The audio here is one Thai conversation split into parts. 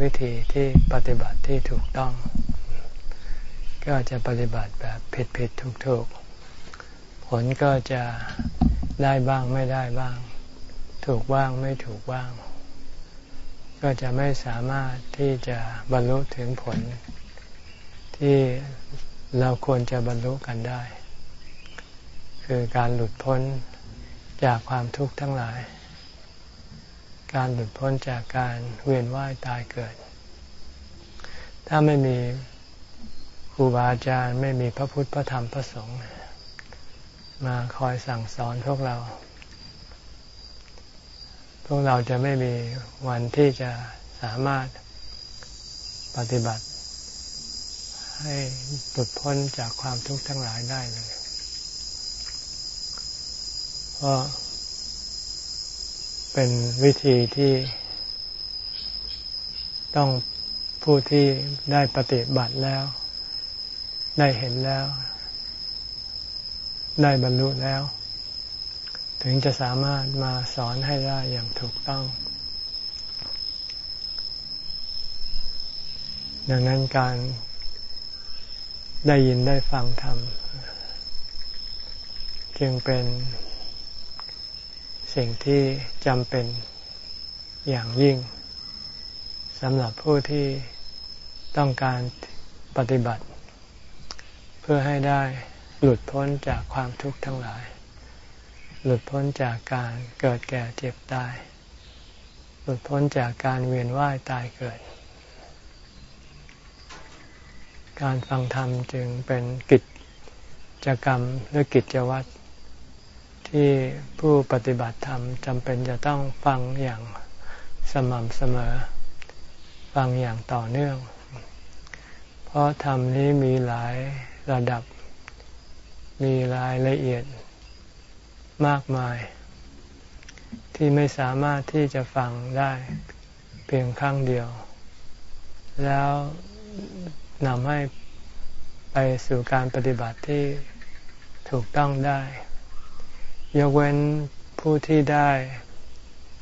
วิธีที่ปฏิบัติที่ถูกต้อง ก็จะปฏิบัติแบบผิดผิดถูกถูกผลก็จะได้บ้างไม่ได้บ้าง ถูกบ้างไม่ถูกบ้าง ก็จะไม่สามารถที่จะบรรลุถึงผล ที่เราควรจะบรรลุกันได้ คือการหลุดพ้นจากความทุกข์ทั้งหลาย การหลุดพ้นจากการเวียนว่ายตายเกิด ถ้าไม่มีครูบาอาจารย์ไม่มีพระพุทธพระธรรมพระสงฆ์มาคอยสั่งสอนพวกเรา พวกเราจะไม่มีวันที่จะสามารถปฏิบัติ ให้หลุดพ้นจากความทุกข์ทั้งหลายได้เลย เพราะ เป็นวิธีที่ต้องผู้ที่ได้ปฏิบัติแล้ว ได้เห็นแล้ว ได้บรรลุแล้ว ถึงจะสามารถมาสอนให้ได้อย่างถูกต้อง ดังนั้นการได้ยินได้ฟังธรรมจึงเป็น สิ่งที่จำเป็นอย่างยิ่งสำหรับผู้ที่ต้องการปฏิบัติ เพื่อให้ได้หลุดพ้นจากความทุกข์ทั้งหลาย หลุดพ้นจากการเกิดแก่เจ็บตาย หลุดพ้นจากการเวียนว่ายตายเกิด การฟังธรรมจึงเป็นกิจกรรมหรือกิจวัตร ที่ผู้ปฏิบัติธรรมจำเป็นจะต้องฟังอย่างสม่ำเสมอ ฟังอย่างต่อเนื่อง เพราะธรรมนี้มีหลายระดับ มีรายละเอียดมากมาย ที่ไม่สามารถที่จะฟังได้เพียงครั้งเดียว แล้วนำให้ไปสู่การปฏิบัติที่ถูกต้องได้ ยกเว้นผู้ที่ได้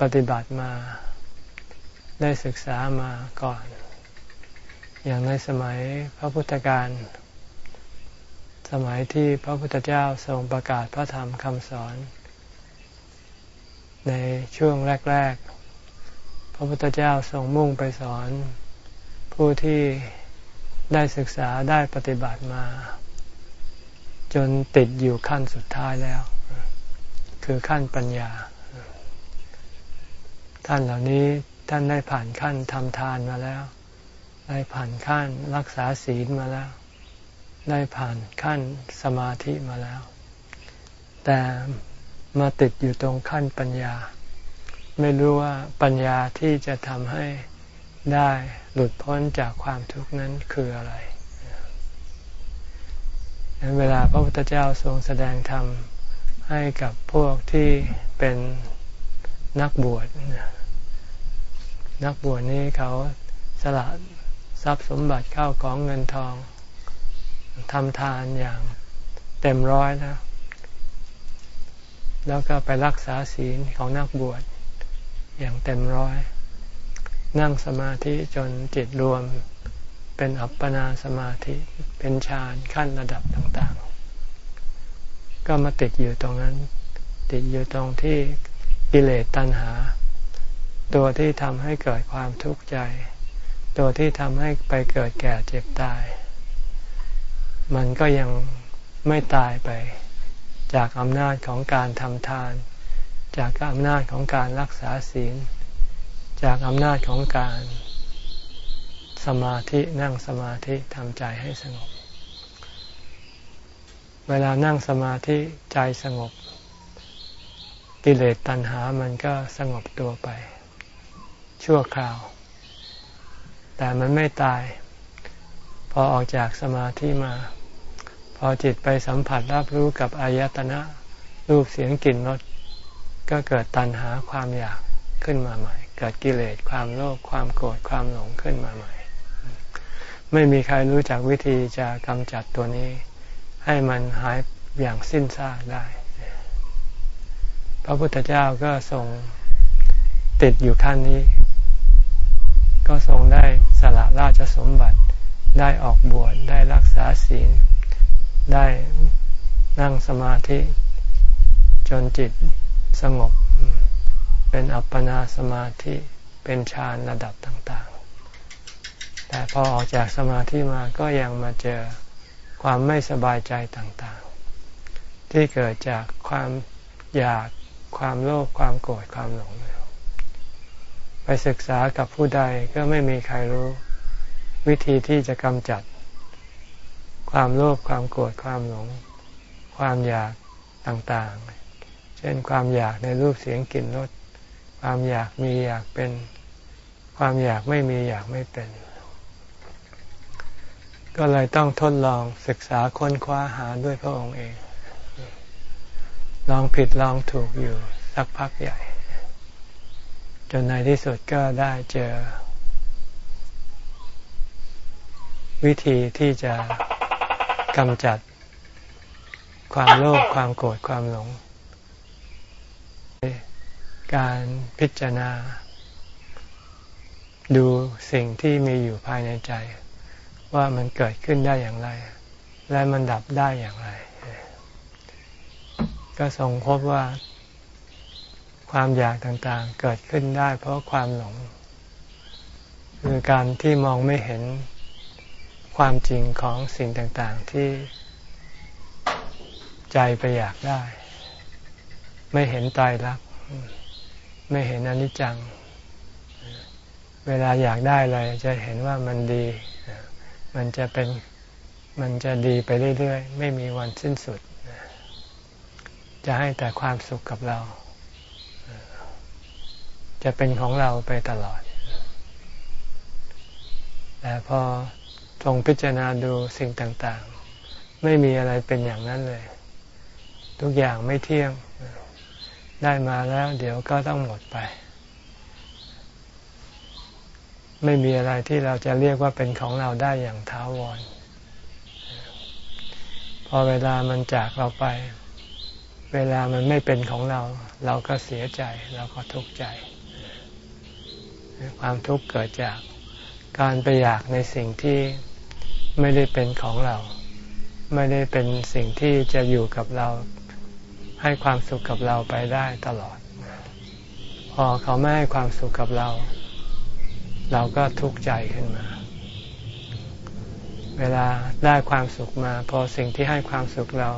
ปฏิบัติมา ได้ศึกษามาก่อน อย่างในสมัยพระพุทธการ สมัยที่พระพุทธเจ้าทรงประกาศพระธรรมคำสอน ในช่วงแรก ๆ พระพุทธเจ้าทรงมุ่งไปสอน ผู้ที่ได้ศึกษาได้ปฏิบัติมา จนติดอยู่ขั้นสุดท้ายแล้ว คือขั้นปัญญา ท่านเหล่านี้ท่านได้ผ่านขั้นทำทานมาแล้ว ได้ผ่านขั้นรักษาศีลมาแล้ว ได้ผ่านขั้นสมาธิมาแล้ว แต่มาติดอยู่ตรงขั้นปัญญา ไม่รู้ว่าปัญญาที่จะทำให้ได้หลุดพ้นจากความทุกข์นั้นคืออะไรเวลาพระพุทธเจ้าทรงแสดงธรรม ให้กับพวกที่เป็นนักบวชนักบวชนี้เขาสละทรัพย์สมบัติเข้าของเงินทองทำทานอย่างเต็มร้อยแล้วแล้วก็ไปรักษาศีลของนักบวชอย่างเต็มร้อย นั่งสมาธิจนจิตรวมเป็นอัปปนาสมาธิเป็นฌานขั้นระดับต่างๆ ก็มาติดอยู่ตรงนั้น ติดอยู่ตรงที่กิเลสตัณหา ตัวที่ทำให้เกิดความทุกข์ใจ ตัวที่ทำให้ไปเกิดแก่เจ็บตาย มันก็ยังไม่ตายไป จากอำนาจของการทำทาน จากอำนาจของการรักษาศีล จากอำนาจของการสมาธินั่งสมาธิทำใจให้สงบ เวลานั่งสมาธิใจสงบ กิเลสตัณหามันก็สงบตัวไป ชั่วคราว แต่มันไม่ตาย พอออกจากสมาธิมา พอจิตไปสัมผัสรับรู้กับอายตนะรูปเสียงกลิ่นรสก็เกิดตัณหาความอยากขึ้นมาใหม่ เกิดกิเลสความโลภความโกรธความหลงขึ้นมาใหม่ ไม่มีใครรู้จักวิธีจะกำจัดตัวนี้ ให้มันหายอย่างสิ้นซากได้ พระพุทธเจ้าก็ทรงติดอยู่ขั้นนี้ ก็ทรงได้สละราชสมบัติได้ออกบวชได้รักษาศีล ได้นั่งสมาธิ จนจิตสงบ เป็นอัปปนาสมาธิเป็นฌานระดับต่างๆ แต่พอออกจากสมาธิมาก็ยังมาเจอ ความไม่สบายใจต่างๆ ที่เกิดจากความอยากความโลภความโกรธความหลง ไปศึกษากับผู้ใดก็ไม่มีใครรู้ วิธีที่จะกำจัด ความโลภความโกรธความหลง ความอยากต่างๆ เช่นความอยากในรูปเสียงกลิ่นรสความอยากมีอยากเป็น ความอยากไม่มีอยากไม่เป็น ก็เลยต้องทดลองศึกษาค้นคว้าหาด้วยพระองค์เอง ลองผิดลองถูกอยู่สักพักใหญ่ จนในที่สุดก็ได้เจอ วิธีที่จะกำจัดความโลภความโกรธความหลง การพิจารณา ดูสิ่งที่มีอยู่ภายในใจ ว่ามันเกิดขึ้นได้อย่างไร และมันดับได้อย่างไร ก็ทรงพบว่า ความอยากต่างๆ เกิดขึ้นได้ เพราะความหลง คือการที่มองไม่เห็นความจริงของสิ่งต่างๆ ที่ใจไปอยากได้ ไม่เห็นตายรัก ไม่เห็นอนิจจัง เวลาอยากได้อะไรจะเห็นว่ามันดี มันจะเป็นมันจะดีไปเรื่อยๆ ไม่มีวันสิ้นสุด จะให้แต่ความสุขกับเรา จะเป็นของเราไปตลอด แต่พอทรงพิจารณาดูสิ่งต่างๆ ไม่มีอะไรเป็นอย่างนั้นเลย ทุกอย่างไม่เที่ยง ได้มาแล้วเดี๋ยวก็ต้องหมดไป ไม่มีอะไรที่เราจะเรียกว่าเป็นของเราได้อย่างท้าวร พอเวลามันจากเราไป เวลามันไม่เป็นของเรา เราก็เสียใจ เราก็ทุกข์ใจ ความทุกข์เกิดจากการไปอยากในสิ่งที่ไม่ได้เป็นของเรา ไม่ได้เป็นสิ่งที่จะอยู่กับเราให้ความสุขกับเราไปได้ตลอด พอเขาไม่ให้ความสุขกับเรา เราก็ทุกข์ใจขึ้นมา เวลาได้ความสุขมา พอสิ่งที่ให้ความสุขเรา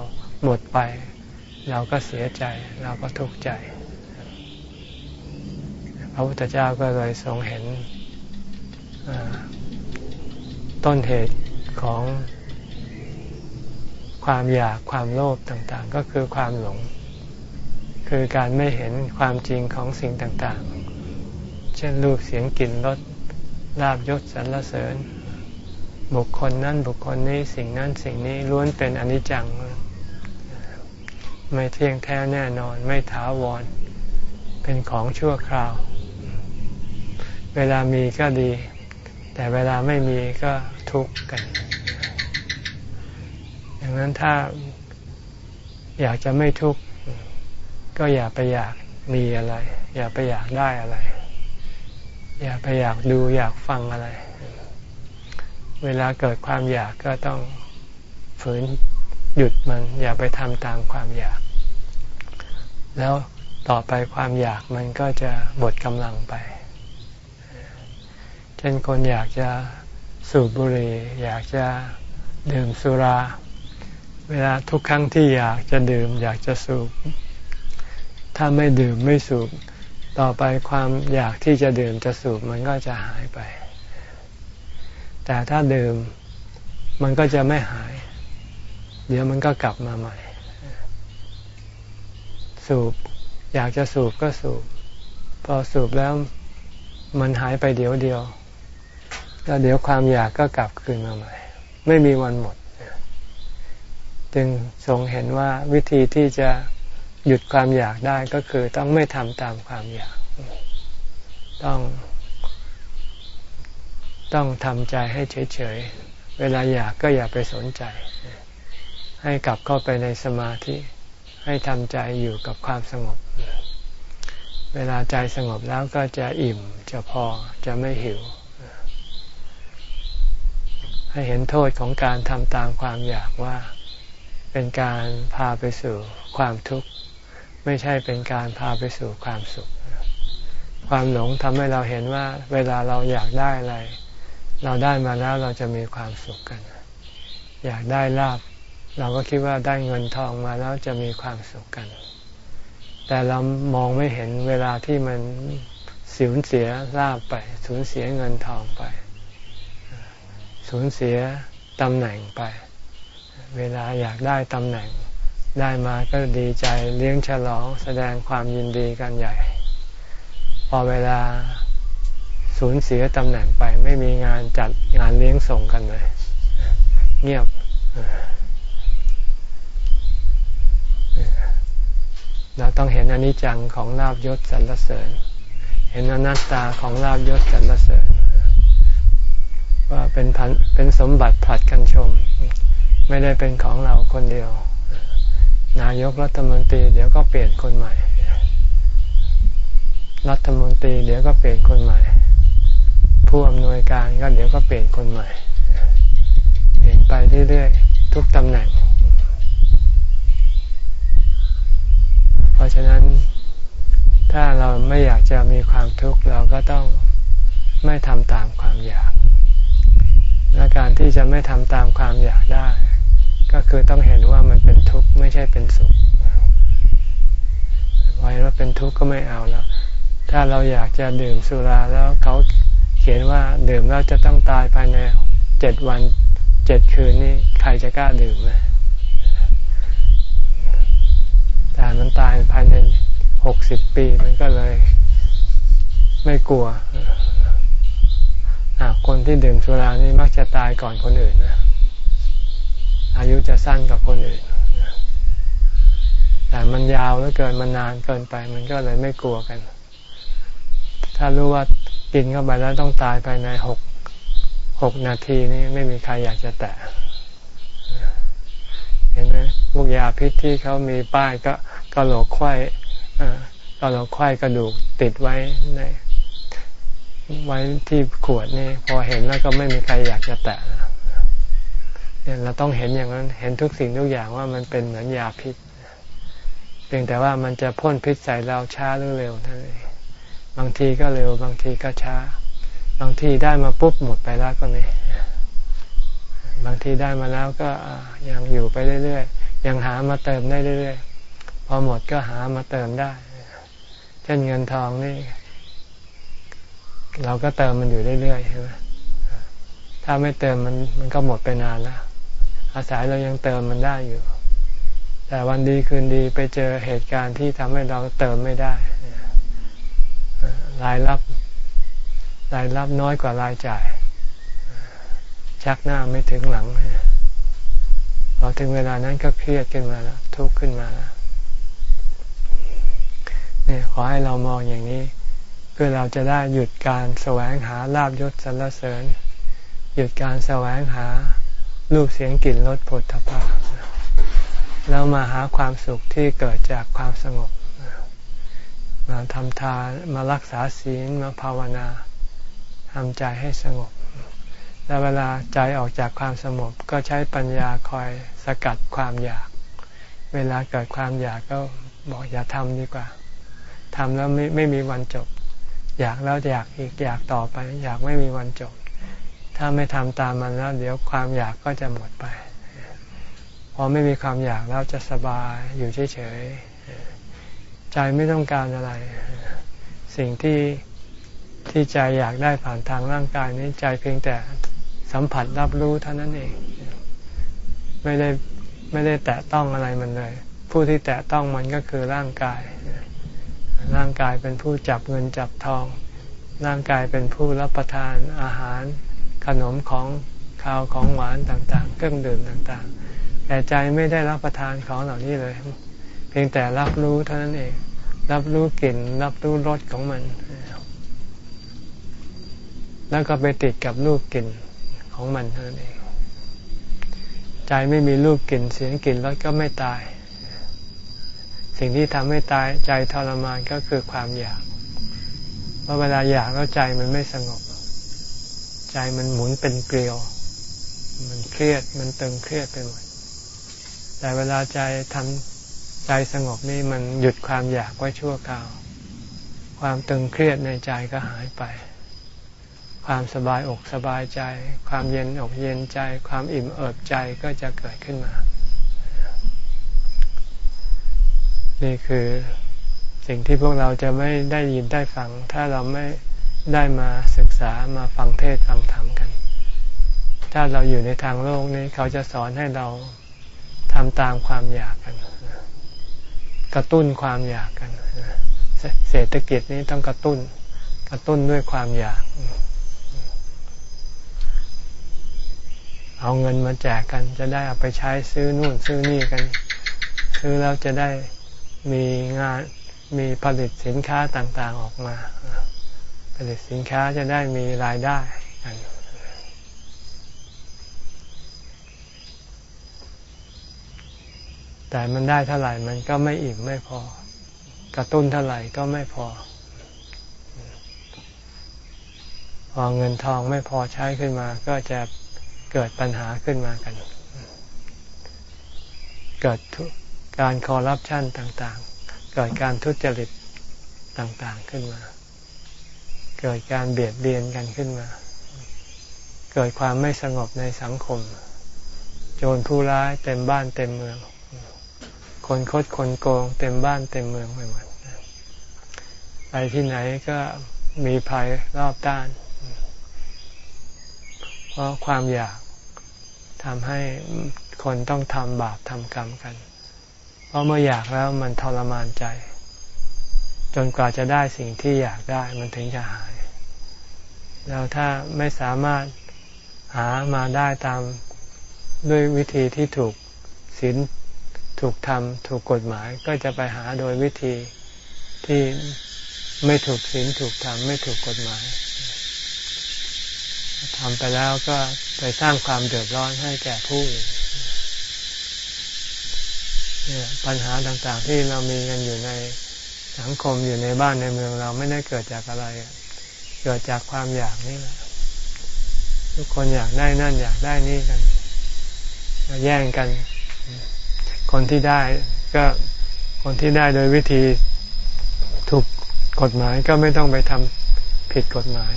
หมดไป เราก็เสียใจ เราก็ทุกข์ใจ พระพุทธเจ้าก็เลยทรงเห็นต้นเหตุของความอยากความโลภต่างๆ ก็คือความหลง คือการไม่เห็นความจริงของสิ่งต่างๆ เช่นรูปเสียงกลิ่นรส ลาบยศสรรเสริญ บุคคลนั้นบุคคลนี้สิ่งนั้นสิ่งนี้ล้วนเป็นอนิจจัง ไม่เที่ยงแท้แน่นอนไม่ถาวร เป็นของชั่วคราว เวลามีก็ดี แต่เวลาไม่มีก็ทุกข์กันดังนั้นถ้าอยากจะไม่ทุกข์ก็อย่าไปอยากมีอะไร อย่าไปอยากได้อะไร อย่าไปอยากดูอยากฟังอะไร เวลาเกิดความอยากก็ต้องฝืนหยุดมัน อย่าไปทำตามความอยาก แล้วต่อไปความอยากมันก็จะหมดกำลังไป เช่นคนอยากจะสูบบุหรี่อยากจะดื่มสุรา เวลาทุกครั้งที่อยากจะดื่ม อยากจะสูบ ถ้าไม่ดื่มไม่สูบ ต่อไปความอยากที่จะดื่มจะสูบมันก็จะหายไป แต่ถ้าดื่มมันก็จะไม่หาย เดี๋ยวมันก็กลับมาใหม่ สูบ อยากจะสูบก็สูบ พอสูบแล้วมันหายไปเดี๋ยวเดียวแล้วเดี๋ยวความอยากก็กลับคืนมาใหม่ ไม่มีวันหมด จึงทรงเห็นว่าวิธีที่จะ หยุดความอยากได้ก็คือต้องไม่ทำตามความอยาก ต้อง ต้องทำใจให้เฉยๆ เวลาอยากก็อย่าไปสนใจ ให้กลับเข้าไปในสมาธิ ให้ทำใจอยู่กับความสงบ เวลาใจสงบแล้วก็จะอิ่ม จะพอจะไม่หิว ให้เห็นโทษของการทำตามความอยากว่าเป็นการพาไปสู่ความทุกข์ ไม่ใช่เป็นการพาไปสู่ความสุข ความหลงทำให้เราเห็นว่า เวลาเราอยากได้อะไร เราได้มาแล้วเราจะมีความสุขกัน อยากได้ลาบ เราก็คิดว่าได้เงินทองมาแล้วจะมีความสุขกัน แต่เรามองไม่เห็นเวลาที่มันสูญเสียลาบไป สูญเสียเงินทองไป สูญเสียตำแหน่งไป เวลาอยากได้ตำแหน่ง ได้มาก็ดีใจเลี้ยงฉลองแสดงความยินดีกันใหญ่ พอเวลาสูญเสียตำแหน่งไปไม่มีงานจัดงานเลี้ยงส่งกันเลย เงียบเราต้องเห็นอนิจจังของลาบยศสรรเสริญ เห็นอนัตตาของลาบยศสรรเสริญ ว่าเป็นพันเป็นสมบัติผลัดกันชม ไม่ได้เป็นของเราคนเดียว นายกรัฐมนตรีเดี๋ยวก็เปลี่ยนคนใหม่ รัฐมนตรีเดี๋ยวก็เปลี่ยนคนใหม่ ผู้อำนวยการก็เดี๋ยวก็เปลี่ยนคนใหม่ เปลี่ยนไปเรื่อยๆทุกตำแหน่ง เพราะฉะนั้นถ้าเราไม่อยากจะมีความทุกข์เราก็ต้องไม่ทำตามความอยาก และการที่จะไม่ทำตามความอยากได้ ก็คือต้องเห็นว่ามันเป็นทุกข์ไม่ใช่เป็นสุขไว้ว่าเป็นทุกข์ก็ไม่เอาแล้ว ถ้าเราอยากจะดื่มสุราแล้วเขาเขียนว่าดื่มแล้วจะต้องตายภายในเจ็ดวันเจ็ดคืนนี่ใครจะกล้าดื่มไหมแต่มันตายภายในหกสิบปีมันก็เลย ไม่กลัวคนที่ดื่มสุรานี่มักจะตายก่อนคนอื่นนะ อายุจะสั้นกว่าคนอื่น แต่มันยาวแล้วเกินมันนานเกินไป มันก็เลยไม่กลัวกัน ถ้ารู้ว่ากินเข้าไปแล้วต้องตายภายในหกหกนาทีนี่ไม่มีใครอยากจะแตะเห็นไหมพวกยาพิษที่เขามีป้ายก็กระโหลกไข้กระโหลกไข้กระดูกติดไว้ในไว้ที่ขวดนี่ พอเห็นแล้วก็ไม่มีใครอยากจะแตะ เนี่ยเราต้องเห็นอย่างนั้น เห็นทุกสิ่งทุกอย่างว่ามันเป็นเหมือนยาพิษ เพียงแต่ว่ามันจะพ่นพิษใส่เราช้าหรือเร็วเท่านั้นบางทีก็เร็ว บางทีก็ช้า บางทีได้มาปุ๊บหมดไปแล้วก็มีบางทีได้มาแล้วก็ยังอยู่ไปเรื่อยๆ ยังหามาเติมได้เรื่อยๆ พอหมดก็หามาเติมได้ เช่นเงินทองนี่ เราก็เติมมันอยู่เรื่อยๆใช่ไหมถ้าไม่เติมมันมันก็หมดไปนานแล้ว อาศัยเรายังเติมมันได้อยู่ แต่วันดีคืนดีไปเจอเหตุการณ์ที่ทำให้เราเติมไม่ได้รายรับรายรับน้อยกว่ารายจ่าย ชักหน้าไม่ถึงหลังพอถึงเวลานั้นก็เครียดขึ้นมาแล้วทุกข์ขึ้นมาแล้วเนี่ยขอให้เรามองอย่างนี้เพื่อเราจะได้หยุดการแสวงหาลาบยศสรรเสริญ หยุดการแสวงหา รูปเสียงกลิ่นรสผลทพะแล้วมาหาความสุขที่เกิดจากความสงบ มาทำทานมารักษาศีลมาภาวนาทำใจให้สงบ แล้วเวลาใจออกจากความสงบก็ใช้ปัญญาคอยสกัดความอยาก เวลาเกิดความอยากก็บอกอย่าทำดีกว่าทำแล้วไม่ไม่มีวันจบ อยากแล้วอยากอีกอยากต่อไป อยากไม่มีวันจบ ถ้าไม่ทำตามมันแล้วเดี๋ยวความอยากก็จะหมดไป พอไม่มีความอยากแล้วจะสบายอยู่เฉยๆ ใจไม่ต้องการอะไร สิ่งที่ที่ใจอยากได้ผ่านทางร่างกายนี้ใจเพียงแต่สัมผัสรับรู้เท่านั้นเอง ไม่ได้ไม่ได้แตะต้องอะไรมันเลย ผู้ที่แตะต้องมันก็คือร่างกาย ร่างกายเป็นผู้จับเงินจับทอง ร่างกายเป็นผู้รับประทานอาหาร นมของข้าวของหวานต่างๆ เครื่องดื่มต่างๆ แต่ใจไม่ได้รับประทานของเหล่านี้เลย เพียงแต่รับรู้เท่านั้นเอง รับรู้กลิ่น รับรู้รสของมัน แล้วก็ไปติดกับรูปกลิ่นของมันเท่านั้นเอง ใจไม่มีรูปกลิ่นเสียงกลิ่นรสก็ไม่ตาย สิ่งที่ทำให้ตายใจทรมานก็คือความอยาก เพราะเวลาอยากแล้วใจมันไม่สงบ ใจมันหมุนเป็นเกลียว มันเครียดมันตึงเครียดไปหมดแต่เวลาใจทำใจสงบนี่มันหยุดความอยากไว้ชั่วคราว ความตึงเครียดในใจก็หายไป ความสบายอกสบายใจ ความเย็นอกเย็นใจ ความอิ่มเอิบใจก็จะเกิดขึ้นมา นี่คือสิ่งที่พวกเราจะไม่ได้ยินได้ฟัง ถ้าเราไม่ ได้มาศึกษามาฟังเทศฟังธรรมกัน ถ้าเราอยู่ในทางโลกนี้เขาจะสอนให้เราทำตามความอยากกัน กระตุ้นความอยากกัน เศรษฐกิจนี้ต้องกระตุ้น กระตุ้นด้วยความอยาก เอาเงินมาแจกกัน จะได้เอาไปใช้ซื้อนู่นซื้อนี่กัน ซื้อแล้วจะได้มีงานมีผลิตสินค้าต่างๆออกมา ผลิตสินค้าจะได้มีรายได้กันแต่มันได้เท่าไหร่มันก็ไม่อิ่มไม่พอ กระตุ้นเท่าไหร่ก็ไม่พอ พอเงินทองไม่พอใช้ขึ้นมา ก็จะเกิดปัญหาขึ้นมากัน เกิดการคอร์รัปชันต่างๆ เกิดการทุจริตต่างๆขึ้นมา เกิดการเบียดเบียนกันขึ้นมา เกิดความไม่สงบในสังคม โจรผู้ร้ายเต็มบ้านเต็มเมือง คนคดคนโกง เต็มบ้านเต็มเมืองไปหมดไปที่ไหนก็มีภัยรอบด้าน เพราะความอยากทำให้คนต้องทำบาปทำกรรมกัน เพราะเมื่ออยากแล้วมันทรมานใจ จนกว่าจะได้สิ่งที่อยากได้มันถึงจะหาย แล้วถ้าไม่สามารถหามาได้ตามด้วยวิธีที่ถูกศีลถูกทำถูกกฎหมายก็จะไปหาโดยวิธีที่ไม่ถูกศีลถูกธรรมไม่ถูกกฎหมายทำไปแล้วก็ไปสร้างความเดือดร้อนให้แก่ผู้อื่นเนี่ยปัญหาต่างๆที่เรามีกันอยู่ใน สังคมอยู่ในบ้านในเมืองเราไม่ได้เกิดจากอะไร เกิดจากความอยากนี่แหละทุกคนอยากได้นั่นอยากได้นี่กันแย่งกัน คนที่ได้ก็คนที่ได้โดยวิธีถูกกฎหมายก็ไม่ต้องไปทำผิดกฎหมาย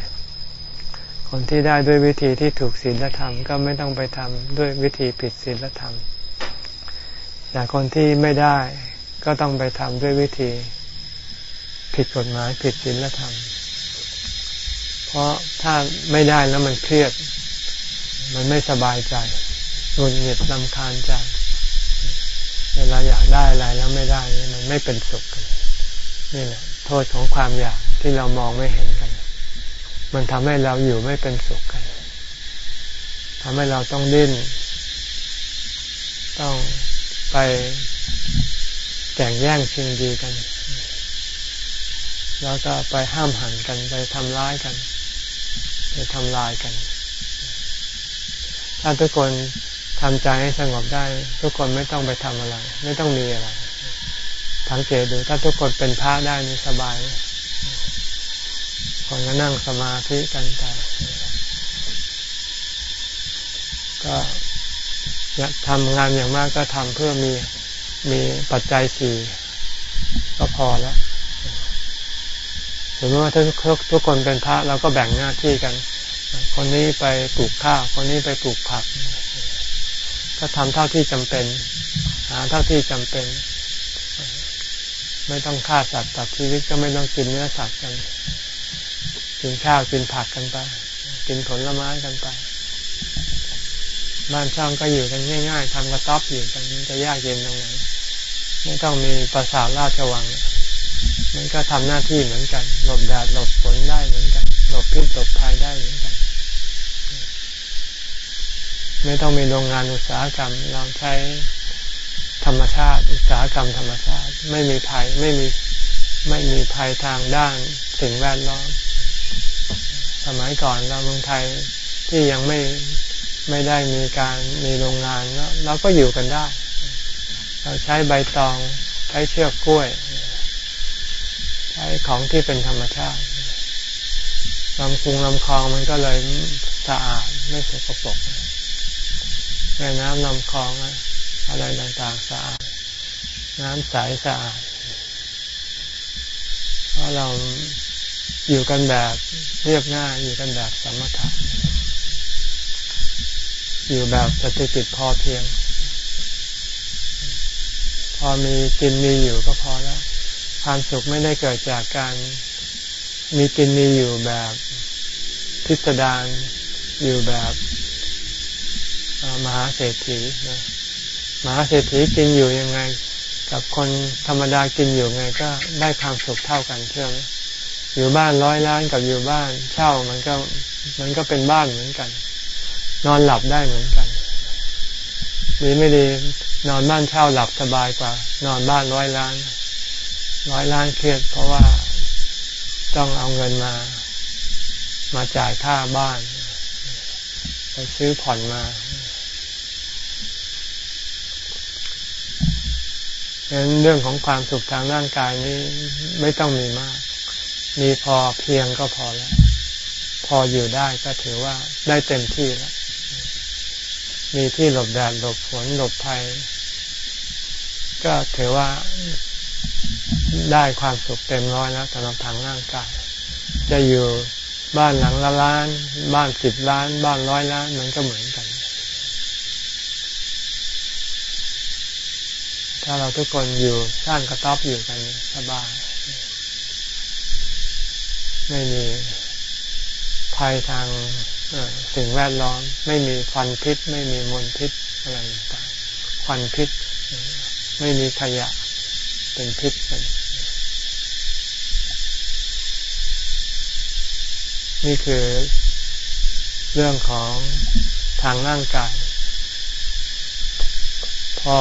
คนที่ได้ด้วยวิธีที่ถูกศีลธรรม ก็ไม่ต้องไปทำด้วยวิธีผิดศีลธรรมแต่คนที่ไม่ได้ก็ต้องไปทำด้วยวิธี ผิดกฎหมายผิดศีลธรรม เพราะถ้าไม่ได้แล้วมันเครียด มันไม่สบายใจหงุดหงิดลำคาญใจ เวลาอยากได้อะไรแล้วไม่ได้นี่มันไม่เป็นสุขกันนี่แหละ โทษของความอยากที่เรามองไม่เห็นกัน มันทำให้เราอยู่ไม่เป็นสุขกันทำให้เราต้องดิ้น ต้องไปแข่งแย่งชิงดีกัน แล้วก็ไปห้ามหันกันไปทำร้ายกัน ไปทำลายกัน ถ้าทุกคนทำใจให้สงบได้ ทุกคนไม่ต้องไปทำอะไร ไม่ต้องมีอะไรสังเกตดูถ้าทุกคนเป็นพระได้นี่สบายคนก็นั่งสมาธิกันไปก็ทำงานอย่างมากก็ทำเพื่อมีมีปัจจัยสี่ก็พอแล้ว มมติว่าถ้าทุกทุกคนเป็นพระเราก็แบ่งหน้าที่กัน คนนี้ไปปลูกข้าว คนนี้ไปปลูกผัก ก็ทำเท่าที่จำเป็น หาเท่าที่จำเป็น ไม่ต้องฆ่าสัตว์ตัดชีวิตก็ไม่ต้องกินเนื้อสัตว์กัน กินข้าวกินผักกันไป กินผลไม้กันไป บ้านช่องก็อยู่กันง่าย ๆทำกระต๊อบอยู่กันจะยากเย็นตรงไหนไม่ต้องมีปราสาทราชวัง มันก็ทำหน้าที่เหมือนกัน หลบแดดหลบฝนได้เหมือนกัน หลบพิษหลบภัยได้เหมือนกัน ไม่ต้องมีโรงงานอุตสาหกรรม เราใช้ธรรมชาติ อุตสาหกรรมธรรมชาติ ไม่มีภัยไม่มีไม่มีภัยทางด้านสิ่งแวดล้อม สมัยก่อนเราเมืองไทยที่ยังไม่ไม่ได้มีการมีโรงงานแล้วเราก็อยู่กันได้ เราใช้ใบตองใช้เชือกกล้วย ใช้ของที่เป็นธรรมชาติลำคุงลำคลองมันก็เลยสะอาดไม่สกปรกแม่น้ำลำคลองอะไรต่างๆสะอาด น้ำใสสะอาดเพราะเราอยู่กันแบบเรียบง่ายอยู่กันแบบสมถะอยู่แบบเศรษฐกิจพอเพียง พอมีกินมีอยู่ก็พอแล้ว ความสุขไม่ได้เกิดจากการมีกินมีอยู่แบบพิสดารอยู่แบบมหาเศรษฐีนะมหาเศรษฐีกินอยู่ยังไง กับคนธรรมดากินอยู่ไงก็ได้ความสุขเท่ากันเชื่อไหมอยู่บ้านร้อยล้านกับอยู่บ้าน เช่ามันก็มันก็เป็นบ้านเหมือนกัน นอนหลับได้เหมือนกันดีไม่ดีนอนบ้านเช่าหลับสบายกว่า นอนบ้านร้อยล้าน ร้อยล้านเครียดเพราะว่าต้องเอาเงินมา มาจ่ายค่าบ้าน ไปซื้อผ่อนมาฉะนั้นเรื่องของความสุขทางร่างกายนี้ไม่ต้องมีมาก มีพอเพียงก็พอแล้ว พออยู่ได้ก็ถือว่าได้เต็มที่แล้ว มีที่หลบแดดหลบฝนหลบภัย ก็ถือว่า ได้ความสุขเต็มร้อยแล้วสำหรับทางร่างกาย จะอยู่บ้านหลังละล้าน บ้านสิบล้าน บ้านร้อยล้านมันก็เหมือนกัน ถ้าเราทุกคนอยู่สร้างกระต๊อบอยู่กันสบาย ไม่มีภัยทางสิ่งแวดล้อม ไม่มีควันพิษ ไม่มีมลพิษอะไรต่างควันพิษ ไม่มีขยะเป็นพิษกัน นี่คือเรื่องของทางร่างกาย พอ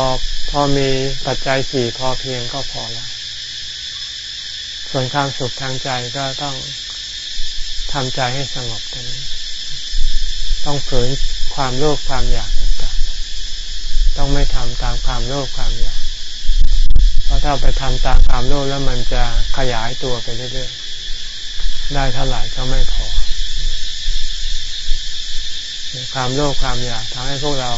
พอมีปัจจัยสี่พอเพียงก็พอแล้ว ส่วนความสุขทางใจก็ต้องทำใจให้สงบตรงนี้ ต้องฝืนความโลภความอยากต่างๆ ต้องไม่ทำตามความโลภความอยาก เพราะถ้าไปทำตามความโลภแล้วมันจะขยายตัวไปเรื่อยๆ ได้เท่าไหร่ก็ไม่พอ ความโลภความอยากทำให้พวกเรา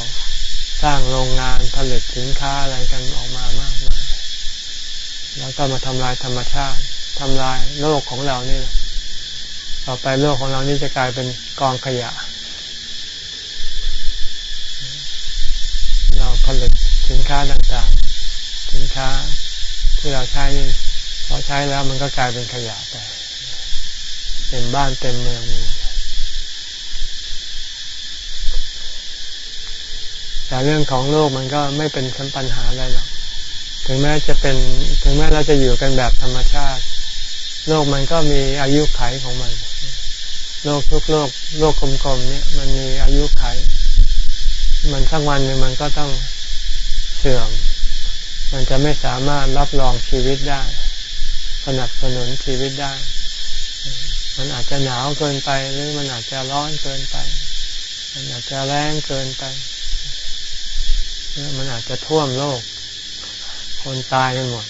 สร้างโรงงานผลิตสินค้าอะไรกันออกมามากมาย แล้วก็มาทำลายธรรมชาติทำลายโลกของเรานี่ต่อไปโลกของเรานี่จะกลายเป็นกองขยะ เราผลิตสินค้าต่างๆ สินค้าที่เราใช้พอใช้แล้วมันก็กลายเป็นขยะไป เต็มบ้านเต็มเมืองแต่เรื่องของโลกมันก็ไม่เป็นปัญหาอะไรหรอก ถึงแม้จะเป็น ถึงแม้เราจะอยู่กันแบบธรรมชาติ โลกมันก็มีอายุไขของมัน โลกทุกโลก โลกกลมๆเนี่ยมันมีอายุไข มันสักวันหนึ่งมันก็ต้องเสื่อม มันจะไม่สามารถรับรองชีวิตได้ สนับสนุนชีวิตได้ มันอาจจะหนาวเกินไป หรือมันอาจจะร้อนเกินไป มันอาจจะแรงเกินไปมันอาจจะท่วมโลก คนตายกันหมด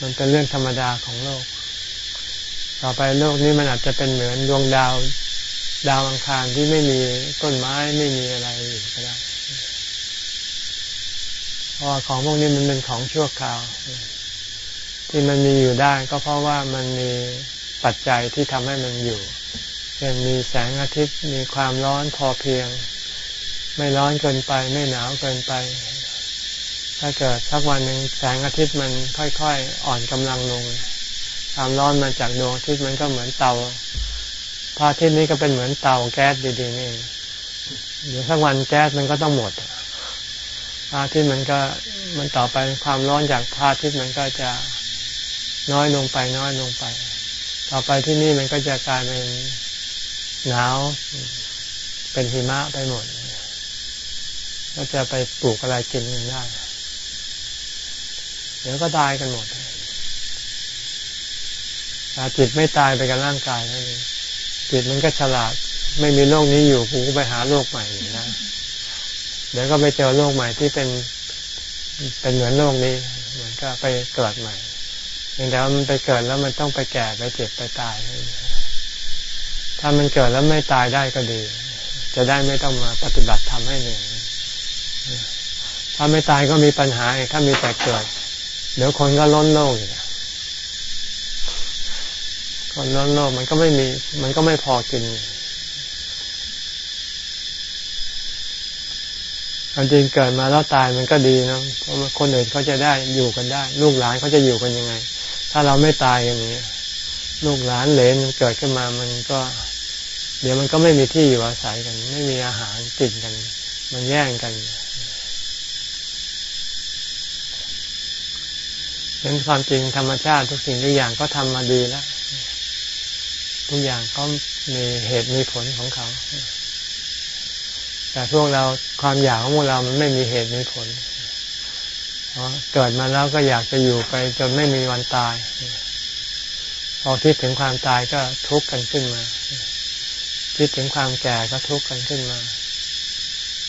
มันเป็นเรื่องธรรมดาของโลก ต่อไปโลกนี้มันอาจจะเป็นเหมือนดวงดาว ดาวอังคารที่ไม่มีต้นไม้ไม่มีอะไรอยู่ก็ได้เพราะของพวกนี้มันเป็นของชั่วคราว ที่มันมีอยู่ได้ก็เพราะว่ามันมีปัจจัยที่ทำให้มันอยู่เช่นมีแสงอาทิตย์มีความร้อนพอเพียง ไม่ร้อนเกินไปไม่หนาวเกินไป ถ้าเกิดสักวันหนึ่งแสงอาทิตย์มันค่อยๆ อ่อนกำลังลง ความร้อนมาจากดวงอาทิตย์มันก็เหมือนเตาพระอาทิตย์นี้ก็เป็นเหมือนเตาแก๊สดีๆนี่เดี๋ยวสักวันแก๊สมันก็ต้องหมดพระอาทิตย์มันก็มันต่อไปความร้อนจากพระอาทิตย์มันก็จะ น้อยลงไปน้อยลงไป ต่อไปที่นี่มันก็จะกลายเป็นหนาวเป็นหิมะไปหมดก็จะไปปลูกอะไรกินกันได้ เดี๋ยวก็ตายกันหมดแต่จิตไม่ตายไปกับร่างกายนั่นเองจิตมันก็ฉลาด ไม่มีโลกนี้อยู่กูก็ไปหาโลกใหม่นะเดี๋ยวก็ไปเจอโลกใหม่ที่เป็นเป็นเหมือนโลกนี้ มันก็ไปเกิดใหม่ แต่ว่ามันไปเกิดแล้วมันต้องไปแก่ไปเจ็บไปตาย ถ้ามันเกิดแล้วไม่ตายได้ก็ดี จะได้ไม่ต้องมาปฏิบัติทำให้เหนื่อยถ้าไม่ตายก็มีปัญหาถ้ามีแต่เกิด เดี๋ยวคนก็ล้นโลกอีกคนล้นโลกมันก็ไม่มี มันก็ไม่พอกินความจริงเกิดมาแล้วตายมันก็ดีนะเพราะคนอื่นเขาจะได้อยู่กันได้ ลูกหลานเขาจะอยู่กันยังไง ถ้าเราไม่ตายอย่างนี้ลูกหลานเหลนเกิดขึ้นมามันก็ เดี๋ยวมันก็ไม่มีที่อยู่อาศัยกัน ไม่มีอาหารกินกัน มันแย่งกันเป็นความจริงธรรมชาติทุกสิ่งทุกอย่างก็ทำมาดีแล้ว ทุกอย่างก็มีเหตุมีผลของเขา แต่พวกเราความอยากของพวกเรามันไม่มีเหตุมีผล เกิดมาแล้วก็อยากจะอยู่ไปจนไม่มีวันตาย พอคิดถึงความตายก็ทุกข์กันขึ้นมา คิดถึงความแก่ก็ทุกข์กันขึ้นมา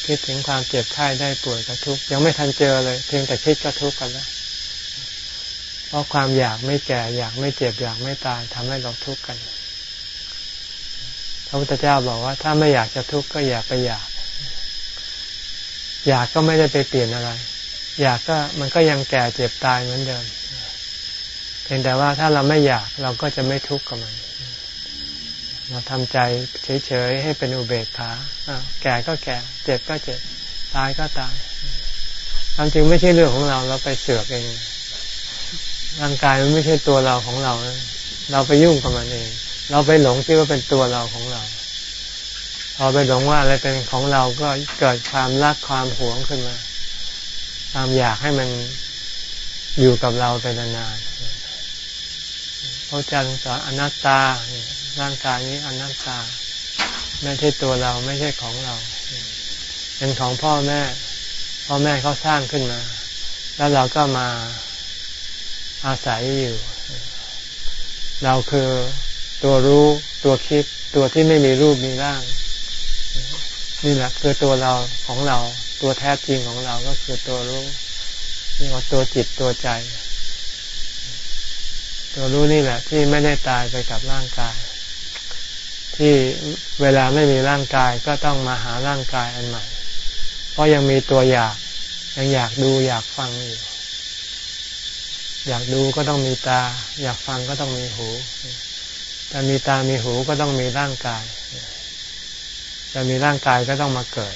คิดถึงความเจ็บไข้ได้ป่วยก็ทุกข์ยังไม่ทันเจอเลย เพียงแต่คิดก็ทุกข์กันแล้วเพราะความอยากไม่แก่อยากไม่เจ็บอยากไม่ตายทำให้เราทุกข์กันพระพุทธเจ้าบอกว่า ถ้าไม่อยากจะทุกข์ก็อย่าไปอยาก อยากก็ไม่ได้ไปเปลี่ยนอะไร อยากก็มันก็ยังแก่เจ็บตายเหมือนเดิม เพียงแต่ว่าถ้าเราไม่อยากเราก็จะไม่ทุกข์กับมัน เราทำใจเฉยๆให้เป็นอุเบกขาแก่ก็แก่ เจ็บก็เจ็บ ตายก็ตายความจริงไม่ใช่เรื่องของเราเราไปเสือกเองร่างกายมันไม่ใช่ตัวเราของเรา เราไปยุ่งกับมันเอง เราไปหลงคิดว่าเป็นตัวเราของเราพอไปหลงว่าอะไรเป็นของเราก็เกิดความรักความหวงขึ้นมา ความอยากให้มันอยู่กับเราไปนานๆพระอาจารย์สอนอนัตตา ร่างกายนี้อนัตตา ไม่ใช่ตัวเราไม่ใช่ของเรา เป็นของพ่อแม่ พ่อแม่เขาสร้างขึ้นมา แล้วเราก็มาอาศัยอยู่ เราคือตัวรู้ตัวคิดตัวที่ไม่มีรูปมีร่าง นี่แหละคือตัวเราของเรา ตัวแท้จริงของเราก็คือตัวรู้นี่ว่าตัวจิตตัวใจ ตัวรู้นี่แหละ ที่ไม่ได้ตายไปกับร่างกาย ที่เวลาไม่มีร่างกายก็ต้องมาหาร่างกายอันใหม่ เพราะยังมีตัวอยาก ยังอยากดูอยากฟังอยู่อยากดูก็ต้องมีตา อยากฟังก็ต้องมีหูแต่มีตามีหูก็ต้องมีร่างกาย จะมีร่างกายก็ต้องมาเกิด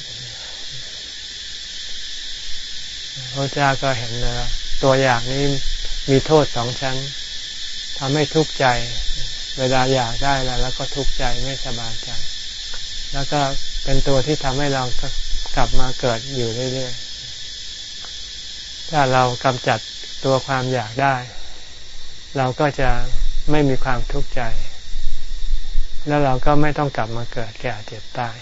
พระเจ้าก็เห็นเลยตัวอย่างนี้มีโทษสองชั้นทำให้ทุกข์ใจ เวลาอยากได้แล้ว แล้วก็ทุกข์ใจไม่สบายใจ แล้วก็เป็นตัวที่ทำให้เรากลับมาเกิดอยู่เรื่อยๆ ถ้าเรากำจัดตัวความอยากได้ เราก็จะไม่มีความทุกข์ใจ แล้วเราก็ไม่ต้องกลับมาเกิดแก่เจ็บตาย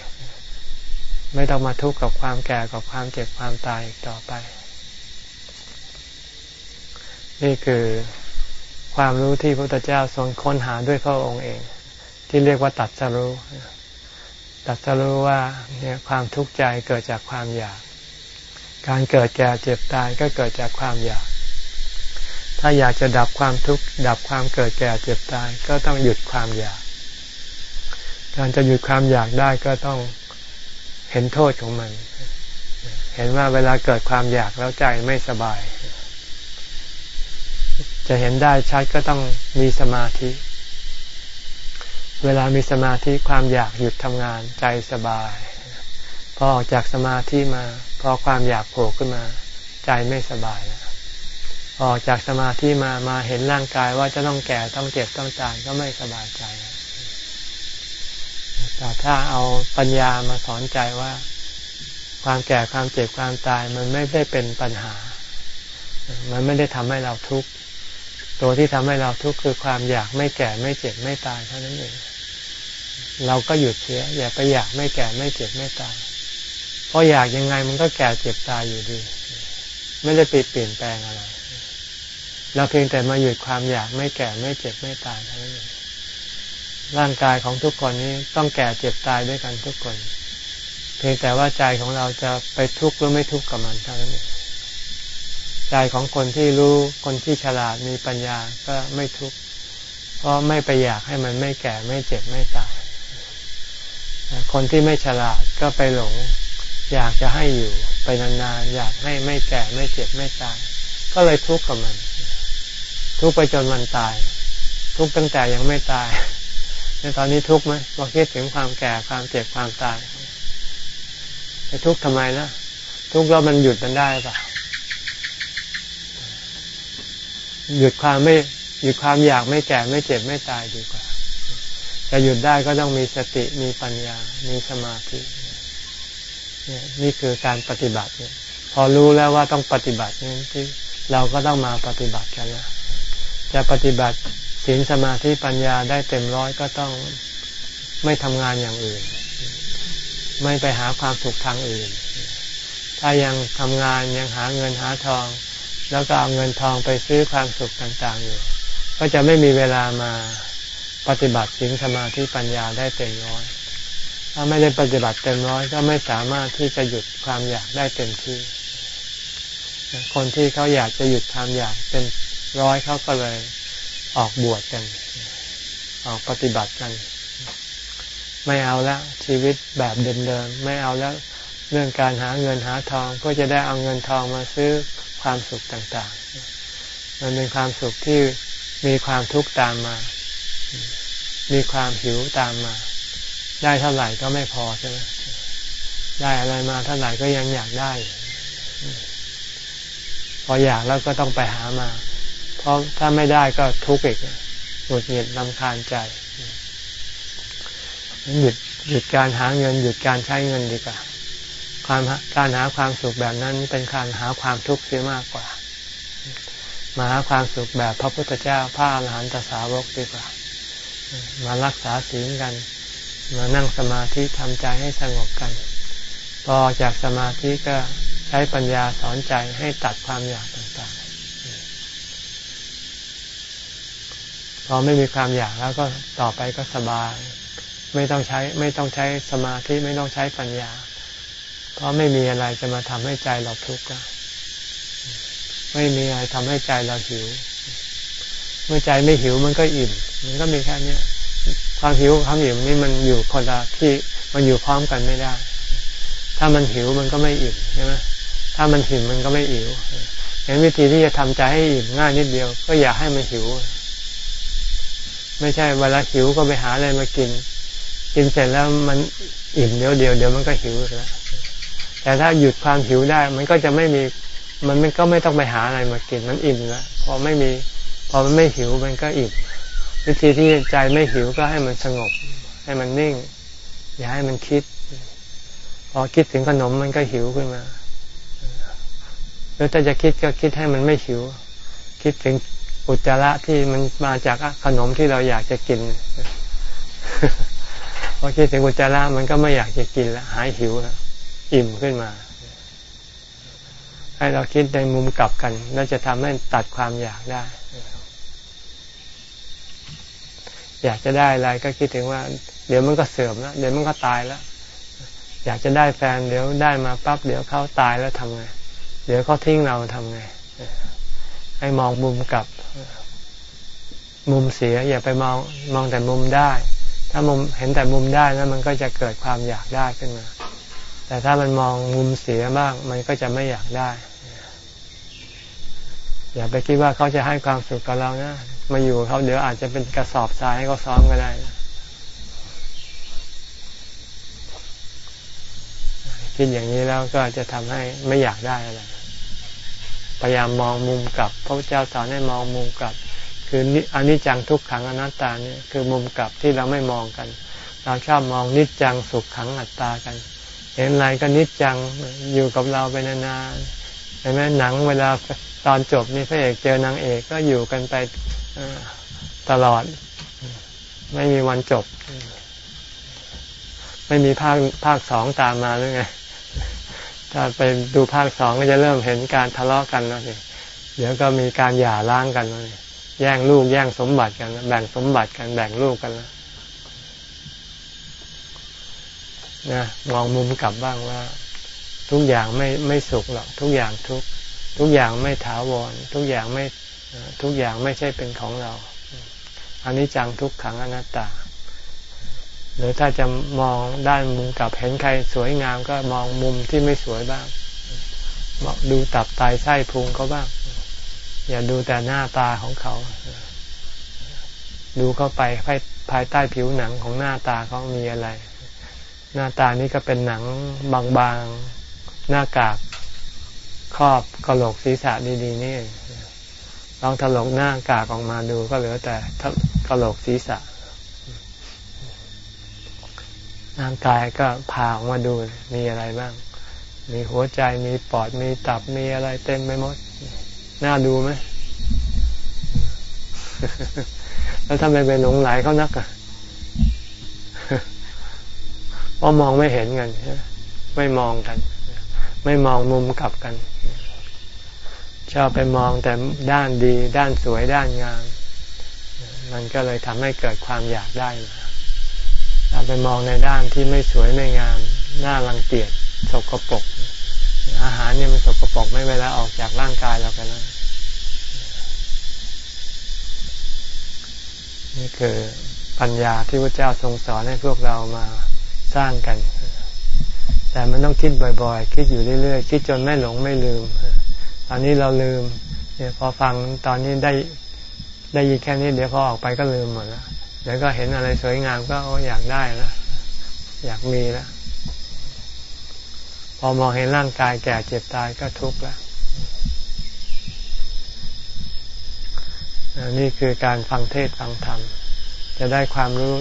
ไม่ต้องมาทุกข์กับความแก่กับความเจ็บความตายอีกต่อไป นี่คือความรู้ที่พระพุทธเจ้าทรงค้นหาด้วยพระองค์เอง ที่เรียกว่าตัดสรู้ตัดสรู้ว่าเนี่ยความทุกข์ใจเกิดจากความอยาก การเกิดแก่เจ็บตายก็เกิดจากความอยาก ถ้าอยากจะดับความทุกข์ดับความเกิดแก่เจ็บตายก็ต้องหยุดความอยาก การจะหยุดความอยากได้ก็ต้องเห็นโทษของมัน เห็นว่าเวลาเกิดความอยากแล้วใจไม่สบาย จะเห็นได้ชัดก็ต้องมีสมาธิ เวลามีสมาธิความอยากหยุดทำงานใจสบาย พอออกจากสมาธิมาพอความอยากโผล่ขึ้นมา ใจไม่สบายออกจากสมาธิมามาเห็นร่างกายว่าจะต้องแก่ต้องเจ็บต้องตายก็ไม่สบายใจแต่ถ้าเอาปัญญามาสอนใจว่า ความแก่ความเจ็บความตายมันไม่ได้เป็นปัญหา มันไม่ได้ทำให้เราทุกข์ ตัวที่ทำให้เราทุกข์คือความอยากไม่แก่ไม่เจ็บไม่ตายเท่านั้นเอง เราก็หยุดเสีย อย่าไปอยากไม่แก่ไม่เจ็บไม่ตาย เพราะอยากยังไงมันก็แก่เจ็บตายอยู่ดี ไม่ได้ไปเปลี่ยนแปลงอะไร เราเพียงแต่มาหยุดความอยากไม่แก่ไม่เจ็บไม่ตายเท่านั้นเองร่างกายของทุกคนนี้ต้องแก่เจ็บตายด้วยกันทุกคน เพียงแต่ว่าใจของเราจะไปทุกข์หรือไม่ทุกข์กับมันเท่านั้นเอง ใจของคนที่รู้คนที่ฉลาดมีปัญญาก็ไม่ทุกข์เพราะไม่ไปอยากให้มันไม่แก่ไม่เจ็บไม่ตายคนที่ไม่ฉลาดก็ไปหลง อยากจะให้อยู่ไปนานๆอยากให้ไม่แก่ไม่เจ็บไม่ตาย ก็เลยทุกข์กับมัน ทุกข์ไปจนมันตาย ทุกข์ตั้งแต่ยังไม่ตายในตอนนี้ทุกข์ไหมพอคิดถึงความแก่ความเจ็บความตายไปทุกข์ทำไมนะทุกข์แล้วมันหยุดมันได้ปะ หยุดความไม่หยุดความอยากไม่แก่ไม่เจ็บไม่ตายดีกว่าจะหยุดได้ก็ต้องมีสติมีปัญญา มีสมาธิเนี่ยนี่คือการปฏิบัติเนี่ย พอรู้แล้วว่าต้องปฏิบัตินี่ที่เราก็ต้องมาปฏิบัติกันแล้วจะปฏิบัติศีลสมาธิปัญญาได้เต็มร้อยก็ต้องไม่ทำงานอย่างอื่น ไม่ไปหาความสุขทางอื่น ถ้ายังทำงานยังหาเงินหาทอง แล้วก็เอาเงินทองไปซื้อความสุขต่างๆอยู่ ก็จะไม่มีเวลามาปฏิบัติสิ่งสมาธิปัญญาได้เต็มร้อย ถ้าไม่ได้ปฏิบัติเต็มร้อยก็ไม่สามารถที่จะหยุดความอยากได้เต็มที่ คนที่เขาอยากจะหยุดความอยากเป็นร้อยเขาก็เลยออกบวชกัน ออกปฏิบัติกัน ไม่เอาแล้วชีวิตแบบเดิมๆไม่เอาแล้วเรื่องการหาเงินหาทองก็จะได้เอาเงินทองมาซื้อ ความสุขต่างๆ มันเป็นความสุขที่มีความทุกข์ตามมา มีความหิวตามมา ได้เท่าไหร่ก็ไม่พอใช่ไหมได้อะไรมาเท่าไหร่ก็ยังอยากได้ พออยากแล้วก็ต้องไปหามา เพราะถ้าไม่ได้ก็ทุกข์อีกหงุดหงิดลำคาญใจหยุดหยุดการหาเงินหยุดการใช้เงินดีกว่า ความการหาความสุขแบบนั้นเป็นการหาความทุกข์เสียมากกว่า มาหาความสุขแบบพระพุทธเจ้าพระอรหันตสาวกดีกว่า มารักษาศีลกัน มานั่งสมาธิทำใจให้สงบกัน พอจากสมาธิก็ใช้ปัญญาสอนใจให้ตัดความอยากต่างๆ พอไม่มีความอยากแล้วก็ต่อไปก็สบาย ไม่ต้องใช้ไม่ต้องใช้สมาธิไม่ต้องใช้ปัญญา เพราะไม่มีอะไรจะมาทำให้ใจเราทุกข์ไม่มีอะไรทำให้ใจเราหิว เมื่อใจไม่หิวมันก็อิ่ม มันก็มีแค่นี้ความหิวความอิ่มนี่มันอยู่คนละที่มันอยู่พร้อมกันไม่ได้ ถ้ามันหิวมันก็ไม่อิ่มใช่ไหมถ้ามันหิวมันก็ไม่อิ่วอย่างวิธีที่จะทำใจให้อิ่มง่ายนิดเดียว ก็อย่าให้มันหิว ไม่ใช่เวลาหิวก็ไปหาอะไรมากิน กินเสร็จแล้วมันอิ่มเดี๋ยวเดียวเดี๋ยวมันก็หิวแล้ว แต่ถ้าหยุดความหิวได้ มันก็จะไม่มีมันมันก็ไม่ต้องไปหาอะไรมากินมันอิ่มแล้วพอไม่มีพอมันไม่หิวมันก็อิ่มวิธีที่ใจไม่หิวก็ให้มันสงบ ให้มันนิ่ง อย่าให้มันคิด พอคิดถึงขนมมันก็หิวขึ้นมาแล้วถ้าจะคิดก็คิดให้มันไม่หิว คิดถึงอุจจาระที่มันมาจากขนมที่เราอยากจะกินพอคิดถึงอุจจาระมันก็ไม่อยากจะกินแล้วหายหิวแล้ว อิ่มขึ้นมา ให้เราคิดในมุมกลับกันแล้วจะทำให้ตัดความอยากได้ อยากจะได้อะไรก็คิดถึงว่า เดี๋ยวมันก็เสื่อมแล้วเดี๋ยวมันก็ตายแล้วอยากจะได้แฟนเดี๋ยวได้มาปั๊บเดี๋ยวเขาตายแล้วทำไงเดี๋ยวเขาทิ้งเราทำไงให้มองมุมกลับ มุมเสีย อย่าไปมองมองแต่มุมได้ ถ้ามุมเห็นแต่มุมได้แล้วมันก็จะเกิดความอยากได้ขึ้นมา แต่ถ้ามันมองมุมเสียบ้าง มันก็จะไม่อยากได้ อย่าไปคิดว่าเขาจะให้ความสุขกับเรานะมาอยู่เขาเดี๋ยวอาจจะเป็นกระสอบทรายให้เขาซ้อมก็ได้คิดอย่างนี้แล้วก็จะทำให้ไม่อยากได้อะไรพยายามมองมุมกลับ พระเจ้าสอนให้มองมุมกลับ คืออนิจจังทุกขังอนัตตาเนี่ยคือมุมกลับที่เราไม่มองกัน เราชอบมองนิจจังสุขขังอัตตากัน ห็นอะไรก็นิจจังอยู่กับเราไปนานๆเห็นไหมหนังเวลาตอนจบนี่พระเอกเจอนางเอกก็อยู่กันไปตลอด ไม่มีวันจบ ไม่มีภาคภาคสองตามมาหรือไงถ้าไปดูภาคสองก็จะเริ่มเห็นการทะเลาะกันแล้วสิเดี๋ยวก็มีการหย่าร้างกันเลยแย่งลูกแย่งสมบัติกัน แบ่งสมบัติกันแบ่งลูกกันแล้ว นะมองมุมกลับบ้างว่า ทุกอย่างไม่ไม่สุขหรอก ทุกอย่างทุกทุกอย่างไม่ถาวร ทุกอย่างไม่ทุกอย่างไม่ใช่เป็นของเราอันนี้จังทุกขังอนัตตา หรือถ้าจะมองด้านมุมกลับเห็นใครสวยงามก็มองมุมที่ไม่สวยบ้างบอกดูตับไตไส้พุงเขาบ้าง อย่าดูแต่หน้าตาของเขา ดูเข้าไปภายใต้ผิวหนังของหน้าตาเขามีอะไร หน้าตานี้ก็เป็นหนังบางๆหน้ากากครอบกระโหลกศีรษะดีๆนี่ลองถลกหน้ากากออกมาดูก็เหลือแต่กระโหลกศีรษะร่างกายก็ผ่าออกมาดูมีอะไรบ้าง มีหัวใจมีปอดมีตับมีอะไรเต็มไปหมด น่าดูไหมแล้วทำไมไปหลงไหลเขานักอะ เพราะมองไม่เห็นกัน ไม่มองกัน ไม่มองมุมกลับกัน ชอบไปมองแต่ด้านดี ด้านสวยด้านงาม มันก็เลยทำให้เกิดความอยากได้มาถ้าไปมองในด้านที่ไม่สวยไม่งาม น่ารังเกียจสกปรกอาหารเนี่ยมันสกปรกไม่เวลาออกจากร่างกายเราไปแล้วนี่คือปัญญาที่พระเจ้าทรงสอนให้พวกเรามา สร้างกัน แต่มันต้องคิดบ่อยๆ คิดอยู่เรื่อยๆ คิดจนไม่หลงไม่ลืม ตอนนี้เราลืม เนี่ยพอฟังตอนนี้ได้ได้ยินแค่นี้เดี๋ยวพอออกไปก็ลืมหมดแล้วเดี๋ยวก็เห็นอะไรสวยงามก็อยากได้แล้วอยากมีแล้วพอมองเห็นร่างกายแก่เจ็บตายก็ทุกข์แล้วนี่คือการฟังเทศฟังธรรม จะได้ความรู้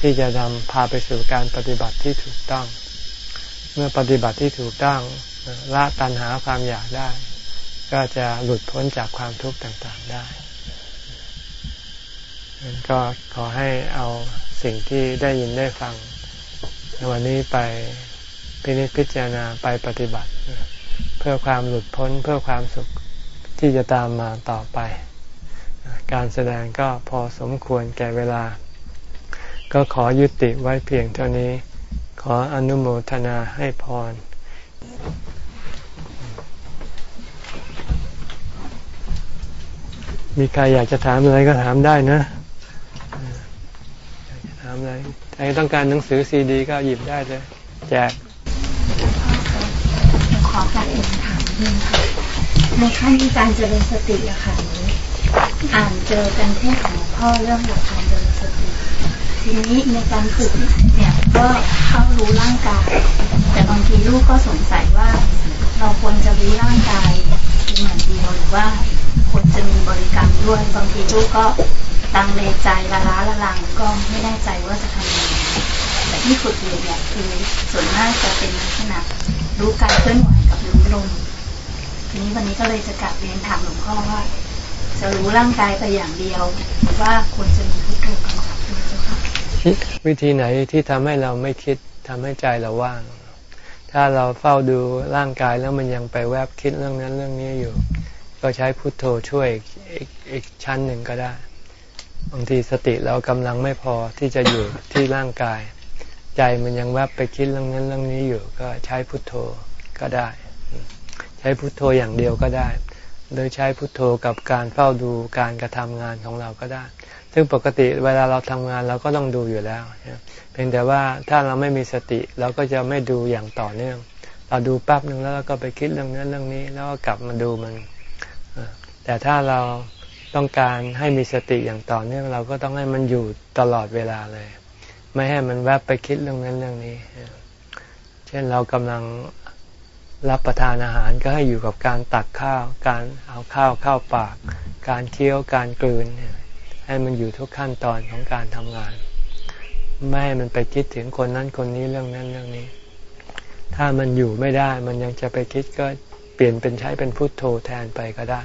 ที่จะนำพาไปสู่การปฏิบัติที่ถูกต้อง เมื่อปฏิบัติที่ถูกต้องละตัณหาความอยากได้ ก็จะหลุดพ้นจากความทุกข์ต่างๆได้ก็ขอให้เอาสิ่งที่ได้ยินได้ฟังในวันนี้ไปพินิจพิจารณาไปปฏิบัติ เพื่อความหลุดพ้นเพื่อความสุขที่จะตามมาต่อไป การแสดงก็พอสมควรแก่เวลา ก็ขอยุติไว้เพียงเท่านี้ ขออนุโมทนาให้พรมีใครอยากจะถามอะไรก็ถามได้นะ อยามอะไรใครต้องการหนังสือซีดี ก็หยิบได้เลย แจกขอการเองถามนึงค่ะ ในขั้นการเจริญสติอะค่ะ อ่านเจอกันเทศของพ่อเรื่องหลักการเจริญสติ ทีนี้ในการฝึกเนี่ยก็เข้ารู้ร่างกาย แต่บางทีลูกก็สงสัยว่า เราควรจะรู้ร่างกายเป็นอย่างเดียวหรือว่าควรจะมีบริกรรมด้วยบางทีลูกก็ตังเลใจละล้าละลังก็ไม่แน่ใจว่าจะทำยังไงแต่ที่ฝึกอยู่เนี่ยคือส่วนมากจะเป็นลักษณะรู้การเคลื่อนไหวกับรู้ลมทีนี้วันนี้ก็เลยจะกลับเรียนถามหลวงพ่อว่า จะรู้ร่างกายไปอย่างเดียว หรือว่าควรจะมีพุทโธกำกับด้วยเจ้าค่ะ วิธีไหนที่ทำให้เราไม่คิดทำให้ใจเราว่าง ถ้าเราเฝ้าดูร่างกายแล้วมันยังไปแวบคิดเรื่องนั้นเรื่องนี้อยู่ ก็ใช้พุทโธช่วยอีกอีกชั้นหนึ่งก็ได้ บางทีสติเรากำลังไม่พอที่จะอยู่ที่ร่างกาย ใจมันยังแวบไปคิดเรื่องนั้นเรื่องนี้อยู่ ก็ใช้พุทโธก็ได้ ใช้พุทโธอย่างเดียวก็ได้โดยใช้พุทโธกับการเฝ้าดูการกระทำงานของเราก็ได้ ซึ่งปกติเวลาเราทำงานเราก็ต้องดูอยู่แล้ว เพียงแต่ว่าถ้าเราไม่มีสติเราก็จะไม่ดูอย่างต่อเนื่อง เราดูแป๊บหนึ่งแล้วเราก็ไปคิดเรื่องนั้นเรื่องนี้ แล้วก็กลับมาดูมัน แต่ถ้าเราต้องการให้มีสติอย่างต่อเนื่องเราก็ต้องให้มันอยู่ตลอดเวลาเลย ไม่ให้มันแวบไปคิดเรื่องนั้นเรื่องนี้ เช่นเรากำลังรับประทานอาหารก็ให้อยู่กับการตักข้าว การเอาข้าวเข้าปาก การเคี้ยวการกลืน ให้มันอยู่ทุกขั้นตอนของการทำงาน ไม่ให้มันไปคิดถึงคนนั้นคนนี้เรื่องนั้นเรื่องนี้ ถ้ามันอยู่ไม่ได้มันยังจะไปคิดก็เปลี่ยนเป็นใช้เป็นพุทโธแทนไปก็ได้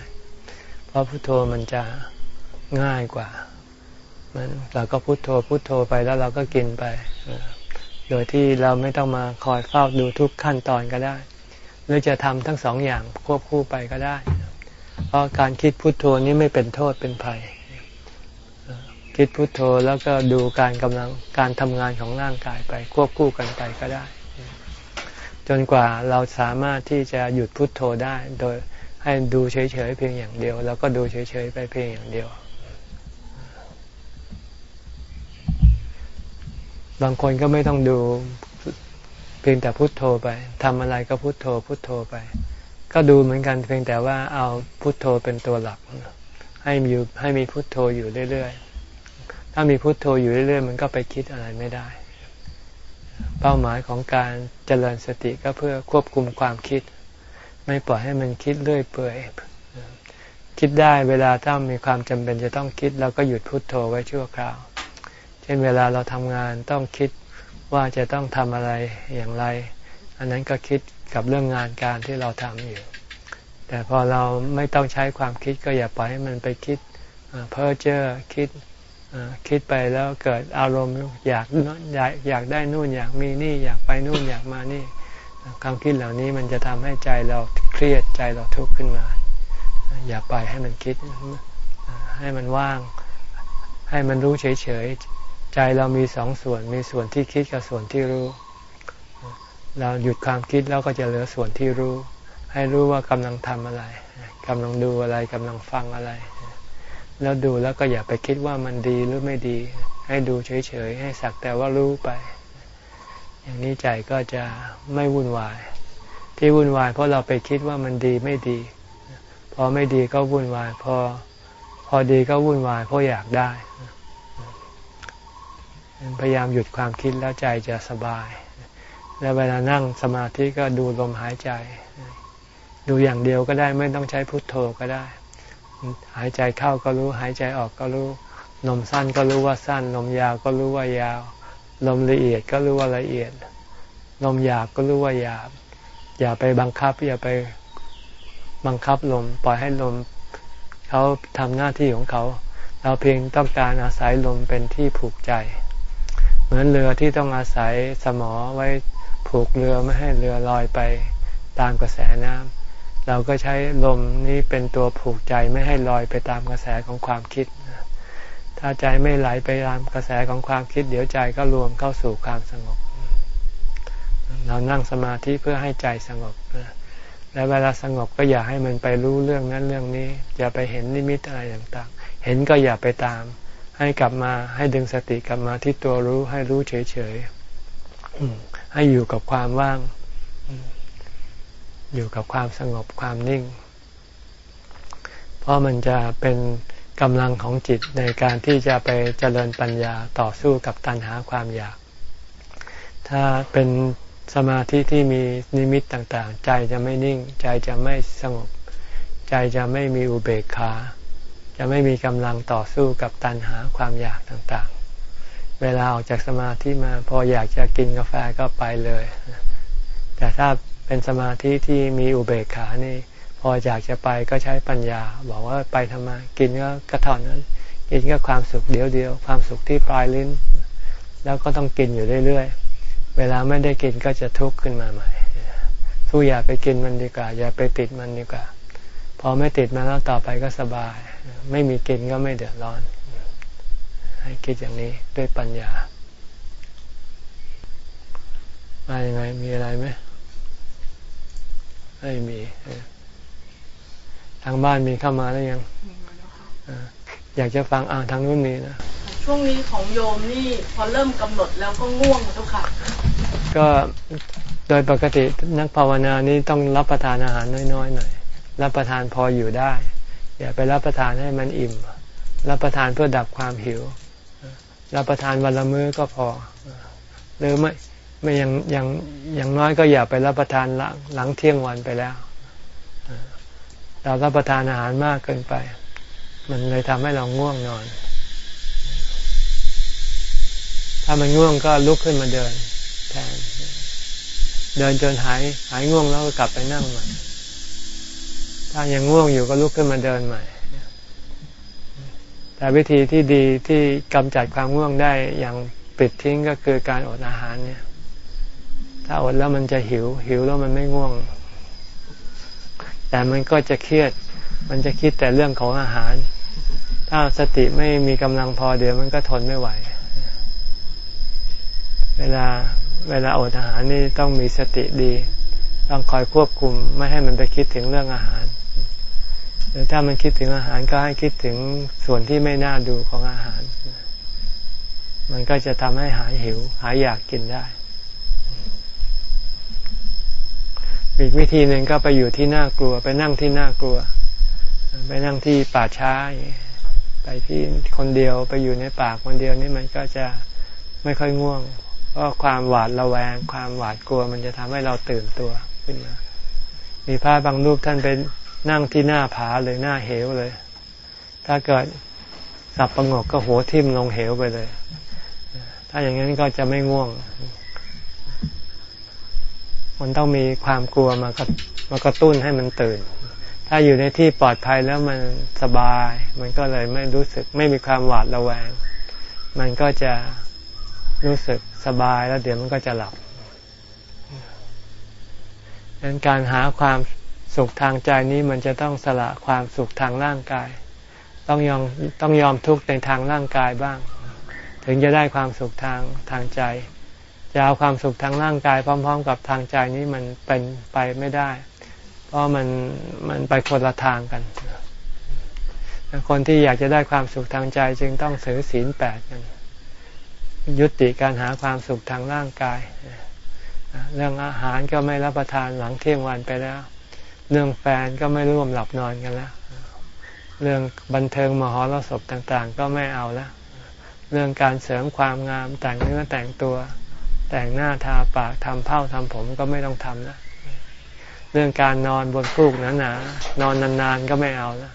เพราะพุโทโธมันจะง่ายกว่ามันเราก็พุโทโธพุโทโธไปแล้วเราก็กินไป โดยที่เราไม่ต้องมาคอยเฝ้าดูทุกขั้นตอนก็ได้ หรือจะทำทั้งสองอย่างควบคู่ไปก็ได้ เพราะการคิดพุโทโธนี้ไม่เป็นโทษเป็นภัย คิดพุโทโธแล้วก็ดูการกำลังการทำงานของร่างกายไปควบคู่กันไปก็ได้ จนกว่าเราสามารถที่จะหยุดพุดโทโธได้ โดยให้ดูเฉยๆเพียงอย่างเดียว แล้วก็ดูเฉยๆไปเพียงอย่างเดียว บางคนก็ไม่ต้องดูเพียงแต่พุโทโธไปทำอะไรก็พุโทโธพุโทโธไป ก็ดูเหมือนกันเพียงแต่ว่าเอาพุโทโธเป็นตัวหลัก ให้มีให้มีพุโทโธอยู่เรื่อยๆ ถ้ามีพุโทโธอยู่เรื่อยๆมันก็ไปคิดอะไรไม่ได้ เป้าหมายของการเจริญสติก็เพื่อควบคุมความคิด ไม่ปล่อยให้มันคิดเรื่อยเปื่อยคิดได้เวลาถ้ามีความจำเป็นจะต้องคิดเราก็หยุดพุดโทโธไว้ชั่วคราว เช่นเวลาเราทำงานต้องคิดว่าจะต้องทำอะไรอย่างไร อันนั้นก็คิดกับเรื่องงานการที่เราทำอยู่ แต่พอเราไม่ต้องใช้ความคิดก็อย่าปล่อยให้มันไปคิดเพ้อเจ้อคิด คิดไปแล้วเกิดอารมณ์อยากอยากอยากได้นู่นอยากมีนี่อยากไปนู่นอยากมานี่ความคิดเหล่านี้มันจะทำให้ใจเราเครียดใจเราทุกข์ขึ้นมา อย่าไปให้มันคิดให้มันว่าง ให้มันรู้เฉยๆใจเรามีสองส่วน มีส่วนที่คิดกับส่วนที่รู้ เราหยุดความคิดแล้วก็จะเหลือส่วนที่รู้ ให้รู้ว่ากำลังทำอะไรกำลังดูอะไรกำลังฟังอะไร แล้วดูแล้วก็อย่าไปคิดว่ามันดีหรือไม่ดี ให้ดูเฉยๆ ให้สักแต่ว่ารู้ไป อย่างนี้ใจก็จะไม่วุ่นวาย ที่วุ่นวายเพราะเราไปคิดว่ามันดีไม่ดี พอไม่ดีก็วุ่นวาย พอพอดีก็วุ่นวายเพราะอยากได้ พยายามหยุดความคิดแล้วใจจะสบาย แล้วเวลานั่งสมาธิก็ดูลมหายใจ ดูอย่างเดียวก็ได้ไม่ต้องใช้พุทโธก็ได้ หายใจเข้าก็รู้ หายใจออกก็รู้ลมสั้นก็รู้ว่าสั้นลมยาวก็รู้ว่ายาว ลมละเอียดก็รู้ว่าละเอียด ลมหยาบก็รู้ว่าหยาบ อย่าไปบังคับ อย่าไปบังคับลม ปล่อยให้ลมเขาทำหน้าที่ของเขา เราเพียงต้องการอาศัยลมเป็นที่ผูกใจ เหมือนเรือที่ต้องอาศัยสมอไว้ผูกเรือไม่ให้เรือลอยไปตามกระแสน้ำ เราก็ใช้ลมนี้เป็นตัวผูกใจไม่ให้ลอยไปตามกระแสของความคิด ถ้าใจไม่ไหลไปตามกระแสของความคิด เดี๋ยวใจก็รวมเข้าสู่ความสงบ เรานั่งสมาธิเพื่อให้ใจสงบ และเวลาสงบก็อย่าให้มันไปรู้เรื่องนั้นเรื่องนี้ อย่าไปเห็นนิมิตอะไรต่างๆ เห็นก็อย่าไปตาม ให้กลับมาให้ดึงสติกลับมาที่ตัวรู้ให้รู้เฉยๆให้อยู่กับความว่าง อยู่กับความสงบความนิ่ง เพราะมันจะเป็นกำลังของจิตในการที่จะไปเจริญปัญญาต่อสู้กับตัณหาความอยาก ถ้าเป็นสมาธิที่มีนิมิตต่างๆ ใจจะไม่นิ่ง ใจจะไม่สงบ ใจจะไม่มีอุเบกขา จะไม่มีกำลังต่อสู้กับตัณหาความอยากต่างๆ เวลาออกจากสมาธิมาพออยากจะกินกาแฟก็ไปเลย แต่ถ้า เป็นสมาธิที่มีอุเบกขานี่ พออยากจะไปก็ใช้ปัญญา บอกว่าไปทำไมกินก็กระถอนนั้นกินก็ความสุขเดียวเดียว ความสุขที่ปลายลิ้น แล้วก็ต้องกินอยู่เรื่อยๆ เวลาไม่ได้กินก็จะทุกข์ขึ้นมาใหม่สู้อย่าไปกินมันดีกว่า อย่าไปติดมันดีกว่า พอไม่ติดมันแล้วต่อไปก็สบาย ไม่มีกินก็ไม่เดือดร้อน ให้คิดอย่างนี้ด้วยปัญญามาอย่างไงมีอะไรไหม ไม่มีทางบ้านมีเข้ามาแล้วยังอยากจะฟังอ่านทางนู้นมีนะช่วงนี้ของโยมนี่พอเริ่มกำหนดแล้วก็ง่วงทุกค่ะ ก็โดยปกตินักภาวนานี้ต้องรับประทานอาหารน้อยๆหน่อยรับประทานพออยู่ได้ อย่าไปรับประทานให้มันอิ่ม รับประทานเพื่อดับความหิว รับประทานวันละมื้อก็พอ หรือไม่ ไม่ยังยังยังน้อยก็อย่าไปรับประทานหลังหลังเที่ยงวันไปแล้ว เรารับประทานอาหารมากเกินไป มันเลยทำให้เราง่วงนอน ถ้ามันง่วงก็ลุกขึ้นมาเดิน แทน เดินจนหายหายง่วงแล้วก็กลับไปนั่งใหม่ถ้ายังง่วงอยู่ก็ลุกขึ้นมาเดินใหม่แต่วิธีที่ดีที่กำจัดความง่วงได้อย่างปิดทิ้งก็คือการอดอาหารเนี่ย ถ้าอดแล้วมันจะหิว หิวแล้วมันไม่ง่วง แต่มันก็จะเครียด มันจะคิดแต่เรื่องของอาหาร ถ้าสติไม่มีกำลังพอเดี๋ยวมันก็ทนไม่ไหว เวลาเวลาอดอาหารนี่ต้องมีสติดี ต้องคอยควบคุมไม่ให้มันไปคิดถึงเรื่องอาหาร หรือถ้ามันคิดถึงอาหารก็ให้คิดถึงส่วนที่ไม่น่าดูของอาหาร มันก็จะทำให้หายหิว หายอยากกินได้ อีกวิธีหนึ่งก็ไปอยู่ที่น่ากลัว ไปนั่งที่น่ากลัว ไปนั่งที่ป่าช้าไปที่คนเดียวไปอยู่ในป่าคนเดียวนี่มันก็จะไม่ค่อยง่วง เพราะความหวาดระแวง ความหวาดกลัว มันจะทำให้เราตื่นตัวขึ้นมา มีพระบางรูปท่านไปนั่งที่หน้าผาเลยหน้าเหวเลย ถ้าเกิดสับประงกก็หัวทิ่มลงเหวไปเลย ถ้าอย่างนั้นก็จะไม่ง่วง มันต้องมีความกลัวมากระมากระตุ้นให้มันตื่น ถ้าอยู่ในที่ปลอดภัยแล้วมันสบาย มันก็เลยไม่รู้สึกไม่มีความหวาดระแวง มันก็จะรู้สึกสบายแล้วเดี๋ยวมันก็จะหลับดังนั้นการหาความสุขทางใจนี้มันจะต้องสละความสุขทางร่างกาย ต้องยอมต้องยอมทุกข์ในทางร่างกายบ้าง ถึงจะได้ความสุขทางทางใจ จะเอาความสุขทางร่างกายพร้อม ๆ กับทางใจนี้มันเป็นไปไม่ได้ เพราะมันมันไปคนละทางกัน คนที่อยากจะได้ความสุขทางใจจึงต้องถือศีลแปดกันยุติการหาความสุขทางร่างกาย เรื่องอาหารก็ไม่รับประทานหลังเที่ยงวันไปแล้ว เรื่องแฟนก็ไม่ร่วมหลับนอนกันแล้ว เรื่องบันเทิงมหรสพต่างๆ ก็ไม่เอาแล้ว เรื่องการเสริมความงามแต่งเนื้อแต่งตัว แต่งหน้าทาปากทำเผ้าทำผมก็ไม่ต้องทำแล้วเรื่องการนอนบนฟูกหนาๆนอนนานๆก็ไม่เอาแล้ว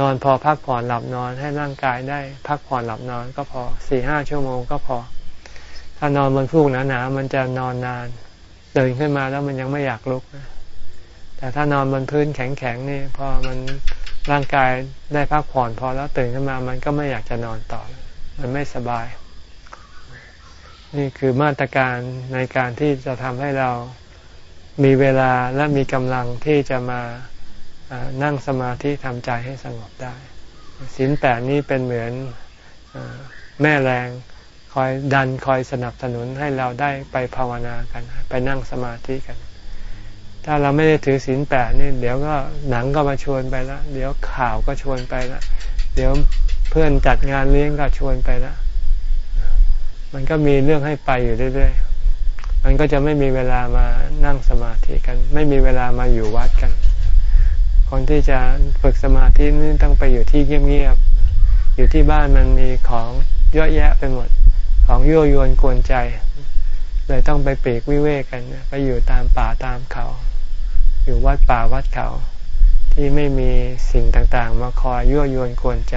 นอนพอพักผ่อนหลับนอนให้ร่างกายได้ พักผ่อนหลับนอนก็พอสี่ห้าชั่วโมงก็พอ ถ้านอนบนฟูกหนาๆมันจะนอนนานตื่นขึ้นมาแล้วมันยังไม่อยากลุกนะแต่ถ้านอนบนพื้นแข็งๆนี่พอมันร่างกายได้พักผ่อนพอแล้วตื่นขึ้นมามันก็ไม่อยากจะนอนต่อ มันไม่สบาย นี่คือมาตรการในการที่จะทำให้เรามีเวลาและมีกำลังที่จะมานั่งสมาธิทำใจให้สงบได้ศีลแปดนี้เป็นเหมือนแม่แรงคอยดันคอยสนับสนุนให้เราได้ไปภาวนากัน ไปนั่งสมาธิกัน ถ้าเราไม่ได้ถือศีลแปดนี่เดี๋ยวก็หนังก็มาชวนไปแล้วเดี๋ยวข่าวก็ชวนไปแล้วเดี๋ยวเพื่อนจัดงานเลี้ยงก็ชวนไปแล้ว มันก็มีเรื่องให้ไปอยู่เรื่อยๆ มันก็จะไม่มีเวลามานั่งสมาธิกัน ไม่มีเวลามาอยู่วัดกัน คนที่จะฝึกสมาธินี่ต้องไปอยู่ที่เงียบๆ อยู่ที่บ้านมันมีของเยอะแยะไปหมด ของยั่วยวนกวนใจ เลยต้องไปปีกวิเวกกัน ไปอยู่ตามป่าตามเขา อยู่วัดป่าวัดเขาที่ไม่มีสิ่งต่างๆ มาคอยยั่วยวนกวนใจ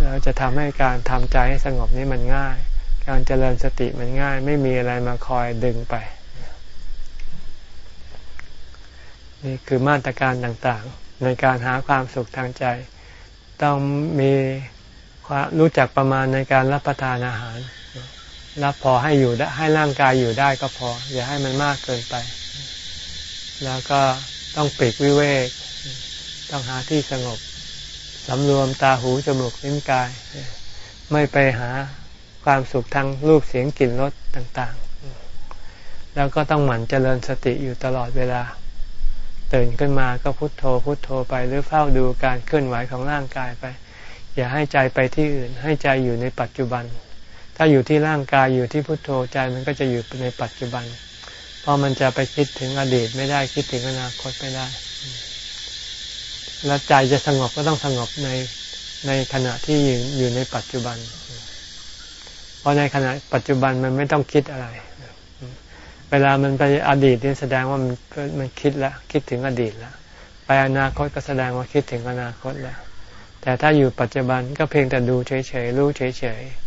แล้วจะทำให้การทำใจให้สงบนี้มันง่าย การเจริญสติมันง่าย ไม่มีอะไรมาคอยดึงไป นี่คือมาตรการต่างๆ ในการหาความสุขทางใจ ต้องมีรู้จักประมาณในการรับประทานอาหาร รับพอให้อยู่ให้ร่างกายอยู่ได้ก็พอ อย่าให้มันมากเกินไป แล้วก็ต้องปิดวิเวก ต้องหาที่สงบสำรวมตาหูจมูกลิ้นกาย ไม่ไปหา ความสุขทางรูปเสียงกลิ่นรสต่างๆ แล้วก็ต้องหมั่นเจริญสติอยู่ตลอดเวลา ตื่นขึ้นมาก็พุโทโธพุโทโธไปหรือเฝ้าดูการเคลื่อนไหวของร่างกายไป อย่าให้ใจไปที่อื่น ให้ใจอยู่ในปัจจุบัน ถ้าอยู่ที่ร่างกายอยู่ที่พุโทโธใจมันก็จะอยู่ในปัจจุบันเพราะมันจะไปคิดถึงอดีตไม่ได้คิดถึงอนาคตไม่ได้ แล้วใจจะสงบก็ต้องสงบในในขณะที่อยู่อยู่ในปัจจุบัน เพราะในขณะปัจจุบันมันไม่ต้องคิดอะไร เวลามันไปอดีตนี่แสดงว่ามันมันคิดแล้วคิดถึงอดีตแล้วไปอนาคตก็แสดงว่าคิดถึงอนาคตแล้วแต่ถ้าอยู่ปัจจุบันก็เพียงแต่ดูเฉยๆรู้เฉยๆ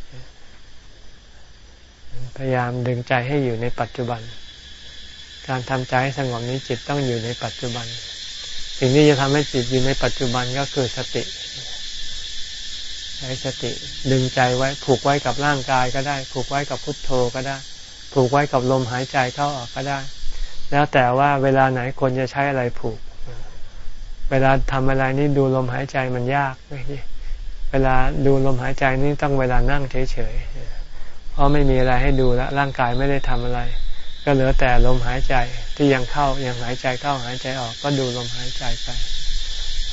พยายามดึงใจให้อยู่ในปัจจุบัน การทำใจให้สงบนี้จิตต้องอยู่ในปัจจุบัน สิ่งที่จะทำให้จิตอยู่ในปัจจุบันก็คือสติ ใช้สติดึงใจไว้ผูกไว้กับร่างกายก็ได้ ผูกไว้กับพุทโธก็ได้ ผูกไว้กับลมหายใจเข้าออกก็ได้ แล้วแต่ว่าเวลาไหนควรจะใช้อะไรผูก เวลาทำอะไรนี่ดูลมหายใจมันยากเวลาดูลมหายใจนี่ต้องเวลานั่งเฉยๆเพราะไม่มีอะไรให้ดูแล้วร่างกายไม่ได้ทำอะไร ก็เหลือแต่ลมหายใจที่ยังเข้ายังหายใจเข้าหายใจออกก็ดูลมหายใจไป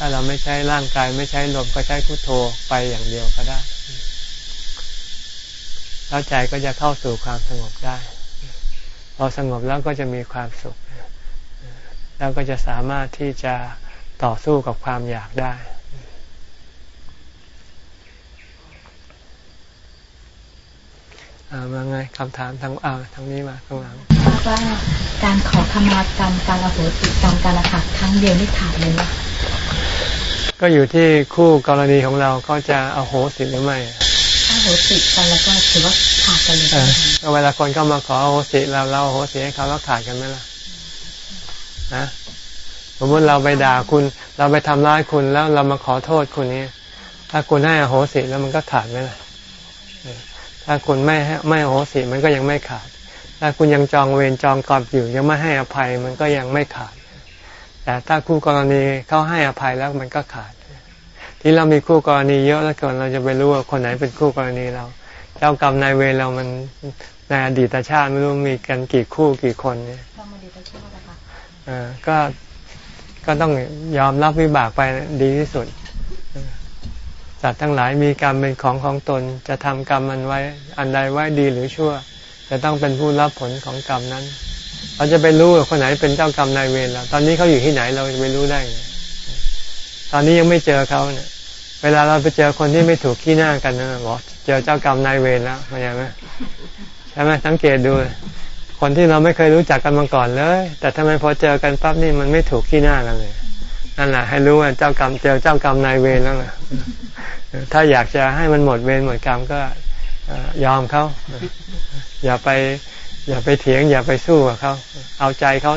ถ้าเราไม่ใช้ร่างกายไม่ใช้ลมก็ใช้พุทโธไปอย่างเดียวก็ได้ แล้วใจก็จะเข้าสู่ความสงบได้ พอสงบแล้วก็จะมีความสุข แล้วก็จะสามารถที่จะต่อสู้กับความอยากได้อามาไงคำถามทางอ่าทางนี้มาข้างหลังว่าการขอขมากรรมการอโหสิกรรมการหักครั้งเดียวนี่ขาดเลยไหม ก็อยู่ที่คู่กรณีของเราก็จะเอาโหสิหรือไม่ถ้าโหสิกันแล้วก็ถือว่าขาดกันเลยเวลาคนเข้ามาขอโหสิเราเราโหสิให้เขาแล้วขาดกันไหมล่ะนะสมมติเราไปด่าคุณ เราไปทำร้ายคุณแล้วเรามาขอโทษคุณนี้ถ้าคุณให้อโหสิแล้วมันก็ขาดไหมล่ะถ้าคุณไม่ไม่โหสิมันก็ยังไม่ขาด ถ้าคุณยังจองเวรจองกรรมอยู่ยังไม่ให้อภัยมันก็ยังไม่ขาด แต่ถ้าคู่กรณีเขาให้อภัยแล้วมันก็ขาด ที่เรามีคู่กรณีเยอะแล้วก่อนเราจะไปรู้ว่าคนไหนเป็นคู่กรณีเรา เจ้ากรรมนายเวรเรามันในอดีตชาติไม่รู้มีกันกี่คู่กี่คนเนี่ยก็ก็ต้องยอมรับวิบากไปดีที่สุดสัตว์ทั้งหลายมีกรรมเป็นของของตนจะทำกรรมมันไว้ อันใดไว้ดีหรือชั่ว จะต้องเป็นผู้รับผลของกรรมนั้น เราจะไปรู้ว่าคนไหนเป็นเจ้ากรรมนายเวรแล้วตอนนี้เขาอยู่ที่ไหนเราจะไปรู้ได้ ตอนนี้ยังไม่เจอเขาเนี่ย เวลาเราไปเจอคนที่ไม่ถูกขี้หน้ากันนะบอกเจอเจ้ากรรมนายเวรแล้วเข้าใจไหมใช่ไหมสังเกตดู คนที่เราไม่เคยรู้จักกันมาก่อนเลย แต่ทำไมพอเจอกันปั๊บนี่มันไม่ถูกขี้หน้ากันเลยนั่นแหละให้รู้ว่าเจ้ากรรมเจอเจ้ากรรมนายเวรแล้วนะถ้าอยากจะให้มันหมดเวรหมดกรรมก็ยอมเขาอย่าไป อย่าไปเถียงอย่าไปสู้กับเขาเอาใจเขา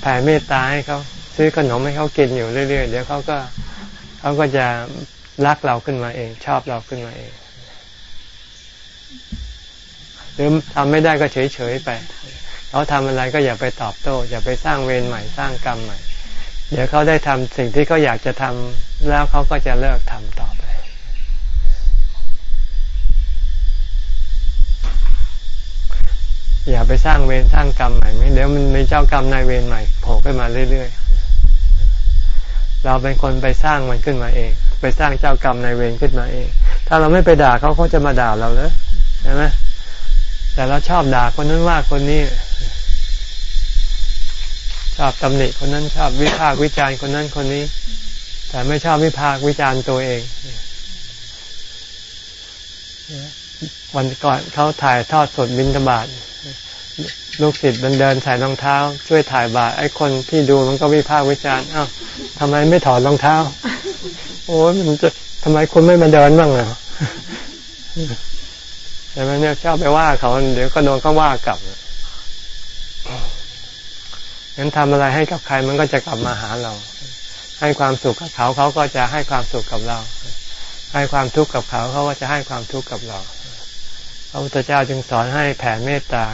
แผ่เมตตาให้เขาซื้อขนมให้เขากินอยู่เรื่อยๆเดี๋ยวเขาก็เขาก็จะรักเราขึ้นมาเอง ชอบเราขึ้นมาเองหรือทำไม่ได้ก็เฉยๆไปเขาทำอะไรก็อย่าไปตอบโต้ อย่าไปสร้างเวรใหม่สร้างกรรมใหม่ เดี๋ยวเขาได้ทำสิ่งที่เขาอยากจะทำแล้วเขาก็จะเลิกทำต่อไป อย่าไปสร้างเวรสร้างกรรมใหม่ไหมเดี๋ยวมันมีเจ้ากรรมนายเวรใหม่โผล่ขึ้นมาเรื่อยๆ เราเป็นคนไปสร้างมันขึ้นมาเอง ไปสร้างเจ้ากรรมนายเวรขึ้นมาเอง ถ้าเราไม่ไปด่าเขาเขาจะมาด่าเราเลยใช่ไหมแต่เราชอบด่าคนนั้นว่าคนนี้ ชอบตำหนิคนนั้นชอบวิพากษ์วิจารณ์คนนั้นคนนี้ แต่ไม่ชอบวิพากษ์วิจารณ์ตัวเองวันก่อนเขาถ่ายทอดสดบินทบาท ลูกศิษย์เดินเดินใส่รองเท้า ช่วยถ่ายบาทไอ้คนที่ดูมันก็วิพากษ์วิจารณ์อ้าวทำไมไม่ถอดรองเท้า โอ้ยมันจะทำไมคุณไม่มาเดินบ้างเหรอแต่ไหมเนี่ยชอบไปว่าเขาเดี๋ยวก็โดนเขาว่ากลับงั้นทำอะไรให้กับใครมันก็จะกลับมาหาเรา ให้ความสุขกับเขาเขาก็จะให้ความสุขกับเรา ให้ความทุกข์กับเขาเขาก็จะให้ความทุกข์กับเราพระพุทธเจ้าจึงสอนให้แผ่เมตตา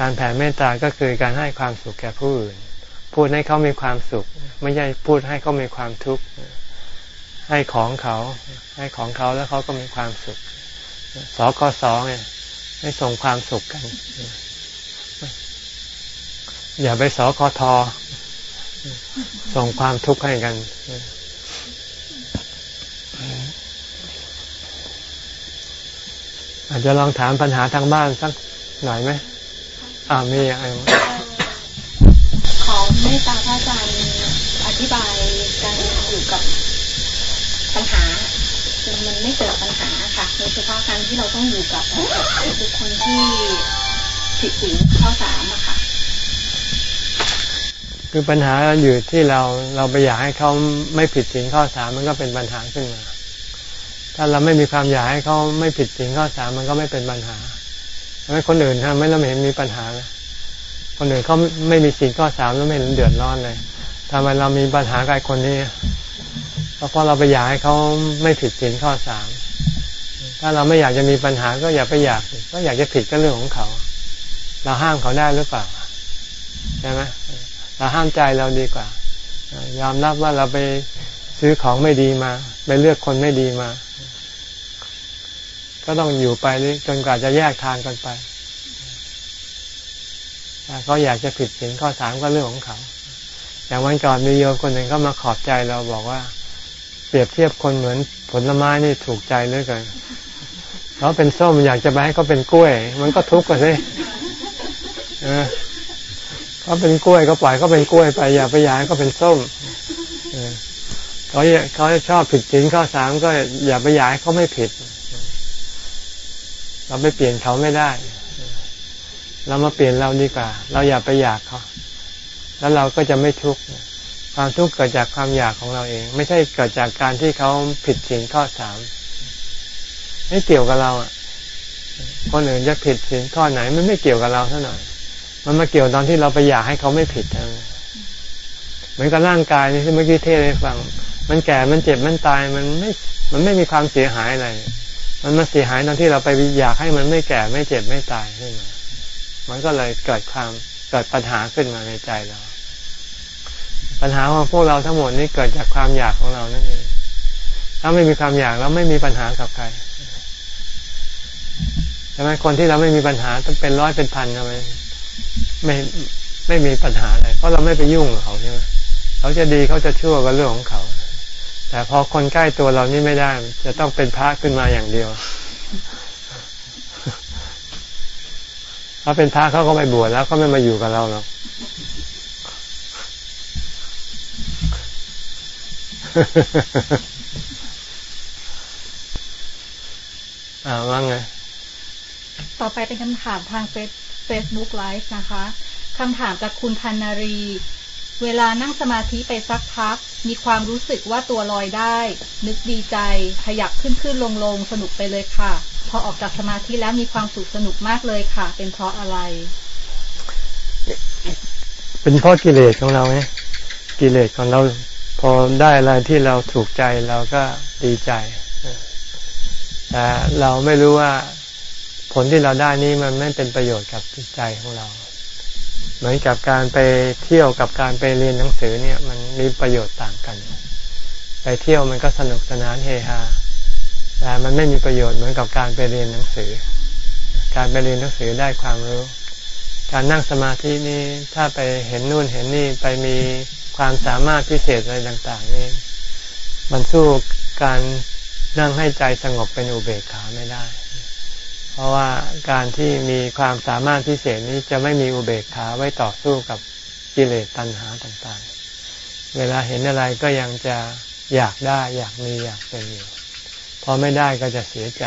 การแผ่เมตตาก็คือการให้ความสุขแก่ผู้อื่น พูดให้เขามีความสุข ไม่ใช่พูดให้เขามีความทุกข์ ให้ของเขา ให้ของเขาแล้วเขาก็มีความสุข สกสไงเนี่ยให้ส่งความสุขกัน อย่าไปสอคทอส่งความทุกข์ให้กัน อาจจะลองถามปัญหาทางบ้านสักหน่อยไหม อ่ามีอะไรขอเมตตาพระอาจารย์อธิบายการอยู่กับปัญหามันไม่เกิดปัญหาค่ะโดยเฉพาะการที่เราต้องอยู่กับบุคคลที่ผิดศีลข้อสามอะค่ะ คือปัญหาอยู่ที่เราเราไปอยากให้เขาไม่ผิดสิ่งข้อสามมันก็เป็นปัญหาขึ้นมา ถ้าเราไม่มีความอยากให้เขาไม่ผิดสิ่งข้อสามมันก็ไม่เป็นปัญหา ทำให้คนอื่นทำไม่เราเห็นมีปัญหาเลยคนอื่นเขาไม่มีสิ่งข้อสามแล้วไม่เห็นเดือดร้อนเลยทำไมเรามีปัญหากับคนนี้เพราะเราไปอยากให้เขาไม่ผิดสิ่งข้อสามถ้าเราไม่อยากจะมีปัญหาก็อย่าไปอยาก ก็อยากจะผิดก็เรื่องของเขา เราห้ามเขาได้หรือเปล่าใช่ไหมเราห้ามใจเราดีกว่า ยอมรับว่าเราไปซื้อของไม่ดีมา ไปเลือกคนไม่ดีมา ก็ต้องอยู่ไปจนกว่าจะแยกทางกันไปถ้าเขาอยากจะผิดสิ่งข้อสามก็เรื่องของเขา อย่างวันก่อนมีโยมคนหนึ่งก็มาขอบใจเราบอกว่า เปรียบเทียบคนเหมือนผลไม้นี่ถูกใจเลยกันเขาเป็นส้มอยากจะไปให้เขาเป็นกล้วย มันก็ทุกข์กันสิเขาเป็นกล้วยก็ปล่อยเขาเป็นกล้วยไปอย่าไปอยากให้เขาเป็นส้มเขาเขาชอบผิดศีลข้อสามก็อย่าไปอยากให้เขาไม่ผิด เราไปเปลี่ยนเขาไม่ได้ เรามาเปลี่ยนเราดีกว่า เราอย่าไปอยากเขา แล้วเราก็จะไม่ทุกข์ความทุกข์เกิดจากความอยากของเราเอง ไม่ใช่เกิดจากการที่เขาผิดศีลข้อสามไม่เกี่ยวกับเราอะคนอื่นจะผิดศีลข้อไหนมันไม่เกี่ยวกับเราเท่าหน่อย มันมาเกี่ยวตอนที่เราไปอยากให้เขาไม่ผิดนะเหมือนกับร่างกายนี่ที่เมื่อกี้เทศให้ฟัง มันแก่มันเจ็บมันตายมันไม่ มันไม่มีความเสียหายอะไร มันมาเสียหายตอนที่เราไปอยากให้มันไม่แก่ไม่เจ็บไม่ตายขึ้นมา มันก็เลยเกิดความเกิดปัญหาขึ้นมาในใจเรา ปัญหาของพวกเราทั้งหมดนี้เกิดจากความอยากของเรานั่นเอง ถ้าไม่มีความอยากเราไม่มีปัญหากับใครใช่ไหมคนที่เราไม่มีปัญหาต้องเป็นร้อยเป็นพันทำไมไม่ไม่มีปัญหาอะไรเพราะเราไม่ไปยุ่งกับเขาใช่ไหมเขาจะดีเขาจะชั่วก็เรื่องของเขา แต่พอคนใกล้ตัวเรานี่ไม่ได้ จะต้องเป็นพระขึ้นมาอย่างเดียวเขาเป็นพระเขาก็ไปบวชแล้วเขาไม่มาอยู่กับเราหรอกอ่าว่าไง ต่อไปเป็นคำถามทางเฟซ Facebook Live นะคะคำถามจากคุณพันนารี เวลานั่งสมาธิไปสักพัก มีความรู้สึกว่าตัวลอยได้ นึกดีใจ ขยับขึ้นขึ้นลงลงสนุกไปเลยค่ะ พอออกจากสมาธิแล้วมีความสุขสนุกมากเลยค่ะ เป็นเพราะอะไร เป็นเพราะกิเลสของเราไงกิเลสของเราพอได้อะไรที่เราถูกใจเราก็ดีใจแต่เราไม่รู้ว่าผลที่เราได้นี้มันไม่เป็นประโยชน์กับจิตใจของเรา เหมือนกับการไปเที่ยวกับการไปเรียนหนังสือเนี่ย มันมีประโยชน์ต่างกัน ไปเที่ยวมันก็สนุกสนานเฮฮาแต่มันไม่มีประโยชน์เหมือนกับการไปเรียนหนังสือ การไปเรียนหนังสือได้ความรู้ การนั่งสมาธินี้ถ้าไปเห็นนู่นเห็นนี่ไปมีความสามารถพิเศษอะไรต่างๆนี่มันสู้การนั่งให้ใจสงบเป็นอุเบกขาไม่ได้ ราะว่าการที่มีความสามารถพิเศษนี้จะไม่มีอุเบกขาไว้ต่อสู้กับกิเลสตัณหาต่างๆ เวลาเห็นอะไรก็ยังจะอยากได้อยากมีอยากเป็นอยู่ พอไม่ได้ก็จะเสียใจ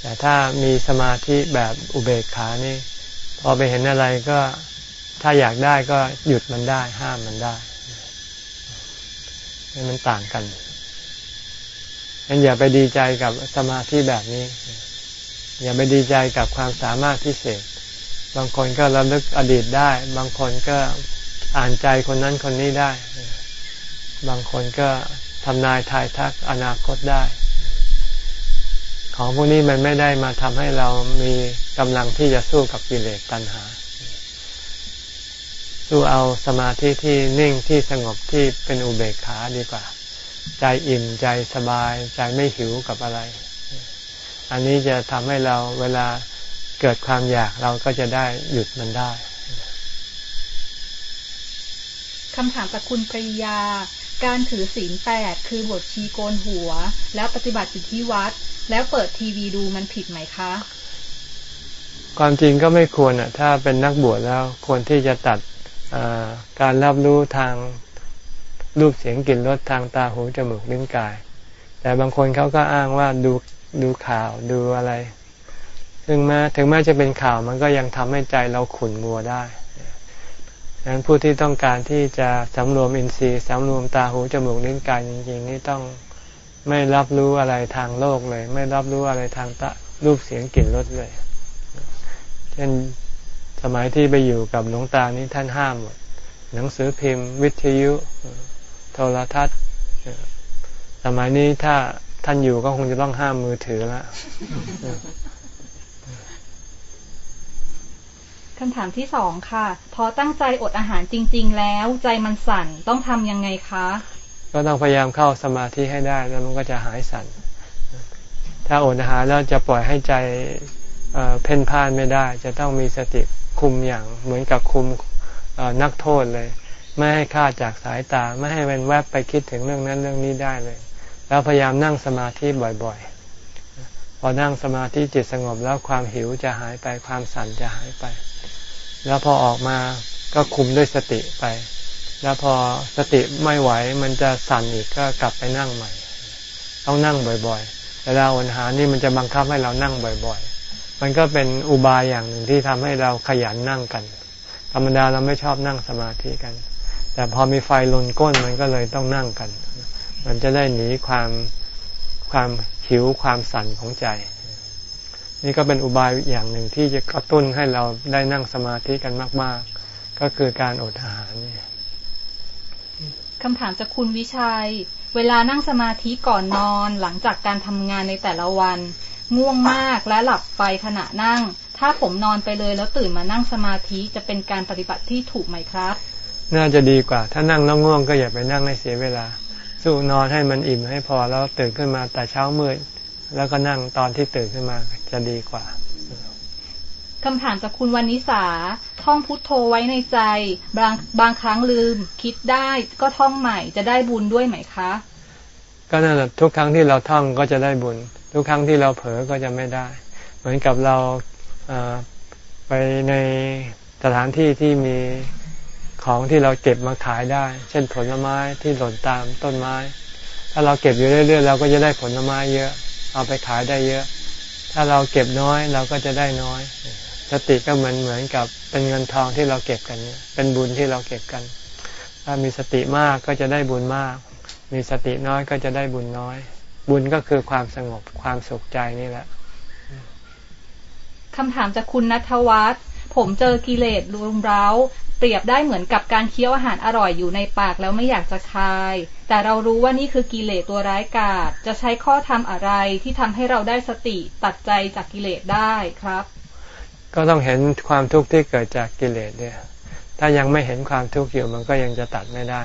แต่ถ้ามีสมาธิแบบอุเบกขานี่ พอไปเห็นอะไรก็ถ้าอยากได้ก็หยุดมันได้ ห้ามมันได้มันต่างกันงั้นอย่าไปดีใจกับสมาธิแบบนี้ อย่าไปดีใจกับความสามารถพิเศษ บางคนก็ระลึกอดีตได้ บางคนก็อ่านใจคนนั้นคนนี้ได้ บางคนก็ทำนายทายทักอนาคตได้ ของพวกนี้มันไม่ได้มาทำให้เรามีกำลังที่จะสู้กับกิเลสตัณหา สู้เอาสมาธิที่นิ่งที่สงบที่เป็นอุเบกขาดีกว่า ใจอิ่มใจสบายใจไม่หิวกับอะไร อันนี้จะทำให้เราเวลาเกิดความอยากเราก็จะได้หยุดมันได้คำถามจากคุณปริยา การถือศีลแปดคือบทชีโกนหัว แล้วปฏิบัติอยู่ที่วัด แล้วเปิดทีวีดูมันผิดไหมคะ ความจริงก็ไม่ควรอะ ถ้าเป็นนักบวชแล้วควรที่จะตัดการรับรู้ทางรูปเสียงกลิ่นรสทางตาหูจมูกลิ้นกาย แต่บางคนเขาก็อ้างว่าดู ดูข่าวดูอะไรซึ่งแม้ถึงแม้จะเป็นข่าวมันก็ยังทำให้ใจเราขุ่นมัวได้ดังนั้นผู้ที่ต้องการที่จะสำรวมอินทรีย์สำรวมตาหูจมูกลิ้นกายจริงๆนี่ต้องไม่รับรู้อะไรทางโลกเลย ไม่รับรู้อะไรทางตะรูปเสียงกลิ่นรสเลย เช่นสมัยที่ไปอยู่กับหลวงตานี้ท่านห้ามหมดหนังสือพิมพ์ วิทยุ โทรทัศน์ สมัยนี้ถ้า ท่านอยู่ก็คงจะต้องห้ามมือถือละคำถามที่สองค่ะ พอตั้งใจอดอาหารจริง ๆ แล้วใจมันสั่นต้องทำยังไงคะ ก็ต้องพยายามเข้าสมาธิให้ได้แล้วมันก็จะหายสั่น ถ้าอดอาหารแล้วจะปล่อยให้ใจเพ่นพ่านไม่ได้ จะต้องมีสติคุมอย่างเหมือนกับคุมนักโทษเลย ไม่ให้ฆ่าจากสายตา ไม่ให้มันแวบไปคิดถึงเรื่องนั้นเรื่องนี้ได้เลย แล้วพยายามนั่งสมาธิบ่อยๆ พอนั่งสมาธิจิตสงบแล้วความหิวจะหายไปความสั่นจะหายไป แล้วพอออกมาก็คุมด้วยสติไป แล้วพอสติไม่ไหวมันจะสั่นอีกก็กลับไปนั่งใหม่ ต้องนั่งบ่อยๆเวลาอัญหานี่มันจะบังคับให้เรานั่งบ่อยๆ มันก็เป็นอุบายอย่างหนึ่งที่ทำให้เราขยันนั่งกัน ธรรมดาเราไม่ชอบนั่งสมาธิกัน แต่พอมีไฟลนก้นมันก็เลยต้องนั่งกัน มันจะได้หนีความความหิวความสั่นของใจ นี่ก็เป็นอุบายอย่างหนึ่งที่จะกระตุ้นให้เราได้นั่งสมาธิกันมาก ๆ ก็คือการอดอาหารนี่คำถามจากคุณวิชัย เวลานั่งสมาธิก่อนนอนหลังจากการทำงานในแต่ละวัน ง่วงมากและหลับไปขณะนั่ง ถ้าผมนอนไปเลยแล้วตื่นมานั่งสมาธิจะเป็นการปฏิบัติที่ถูกไหมครับ น่าจะดีกว่า ถ้านั่งแล้วง่วงก็อย่าไปนั่งให้เสียเวลา สู้นอนให้มันอิ่มให้พอแล้วตื่นขึ้นมาแต่เช้ามืดแล้วก็นั่งตอนที่ตื่นขึ้นมาจะดีกว่าคำถามจากคุณวันนิสา ท่องพุทโธไว้ในใจ บางบางครั้งลืม คิดได้ก็ท่องใหม่จะได้บุญด้วยไหมคะ ก็นั่นแหละทุกครั้งที่เราท่องก็จะได้บุญ ทุกครั้งที่เราเผลอก็จะไม่ได้ เหมือนกับเราไปในสถานที่ที่มี ของที่เราเก็บมาขายได้ เช่นผลไม้ที่หล่นตามต้นไม้ ถ้าเราเก็บอยู่เรื่อยๆเราก็จะได้ผลไม้เยอะ เอาไปขายได้เยอะ ถ้าเราเก็บน้อยเราก็จะได้น้อย สติก็เหมือนเหมือนกับเป็นเงินทองที่เราเก็บกันเนี่ยเป็นบุญที่เราเก็บกัน ถ้ามีสติมากก็จะได้บุญมาก มีสติน้อยก็จะได้บุญน้อย บุญก็คือความสงบความสุขใจนี่แหละคำถามจากคุณนัทวัฒน์ผมเจอกิเลสรุมเร้า เปรียบได้เหมือนกับการเคี้ยวอาหารอร่อยอยู่ในปากแล้วไม่อยากจะคาย แต่เรารู้ว่านี่คือกิเลสตัวร้ายกาจจะใช้ข้อธรรมอะไรที่ทำให้เราได้สติตัดใจจากกิเลสได้ครับ ก็ต้องเห็นความทุกข์ที่เกิดจากกิเลสเนี่ย ถ้ายังไม่เห็นความทุกข์อยู่มันก็ยังจะตัดไม่ได้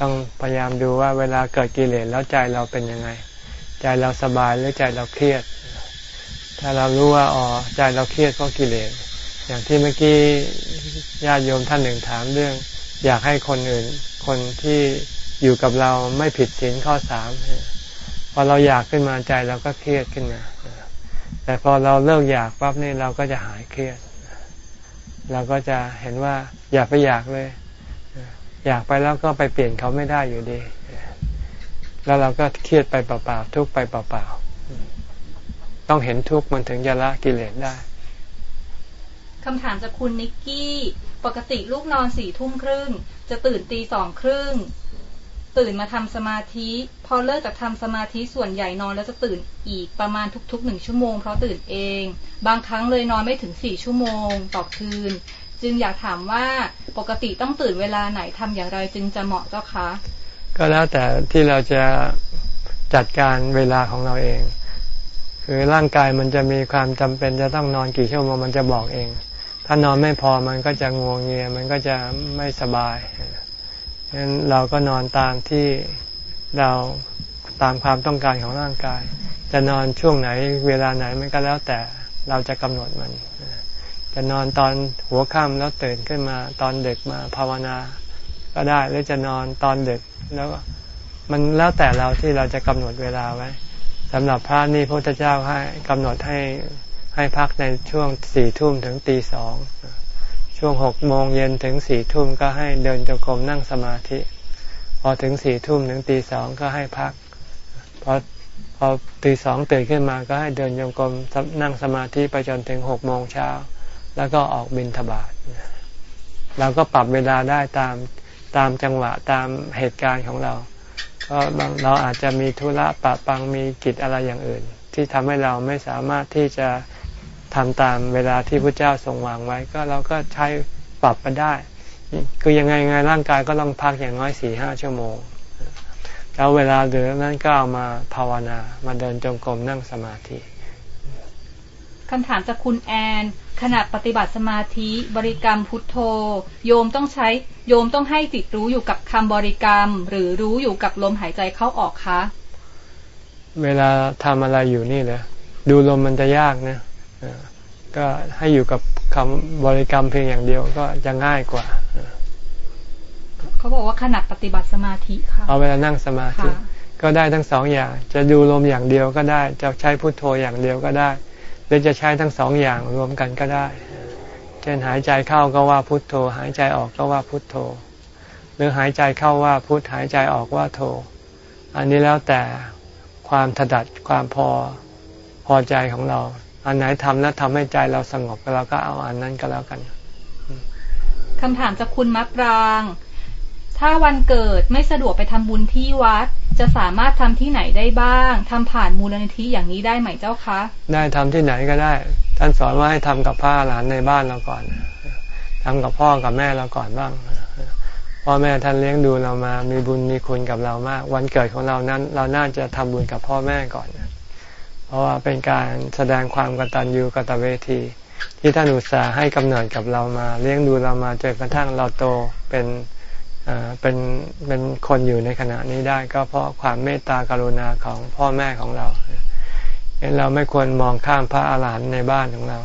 ต้องพยายามดูว่าเวลาเกิดกิเลสแล้วใจเราเป็นยังไง ใจเราสบายหรือใจเราเครียด ถ้าเรารู้ว่าอ๋อใจเราเครียดเพราะกิเลส อย่างที่เมื่อกี้ญาติโยมท่านหนึ่งถามเรื่อง อยากให้คนอื่น คนที่อยู่กับเราไม่ผิดศีลข้อสามพอเราอยากขึ้นมาใจเราก็เครียดขึ้นมาแต่พอเราเลิกอยากปั๊บนี่เราก็จะหายเครียด เราก็จะเห็นว่าอยากไปอยากเลย อยากไปแล้วก็ไปเปลี่ยนเขาไม่ได้อยู่ดี แล้วเราก็เครียดไปเปล่าๆทุกไปเปล่าๆต้องเห็นทุกข์มันถึงจะละกิเลสได้ คำถามจากคุณนิกกี้ ปกติลูกนอนสี่ทุ่มครึ่ง จะตื่นตีสองครึ่ง ตื่นมาทำสมาธิ พอเลิกจากทำสมาธิส่วนใหญ่นอนแล้วจะตื่นอีกประมาณทุกๆหนึ่งชั่วโมงเพราะตื่นเอง บางครั้งเลยนอนไม่ถึงสี่ชั่วโมงต่อคืน จึงอยากถามว่าปกติต้องตื่นเวลาไหนทำอย่างไรจึงจะเหมาะเจ้าคะ ก็แล้วแต่ที่เราจะจัดการเวลาของเราเองคือร่างกายมันจะมีความจำเป็นจะต้องนอนกี่ชั่วโมงมันจะบอกเอง ถ้านอนไม่พอมันก็จะงวงเงียมันก็จะไม่สบายฉะนั้นเราก็นอนตามที่เราตามความต้องการของร่างกาย จะนอนช่วงไหนเวลาไหนมันก็แล้วแต่เราจะกำหนดมัน จะนอนตอนหัวค่ำแล้วตื่นขึ้นมาตอนเด็กมาภาวนา ก็ได้หรือจะนอนตอนเด็กแล้วมันแล้วแต่เราที่เราจะกำหนดเวลาไว้สำหรับพระนี่พระเจ้าให้กำหนดให้ ให้พักในช่วงสี่ทุ่มถึงตีสองช่วงหกโมงเย็นถึงสี่ทุ่มก็ให้เดินจงกรมนั่งสมาธิ พอถึงสี่ทุ่มถึงตีสองก็ให้พักพอพอตีสองตื่นขึ้นมาก็ให้เดินจงกรมนั่งสมาธิไปจนถึงหกโมงเช้า แล้วก็ออกบินทบาทเราก็ปรับเวลาได้ตามตามจังหวะตามเหตุการณ์ของเรา ก็บางเราอาจจะมีธุระปะปังมีกิจอะไรอย่างอื่น ที่ทำให้เราไม่สามารถที่จะ ทำตามเวลาที่พระเจ้าทรงวางไว้ ก็เราก็ใช้ปรับไปได้ คือยังไงไงร่างกายก็ต้องพักอย่างน้อยสี่ห้าชั่วโมง แล้วเวลาเหลือนั้นก็เอามาภาวนา มาเดินจงกรมนั่งสมาธิคำถามจากคุณแอนขณะปฏิบัติสมาธิบริกรรมพุทโธ โยมต้องใช้โยมต้องให้จิตรู้อยู่กับคำบริกรรม หรือรู้อยู่กับลมหายใจเข้าออกคะ เวลาทำอะไรอยู่นี่เลยดูลมมันจะยากนะ ก็ให้อยู่กับคำบริกรรมเพียงอย่างเดียวก็จะง่ายกว่า เขาบอกว่าขณะปฏิบัติสมาธิค่ะ เอาเวลานั่งสมาธิก็ก็ได้ทั้งสองอย่าง จะดูลมอย่างเดียวก็ได้ จะใช้พุทโธอย่างเดียวก็ได้ หรือจะใช้ทั้งสองอย่างรวมกันก็ได้ เช่นหายใจเข้าก็ว่าพุทโธ หายใจออกก็ว่าพุทโธ หรือหายใจเข้าว่าพุทหายใจออกว่าโธ อันนี้แล้วแต่ความถดัดความพอพอใจของเรา อันไหนทำแล้วทำให้ใจเราสงบเราก็เอาอันนั้นก็แล้วกันคำถามจากคุณมะปราง ถ้าวันเกิดไม่สะดวกไปทำบุญที่วัด จะสามารถทำที่ไหนได้บ้างทำผ่านมูลนิธิอย่างนี้ได้ไหมเจ้าคะ ได้ทำที่ไหนก็ได้ ท่านสอนว่าให้ทำกับพ่อหลานในบ้านเราก่อนทำกับพ่อกับแม่เราก่อนบ้างพ่อแม่ท่านเลี้ยงดูเรามา มีบุญมีคุณกับเรามาก วันเกิดของเรานั้น เราน่าจะทำบุญกับพ่อแม่ก่อน เพราะว่าเป็นการแสดงความกตัญญูกตเวที ที่ท่านอุตส่าห์ให้กำเนิดกับเรามา เลี้ยงดูเรามาจนกระทั่งเราโตเป็นเป็นเป็นคนอยู่ในขณะนี้ได้ ก็เพราะความเมตตากรุณาของพ่อแม่ของเราเห็นเราไม่ควรมองข้ามพระอาหารหันต์ในบ้านของเรา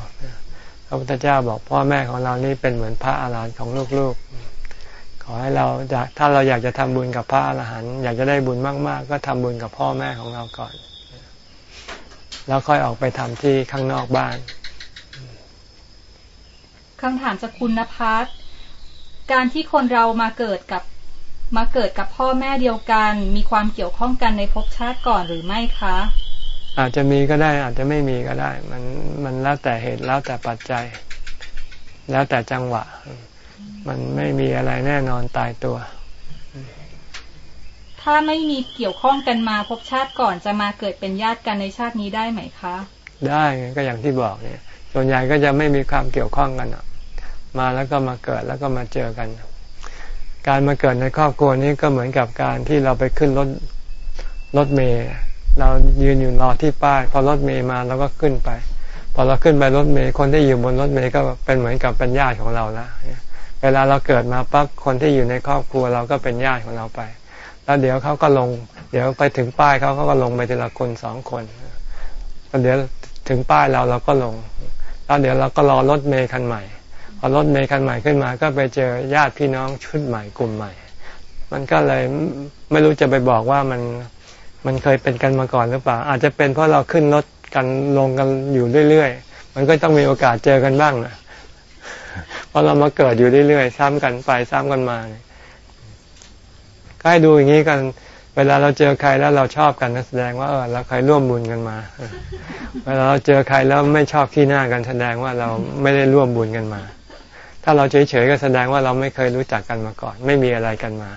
พระพุทธเจ้าบอกพ่อแม่ของเรานี่เป็นเหมือนพระอาหารหันต์ของลูกๆ ขอให้เราอยากถ้าเราอยากจะทำบุญกับพระอาหารหันต์อยากจะได้บุญมาก ๆ ก็ทำบุญกับพ่อแม่ของเราก่อน แล้วค่อยออกไปทำที่ข้างนอกบ้านคำถามจากคุณนภัสการที่คนเรามาเกิดกับมาเกิดกับพ่อแม่เดียวกัน มีความเกี่ยวข้องกันในภพชาติก่อนหรือไม่คะ อาจจะมีก็ได้อาจจะไม่มีก็ได้ มันมันแล้วแต่เหตุแล้วแต่ปัจจัย แล้วแต่จังหวะ มันไม่มีอะไรแน่นอนตายตัว ถ้าไม่มีเกี่ยวข้องกันมาภพชาติก่อนจะมาเกิดเป็นญาติกันในชาตินี้ได้ไหมคะ ได้ก็อย่างที่บอกเนี่ย ส่วนใหญ่ก็จะไม่มีความเกี่ยวข้องกันอะ มาแล้วก็มาเกิดแล้วก็มาเจอกัน การมาเกิดในครอบครัวนี้ก็เหมือนกับการที่เราไปขึ้นรถรถเมย์เรายืนอยู่รอที่ป้ายพอรถเมย์มาเราก็ขึ้นไป พอเราขึ้นไปรถเมย์คนที่อยู่บนรถเมย์ก็เป็นเหมือนกับเป็นญาติของเราแล้วเวลาเราเกิดมาปั๊บคนที่อยู่ในครอบครัวเราก็เป็นญาติของเราไป แล้วเดี๋ยวเขาก็ลง เดี๋ยวไปถึงป้ายเขาเขาก็ลงไปทีละคนสองคนแล้วเดี๋ยวถึงป้ายเราเราก็ลง แล้วเดี๋ยวเราก็รอรถเมย์คันใหม่พอรถเมย์คันใหม่ขึ้นมา ก็ไปเจอญาติพี่น้องชุดใหม่กลุ่มใหม่ มันก็เลยไม่รู้จะไปบอกว่ามันมันเคยเป็นกันมาก่อนหรือเปล่า อาจจะเป็นเพราะเราขึ้นรถกันลงกันอยู่เรื่อยๆ มันก็ต้องมีโอกาสเจอกันบ้างนะเพราะเรามาเกิดอยู่เรื่อยๆ ซ้ำกันไปซ้ำกันมา ก็ให้ดูอย่างนี้กัน เวลาเราเจอใครแล้วเราชอบกันแสดงว่าเออเราเคยร่วมบุญกันมา เวลาเราเจอใครแล้วไม่ชอบขี้หน้ากันแสดงว่าเราไม่ได้ร่วมบุญกันมา ถ้าเราเฉยๆก็แสดงว่าเราไม่เคยรู้จักกันมาก่อน ไม่มีอะไรกันมา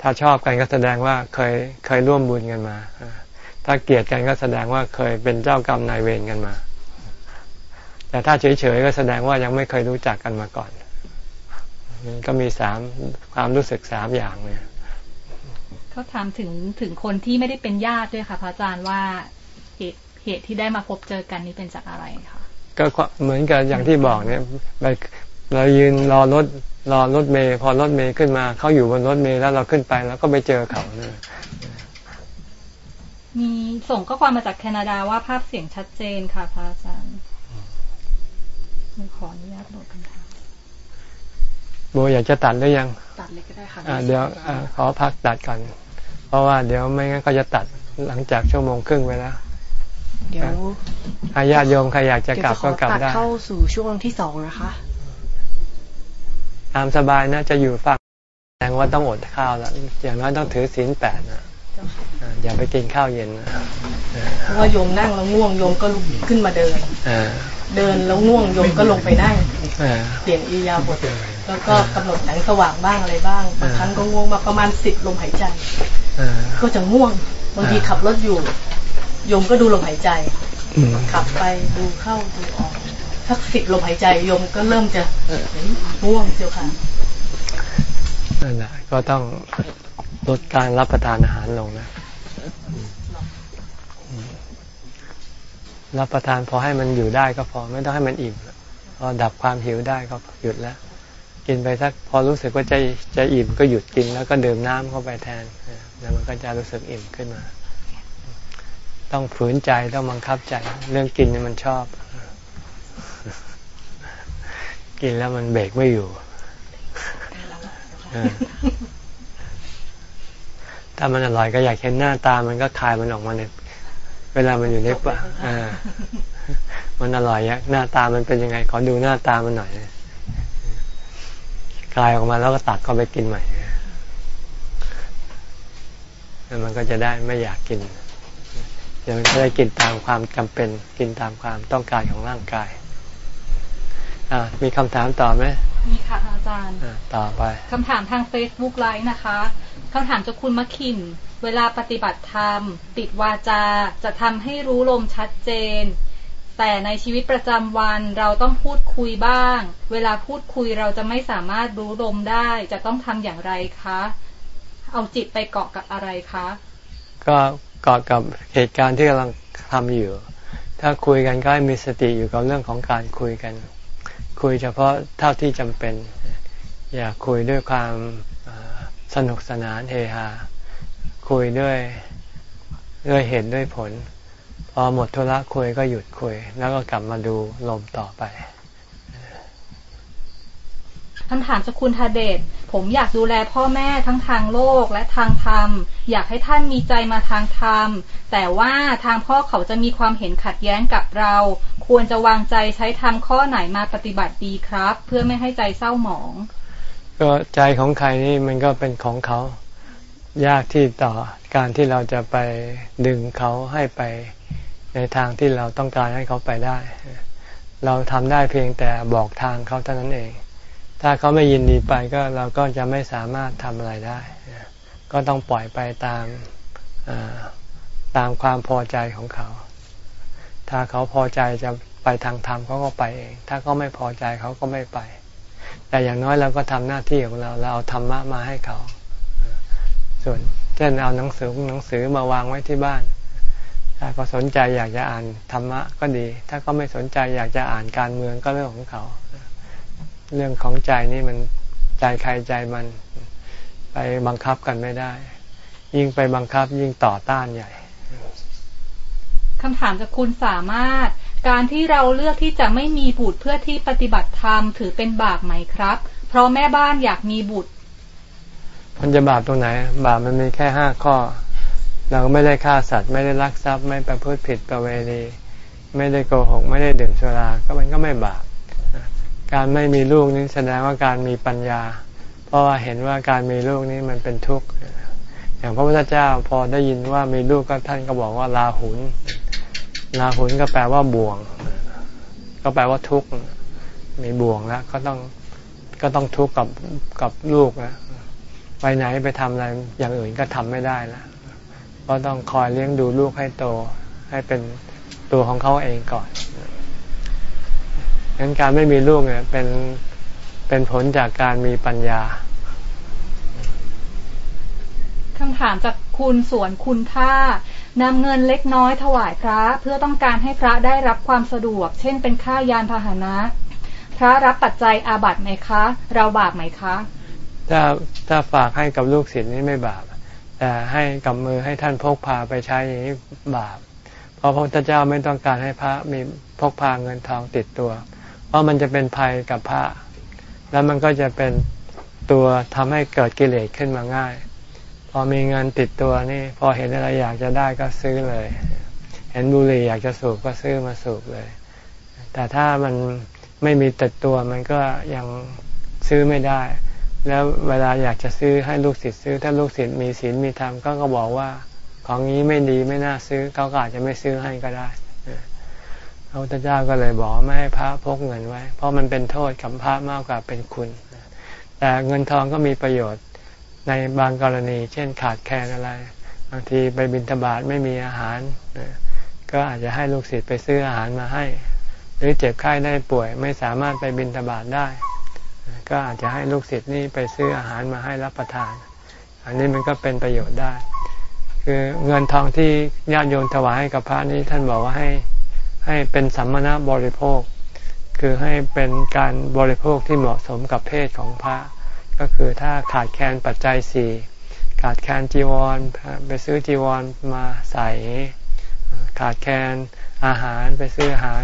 ถ้าชอบกันก็แสดงว่าเคยเคยร่วมบุญกันมา ถ้าเกลียดกันก็แสดงว่าเคยเป็นเจ้ากรรมนายเวรกันมา แต่ถ้าเฉยๆก็แสดงว่ายังไม่เคยรู้จักกันมาก่อน ก็มีสามความรู้สึกสามอย่างเนี่ยเขาถามถึงถึงคนที่ไม่ได้เป็นญาติด้วยค่ะพระอาจารย์ว่าเหตุเหตุที่ได้มาพบเจอกันนี้เป็นจากอะไรคะก็เหมือนกับอย่างที่บอกเนี่ยไปเรายืนรอรถรอรถเมย์พอรถเมย์ขึ้นมาเขาอยู่บนรถเมย์แล้วเราขึ้นไปแล้วก็ไปเจอเขาเนี่ยมีส่งข้อความมาจากแคนาดาว่าภาพเสียงชัดเจนค่ะพระอาจารย์ขออนุญาตโหลดคำถาม โบอยากจะตัดหรือยัง ตัดเลยก็ได้ค่ะเดี๋ยวขอพักตัดก่อน เพราะว่าเดี๋ยวไม่งั้นก็จะตัดหลังจากชั่วโมงครึ่งไปแล้ว เดี๋ยวอาญาโยมใครอยากจะกลับก็กลับได้เข้าสู่ช่วงที่สองนะคะ ตามสบายนะจะอยู่ฝากแสดงว่าต้องอดข้าวแล้วอย่างน้อยต้องถือศีลแปดนะ อย่าไปกินข้าวเย็นนะเพราะว่าโยมนั่งแล้วง่วงโยมก็ลุกขึ้นมาเดินเดินแล้วง่วงโยมก็ลงไปนั่งเปลี่ยนอียาบทแล้วก็กำหนดแสงสว่างบ้างอะไรบ้างบางครั้งก็ง่วงมาประมาณสิบลมหายใจก็จะง่วงบางทีขับรถอยู่โยมก็ดูลมหายใจขับไปดูเข้าดูออกสักสิบลมหายใจโยมก็เริ่มจะง่วงเจียวค่ะนั่นแหละก็ต้องลดการรับประทานอาหารลงนะ รับประทานพอให้มันอยู่ได้ก็พอไม่ต้องให้มันอิ่มพอดับความหิวได้ก็หยุดแล้ว กินไปสักพอรู้สึกว่าจะจะอิ่มก็หยุดกินแล้วก็ดื่มน้ำเข้าไปแทนแล้วมันก็จะรู้สึกอิ่มขึ้นมา ต้องฝืนใจต้องบังคับใจ เรื่องกินนี่มันชอบ กินแล้วมันเบรกไม่อยู่ถ้ามันอร่อยก็อยากเห็นหน้าตามันก็คายมันออกมาเนี่ย เวลามันอยู่ในปากอ่า มันอร่อยหน้าตามันเป็นยังไง ขอดูหน้าตามันหน่อยคลายออกมาแล้วก็ตักเข้าไปกินใหม่แล้วมันก็จะได้ไม่อยากกินจะไม่ได้กินตามความจำเป็น กินตามความต้องการของร่างกายมีคำถามต่อไหมมีค่ะอาจารย์ต่อไปคำถามทาง Facebook ไลน์นะคะคำถามจากคุณมะขิน เวลาปฏิบัติธรรม ติดวาจาจะทำให้รู้ลมชัดเจน แต่ในชีวิตประจำวันเราต้องพูดคุยบ้าง เวลาพูดคุยเราจะไม่สามารถรู้ลมได้ จะต้องทำอย่างไรคะ เอาจิตไปเกาะกับอะไรคะ ก็เกาะกับเหตุการณ์ที่กำลังทำอยู่ ถ้าคุยกันก็ให้มีสติอยู่กับเรื่องของการคุยกัน คุยเฉพาะเท่าที่จำเป็น อย่าคุยด้วยความสนุกสนานเฮฮา คุยด้วยด้วยเหตุด้วยผล พอหมดธุระคุยก็หยุดคุย แล้วก็กลับมาดูลมต่อไปคำถามจากคุณทาเดชผมอยากดูแลพ่อแม่ทั้งทางโลกและทางธรรม อยากให้ท่านมีใจมาทางธรรม แต่ว่าทางพ่อเขาจะมีความเห็นขัดแย้งกับเรา ควรจะวางใจใช้ทำข้อไหนมาปฏิบัติดีครับ เพื่อไม่ให้ใจเศร้าหมอง ก็ใจของใครนี่มันก็เป็นของเขา ยากที่ต่อการที่เราจะไปดึงเขาให้ไปในทางที่เราต้องการให้เขาไปได้ เราทำได้เพียงแต่บอกทางเขาเท่านั้นเอง ถ้าเขาไม่ยินดีไปก็เราก็จะไม่สามารถทำอะไรได้ ก็ต้องปล่อยไปตามตามความพอใจของเขา ถ้าเขาพอใจจะไปทางธรรมเขาก็ไปเอง ถ้าเขาไม่พอใจเขาก็ไม่ไป แต่อย่างน้อยเราก็ทำหน้าที่ของเรา เราเอาธรรมะมาให้เขา ส่วนเช่นเอาหนังสือหนังสือมาวางไว้ที่บ้าน ถ้าเขาสนใจอยากจะอ่านธรรมะก็ดี ถ้าเขาไม่สนใจอยากจะอ่านการเมืองก็เรื่องของเขา เรื่องของใจนี่มันใจใครใจมันไปบังคับกันไม่ได้ ยิ่งไปบังคับยิ่งต่อต้านใหญ่คำถามจากคุณสามารถ การที่เราเลือกที่จะไม่มีบุตรเพื่อที่ปฏิบัติธรรมถือเป็นบาปไหมครับ เพราะแม่บ้านอยากมีบุตร มันจะบาปตรงไหน บาปมันมีแค่ห้าข้อ เราไม่ได้ฆ่าสัตว์ ไม่ได้ลักทรัพย์ ไม่ประพฤติผิดประเวณี ไม่ได้โกหก ไม่ได้ดื่มสุรา ก็มันก็ไม่บาป การไม่มีลูกนี้แสดงว่าการมีปัญญา เพราะว่าเห็นว่าการมีลูกนี้มันเป็นทุกข์ อย่างพระพุทธเจ้าพอได้ยินว่ามีลูกก็ท่านก็บอกว่าลาหุนลาหุนก็แปลว่าบ่วง ก็แปลว่าทุกข์ มีบ่วงแล้วก็ต้องก็ต้องทุกข์กับกับลูกนะ ไปไหนไปทำอะไรอย่างอื่นก็ทำไม่ได้แล้วก็ต้องคอยเลี้ยงดูลูกให้โต ให้เป็นตัวของเขาเองก่อนงั้นการไม่มีลูกเนี่ยเป็นเป็นผลจากการมีปัญญาคำถามจากคุณสวนคุณท่านำเงินเล็กน้อยถวายพระเพื่อต้องการให้พระได้รับความสะดวก เช่นเป็นค่ายานพาหนะ พระรับปัจจัยอาบัติไหมคะ เราบาปไหมคะ ถ้าถ้าฝากให้กับลูกศิษย์นี่ไม่บาป แต่ให้กับมือให้ท่านพกพาไปใช้อย่างนี้บาป เพราะพระพุทธเจ้าไม่ต้องการให้พระมีพกพาเงินทองติดตัว เพราะมันจะเป็นภัยกับพระ แล้วมันก็จะเป็นตัวทำให้เกิดกิเลสขึ้นมาง่าย พอมีเงินติดตัวนี่ พอเห็นอะไรอยากจะได้ก็ซื้อเลย เห็นบุหรี่อยากจะสูบก็ซื้อมาสูบเลย แต่ถ้ามันไม่มีติดตัวมันก็ยังซื้อไม่ได้ แล้วเวลาอยากจะซื้อให้ลูกศิษย์ซื้อ ถ้าลูกศิษย์มีศีลมีธรรมก็ก็บอกว่าของนี้ไม่ดีไม่น่าซื้อเขาก็อาจจะไม่ซื้อให้ก็ได้พระพุทธเจ้าก็เลยบอกไม่ให้พระพกเงินไว้ เพราะมันเป็นโทษกับพระมากกว่าเป็นคุณ แต่เงินทองก็มีประโยชน์ในบางกรณี เช่นขาดแคลนอะไร บางทีไปบิณฑบาตไม่มีอาหาร ก็อาจจะให้ลูกศิษย์ไปซื้ออาหารมาให้ หรือเจ็บไข้ได้ป่วยไม่สามารถไปบิณฑบาตได้ ก็อาจจะให้ลูกศิษย์นี่ไปซื้ออาหารมาให้รับประทาน อันนี้มันก็เป็นประโยชน์ได้ คือเงินทองที่ญาติโยมถวายให้กับพระนี้ท่านบอกว่าให้ให้เป็นสัมมณบริโภค คือให้เป็นการบริโภคที่เหมาะสมกับเพศของพระ ก็คือถ้าขาดแคลนปัจจัยสี่ขาดแคลนจีวรไปซื้อจีวรมาใส่ขาดแคลนอาหารไปซื้ออาหาร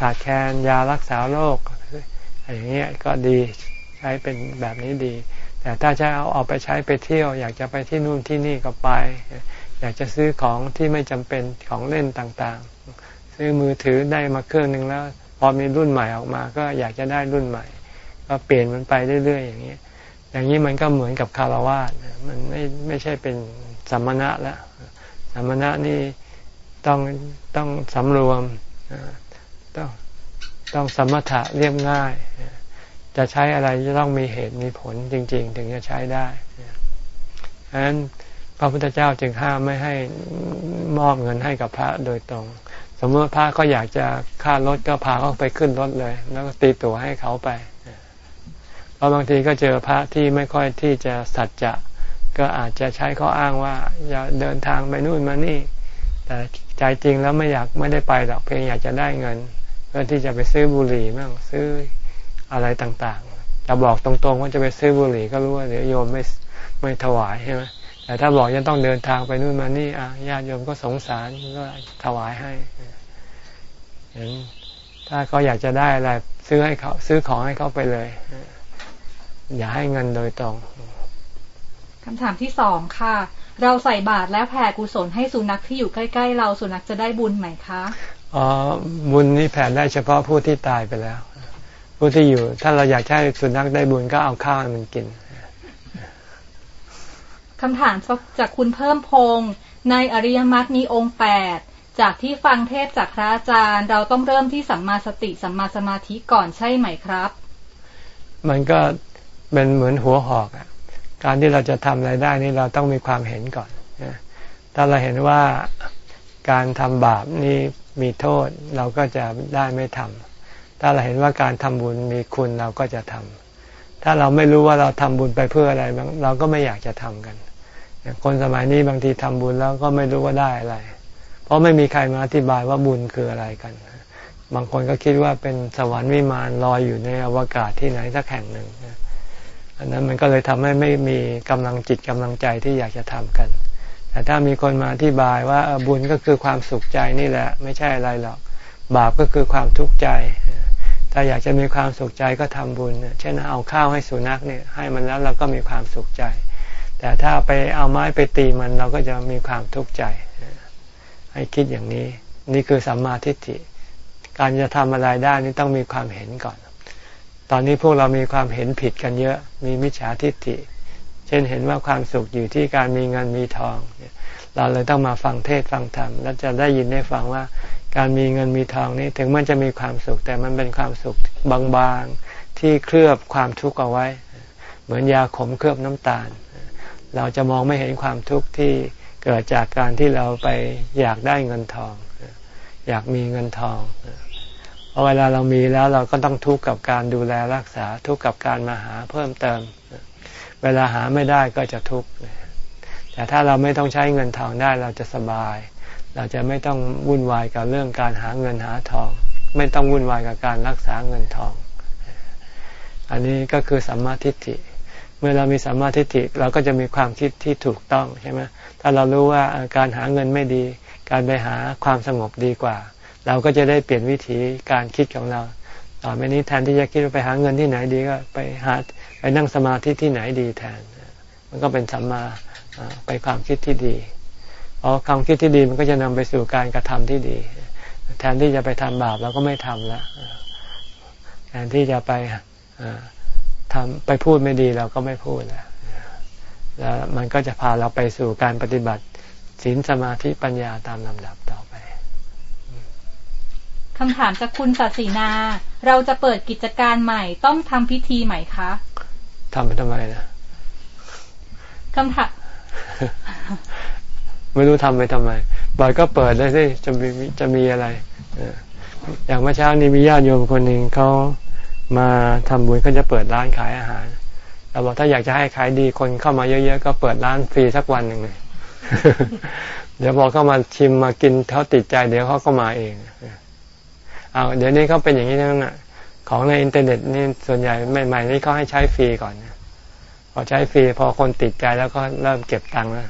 ขาดแคลนยารักษาโรค อย่างเงี้ยก็ดีใช้เป็นแบบนี้ดี แต่ถ้าจะเอาเอาไปใช้ไปเที่ยว อยากจะไปที่นู่นที่นี่ก็ไป อยากจะซื้อของที่ไม่จำเป็นของเล่นต่างๆ ซื้อมือถือได้มาเครื่องหนึ่งแล้ว พอมีรุ่นใหม่ออกมา ก็อยากจะได้รุ่นใหม่ ก็เปลี่ยนมันไปเรื่อยๆ อย่างนี้ยอย่างนี้มันก็เหมือนกับคารวะมันไม่ไม่ใช่เป็นสัมมณะแล้วสัมมณะนี่ต้องต้องสำรวม ต้องสมถะเรียบง่าย จะใช้อะไรจะต้องมีเหตุมีผลจริง ๆ ถึงจะใช้ได้ฉะนั้นพระพุทธเจ้าจึงห้ามไม่ให้มอบเงินให้กับพระโดยตรง สมมติพระก็อยากจะค่ารถก็พาเขาไปขึ้นรถเลย แล้วก็ตีตั๋วให้เขาไปเพราะบางทีก็เจอพระที่ไม่ค่อยที่จะสัจจะก็อาจจะใช้ข้ออ้างว่าอย่าเดินทางไปนู่นมานี่ แต่ใจจริงแล้วไม่อยากไม่ได้ไปหรอกเพียงอยากจะได้เงิน เพื่อที่จะไปซื้อบุหรี่มั่งซื้ออะไรต่างๆจะบอกตรงๆว่าจะไปซื้อบุหรี่ก็รู้ว่าเดี๋ยวโยมไม่ไม่ถวายใช่ไหมแต่ถ้าบอกยังต้องเดินทางไปนู่นมานี่อะญาติโยมก็สงสารก็ถวายให้ถ้าเขาอยากจะได้อะไรซื้อให้เขาซื้อของให้เขาไปเลย อย่าให้เงินโดยตรงคำถามที่สองค่ะ เราใส่บาตรแล้วแผ่กุศลให้สุนัขที่อยู่ใกล้ ๆ เราสุนัขจะได้บุญไหมคะ อ๋อบุญนี้แผ่ได้เฉพาะผู้ที่ตายไปแล้ว ผู้ที่อยู่ ถ้าเราอยากให้สุนัขได้บุญก็เอาข้าวมันกินคำถามจากคุณเพิ่มพงศ์ในอริยมรรคมีองค์แปดจากที่ฟังเทศจากพระอาจารย์ เราต้องเริ่มที่สัมมาสติสัมมาสมาธิก่อนใช่ไหมครับ มันก็เป็นเหมือนหัวหอกอะการที่เราจะทำอะไรได้นี่เราต้องมีความเห็นก่อนถ้าเราเห็นว่าการทำบาปนี่ มีโทษเราก็จะได้ไม่ทำถ้าเราเห็นว่าการทำบุญมีคุณเราก็จะทำถ้าเราไม่รู้ว่าเราทำบุญไปเพื่ออะไรเราก็ไม่อยากจะทำกันคนสมัยนี้บางทีทำบุญแล้วก็ไม่รู้ว่าได้อะไร เพราะไม่มีใครมาอธิบายว่าบุญคืออะไรกัน บางคนก็คิดว่าเป็นสวรรค์วิมานลอยอยู่ในอวกาศที่ไหนสักแห่งหนึ่งอันนั้นมันก็เลยทำให้ไม่มีกำลังจิตกำลังใจที่อยากจะทำกัน แต่ถ้ามีคนมาอธิบายว่าบุญก็คือความสุขใจนี่แหละ ไม่ใช่อะไรหรอก บาปก็คือความทุกข์ใจ ถ้าอยากจะมีความสุขใจก็ทำบุญ เช่นเอาข้าวให้สุนัขเนี่ยให้มันแล้วเราก็มีความสุขใจ แต่ถ้าไปเอาไม้ไปตีมันเราก็จะมีความทุกข์ใจ ให้คิดอย่างนี้ นี่คือสัมมาทิฏฐิ การจะทำอะไรได้นี่ต้องมีความเห็นก่อน ตอนนี้พวกเรามีความเห็นผิดกันเยอะ มีมิจฉาทิฏฐิ ช่นเห็นว่าความสุขอยู่ที่การมีเงินมีทอง เราเลยต้องมาฟังเทศฟังธรรมแล้วจะได้ยินได้ฟังว่าการมีเงินมีทองนี้ถึงมันจะมีความสุข แต่มันเป็นความสุขบางๆที่เคลือบความทุกข์เอาไว้ เหมือนยาขมเคลือบน้ำตาล เราจะมองไม่เห็นความทุกข์ที่เกิดจากการที่เราไปอยากได้เงินทอง อยากมีเงินทองพอเวลาเรามีแล้วเราก็ต้องทุกข์กับการดูแลรักษาทุกข์กับการมาหาเพิ่มเติม เวลาหาไม่ได้ก็จะทุกข์แต่ถ้าเราไม่ต้องใช้เงินทองได้เราจะสบาย เราจะไม่ต้องวุ่นวายกับเรื่องการหาเงินหาทอง ไม่ต้องวุ่นวายกับการรักษาเงินทอง อันนี้ก็คือสัมมาทิฏฐิ เมื่อเรามีสัมมาทิฏฐิเราก็จะมีความคิดที่ถูกต้องใช่ไหมถ้าเรารู้ว่าการหาเงินไม่ดี การไปหาความสงบดีกว่า เราก็จะได้เปลี่ยนวิธีการคิดของเรา ต่อไปนี้แทนที่จะคิดว่าไปหาเงินที่ไหนดีก็ไปหา ไปนั่งสมาธิที่ไหนดีแทน มันก็เป็นสัมมาไปความคิดที่ดีพอความคิดที่ดีมันก็จะนำไปสู่การกระทำที่ดี แทนที่จะไปทำบาปเราก็ไม่ทำละแทนที่จะไปทำไปพูดไม่ดีเราก็ไม่พูดแล้วแล้วมันก็จะพาเราไปสู่การปฏิบัติศีลสมาธิปัญญาตามลำดับต่อไปคำถามจากคุณศศินา เราจะเปิดกิจการใหม่ต้องทำพิธีใหม่คะ ทำไปทำไมนะคำถามไม่รู้ทำไปทำไมบ่อยก็เปิดได้สิจะมีจะมีอะไรอย่างเมื่อเช้านี้มีญาติโยมคนหนึ่งเขามาทำบุญเขาจะเปิดร้านขายอาหารเราบอกถ้าอยากจะให้ขายดีคนเข้ามาเยอะๆก็เปิดร้านฟรีสักวันหนึ่งเลยเดี๋ยวพอเข้ามาชิมมากินเขาติดใจเดี๋ยวเขาก็มาเองเอาเดี๋ยวนี้เขาเป็นอย่างนี้ทั้งนั้น ของในอินเทอร์เน็ตนี่ส่วนใหญ่ใหม่ๆนี่เขาให้ใช้ฟรีก่อนพอใช้ฟรีพอคนติดใจแล้วก็เริ่มเก็บตังค์แล้ว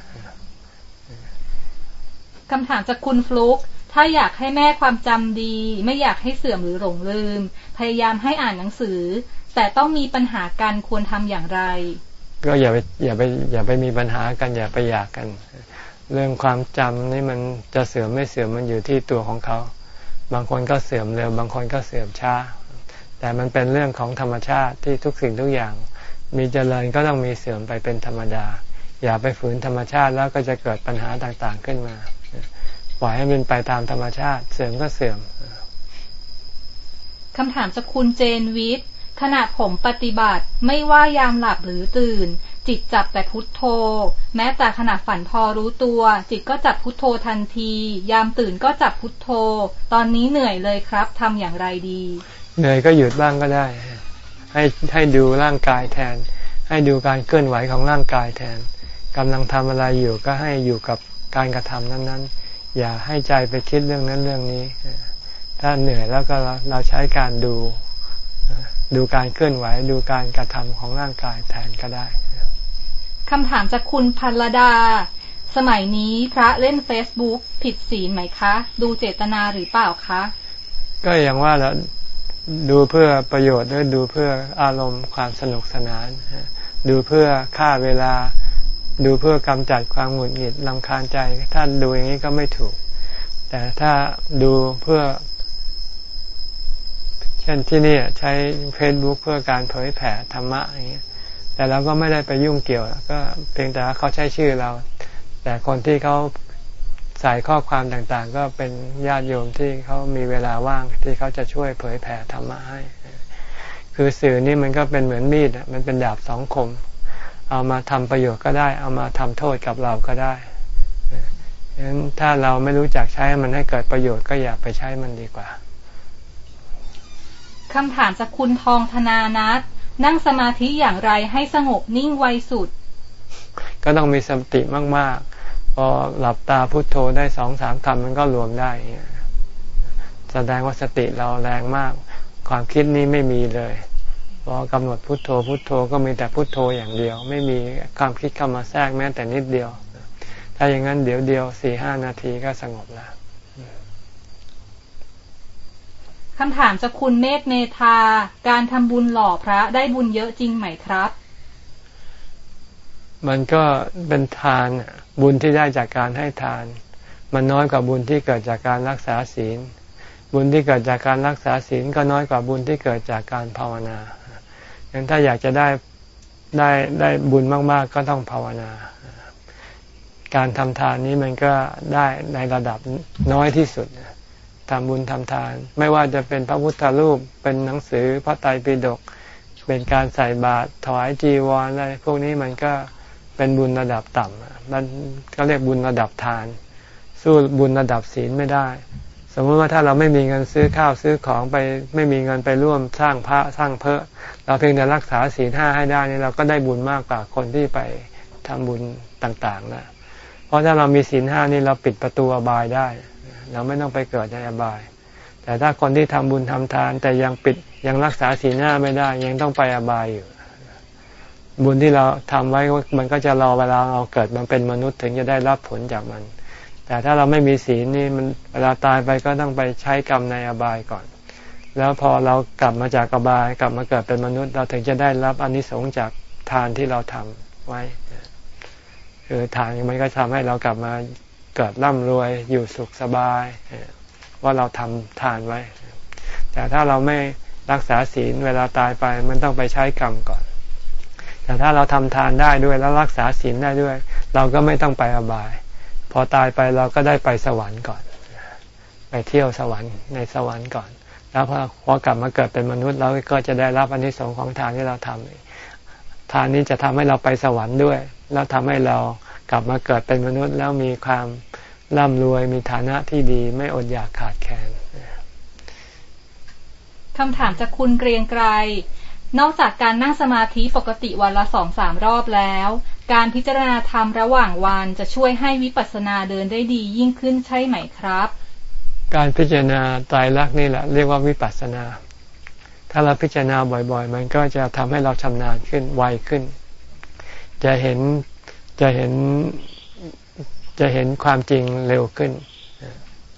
คำถามจากคุณฟลุกถ้าอยากให้แม่ความจำดี ไม่อยากให้เสื่อมหรือหลงลืม พยายามให้อ่านหนังสือ แต่ต้องมีปัญหาการควรทำอย่างไร ก็อย่าไปอย่าไปอย่าไปมีปัญหากัน อย่าไปอยากกัน เรื่องความจำนี่มันจะเสื่อมไม่เสื่อมมันอยู่ที่ตัวของเขา บางคนก็เสื่อมเร็ว บางคนก็เสื่อมช้า แต่มันเป็นเรื่องของธรรมชาติที่ทุกสิ่งทุกอย่าง มีเจริญก็ต้องมีเสื่อมไปเป็นธรรมดา อย่าไปฝืนธรรมชาติแล้วก็จะเกิดปัญหาต่างๆขึ้นมาปล่อยให้มันไปตามธรรมชาติ เสื่อมก็เสื่อมคำถามจากคุณเจนวิทย์ขณะผมปฏิบัติไม่ว่ายามหลับหรือตื่น จิตจับแต่พุทโธ แม้แต่ขณะฝันพอรู้ตัว จิตก็จับพุทโธทันที ยามตื่นก็จับพุทโธ ตอนนี้เหนื่อยเลยครับทำอย่างไรดี เหนื่อยก็หยุดบ้างก็ได้ ให้ให้ดูร่างกายแทน ให้ดูการเคลื่อนไหวของร่างกายแทนกำลังทำอะไรอยู่ก็ให้อยู่กับการกระทำนั้น ๆ อย่าให้ใจไปคิดเรื่องนั้นเรื่องนี้ ถ้าเหนื่อยแล้วก็เราใช้การดูดูการเคลื่อนไหวดูการกระทำของร่างกายแทนก็ได้คำถามจากคุณพัลดา สมัยนี้พระเล่นเฟซบุ๊กผิดศีลไหมคะ ดูเจตนาหรือเปล่าคะ ก็อย่างว่าแล้ว ดูเพื่อประโยชน์ด้วยดูเพื่ออารมณ์ความสนุกสนาน ดูเพื่อฆ่าเวลา ดูเพื่อกำจัดความหงุดหงิดลำคาญใจถ้านดูอย่างนี้ก็ไม่ถูก แต่ถ้าดูเพื่อ เช่นที่นี่ใช้เฟซบุ๊กเพื่อการเผยแผ่ธรรมะอย่างเงี้แต่เราก็ไม่ได้ไปยุ่งเกี่ยวก็เพียงแต่เขาใช้ชื่อเรา แต่คนที่เขา ใส่ข้อความต่างๆ ก็เป็นญาติโยมที่เขามีเวลาว่างที่เขาจะช่วยเผยแผ่ธรรมะให้ คือสื่อนี่มันก็เป็นเหมือนมีดมันเป็นดาบสองคม เอามาทำประโยชน์ก็ได้ เอามาทำโทษกับเราก็ได้ฉะนั้นถ้าเราไม่รู้จักใช้มันให้เกิดประโยชน์ก็อย่าไปใช้มันดีกว่าคำถามจากคุณทองธนานัทนั่งสมาธิอย่างไรให้สงบนิ่งไวสุด ก็ต้องมีสติมากๆ พอหลับตาพุโทโธได้สองสามคำมันก็รวมได้ แสดงว่าสติเราแรงมาก ความคิดนี้ไม่มีเลยพอกำหนดพุโทโธพุโทโธก็มีแต่พุโทโธอย่างเดียว ไม่มีความคิดเข้ามาแทรกแม้แต่นิดเดียว ถ้าอย่างนั้นเดี๋ยวเดียวสี่ห้านาทีก็สงบแล้วคำถามจากคุณเมธเมธาการทำบุญหล่อพระได้บุญเยอะจริงไหมครับ มันก็เป็นทาน บุญที่ได้จากการให้ทาน มันน้อยกว่าบุญที่เกิดจากการรักษาศีล บุญที่เกิดจากการรักษาศีลก็น้อยกว่าบุญที่เกิดจากการภาวนาดังนั้นถ้าอยากจะได้ได้ได้บุญมากๆ ก็ต้องภาวนา การทำทานนี้มันก็ได้ในระดับน้อยที่สุดทำบุญทำทาน ไม่ว่าจะเป็นพระพุทธรูปเป็นหนังสือพระไตรปิฎกเป็นการใส่บาตรถวายจีวรอะไรพวกนี้มันก็ เป็นบุญระดับต่ำมันก็เรียกบุญระดับทาน สู้บุญระดับศีลไม่ได้ สมมติว่าถ้าเราไม่มีเงินซื้อข้าวซื้อของไปไม่มีเงินไปร่วมสร้างพระสร้างเพอเราเพียงแต่รักษาศีลห้าให้ได้นี่เราก็ได้บุญมากกว่าคนที่ไปทำบุญต่างๆนะเพราะถ้าเรามีศีลห้านี่เราปิดประตูอบายได้ เราไม่ต้องไปเกิดในอบาย แต่ถ้าคนที่ทำบุญทำทาน แต่ยังปิดยังรักษาศีลห้าไม่ได้ ยังต้องไปอบายอยู่ บุญที่เราทำไว้มันก็จะรอเวลาเราเกิดมันเป็นมนุษย์ถึงจะได้รับผลจากมัน แต่ถ้าเราไม่มีศีลนี่มันเวลาตายไปก็ต้องไปใช้กรรมในอบายก่อน แล้วพอเรากลับมาจากอบายกลับมาเกิดเป็นมนุษย์ เราถึงจะได้รับอนนิสงส์จากทานที่เราทำไว้คือทานมันก็ทำให้เรากลับมาเกิดร่ำรวยอยู่สุขสบาย ว่าเราทำทานไว้ แต่ถ้าเราไม่รักษาศีลเวลาตายไปมันต้องไปใช้กรรมก่อน แต่ถ้าเราทำทานได้ด้วยแล้วรักษาศีลได้ด้วย เราก็ไม่ต้องไปอบาย พอตายไปเราก็ได้ไปสวรรค์ก่อน ไปเที่ยวสวรรค์ในสวรรค์ก่อน แล้วพอพอกลับมาเกิดเป็นมนุษย์เราก็จะได้รับอนนิสงส์ของทานที่เราทำทานนี้จะทำให้เราไปสวรรค์ด้วย แล้วทำให้เรากลับมาเกิดเป็นมนุษย์แล้วมีความร่ำรวยมีฐานะที่ดีไม่อดอยากขาดแคลนคำถามจากคุณเกรียงไกร นอกจากการนั่งสมาธิปกติวันละสองสามรอบแล้ว การพิจารณาธรรมระหว่างวันจะช่วยให้วิปัสสนาเดินได้ดียิ่งขึ้นใช่ไหมครับ การพิจารณาตายรักนี่แหละเรียกว่าวิปัสสนา ถ้าเราพิจารณาบ่อยๆ มันก็จะทำให้เราชำนาญขึ้นไวขึ้น จะเห็นจะเห็นจะเห็นความจริงเร็วขึ้น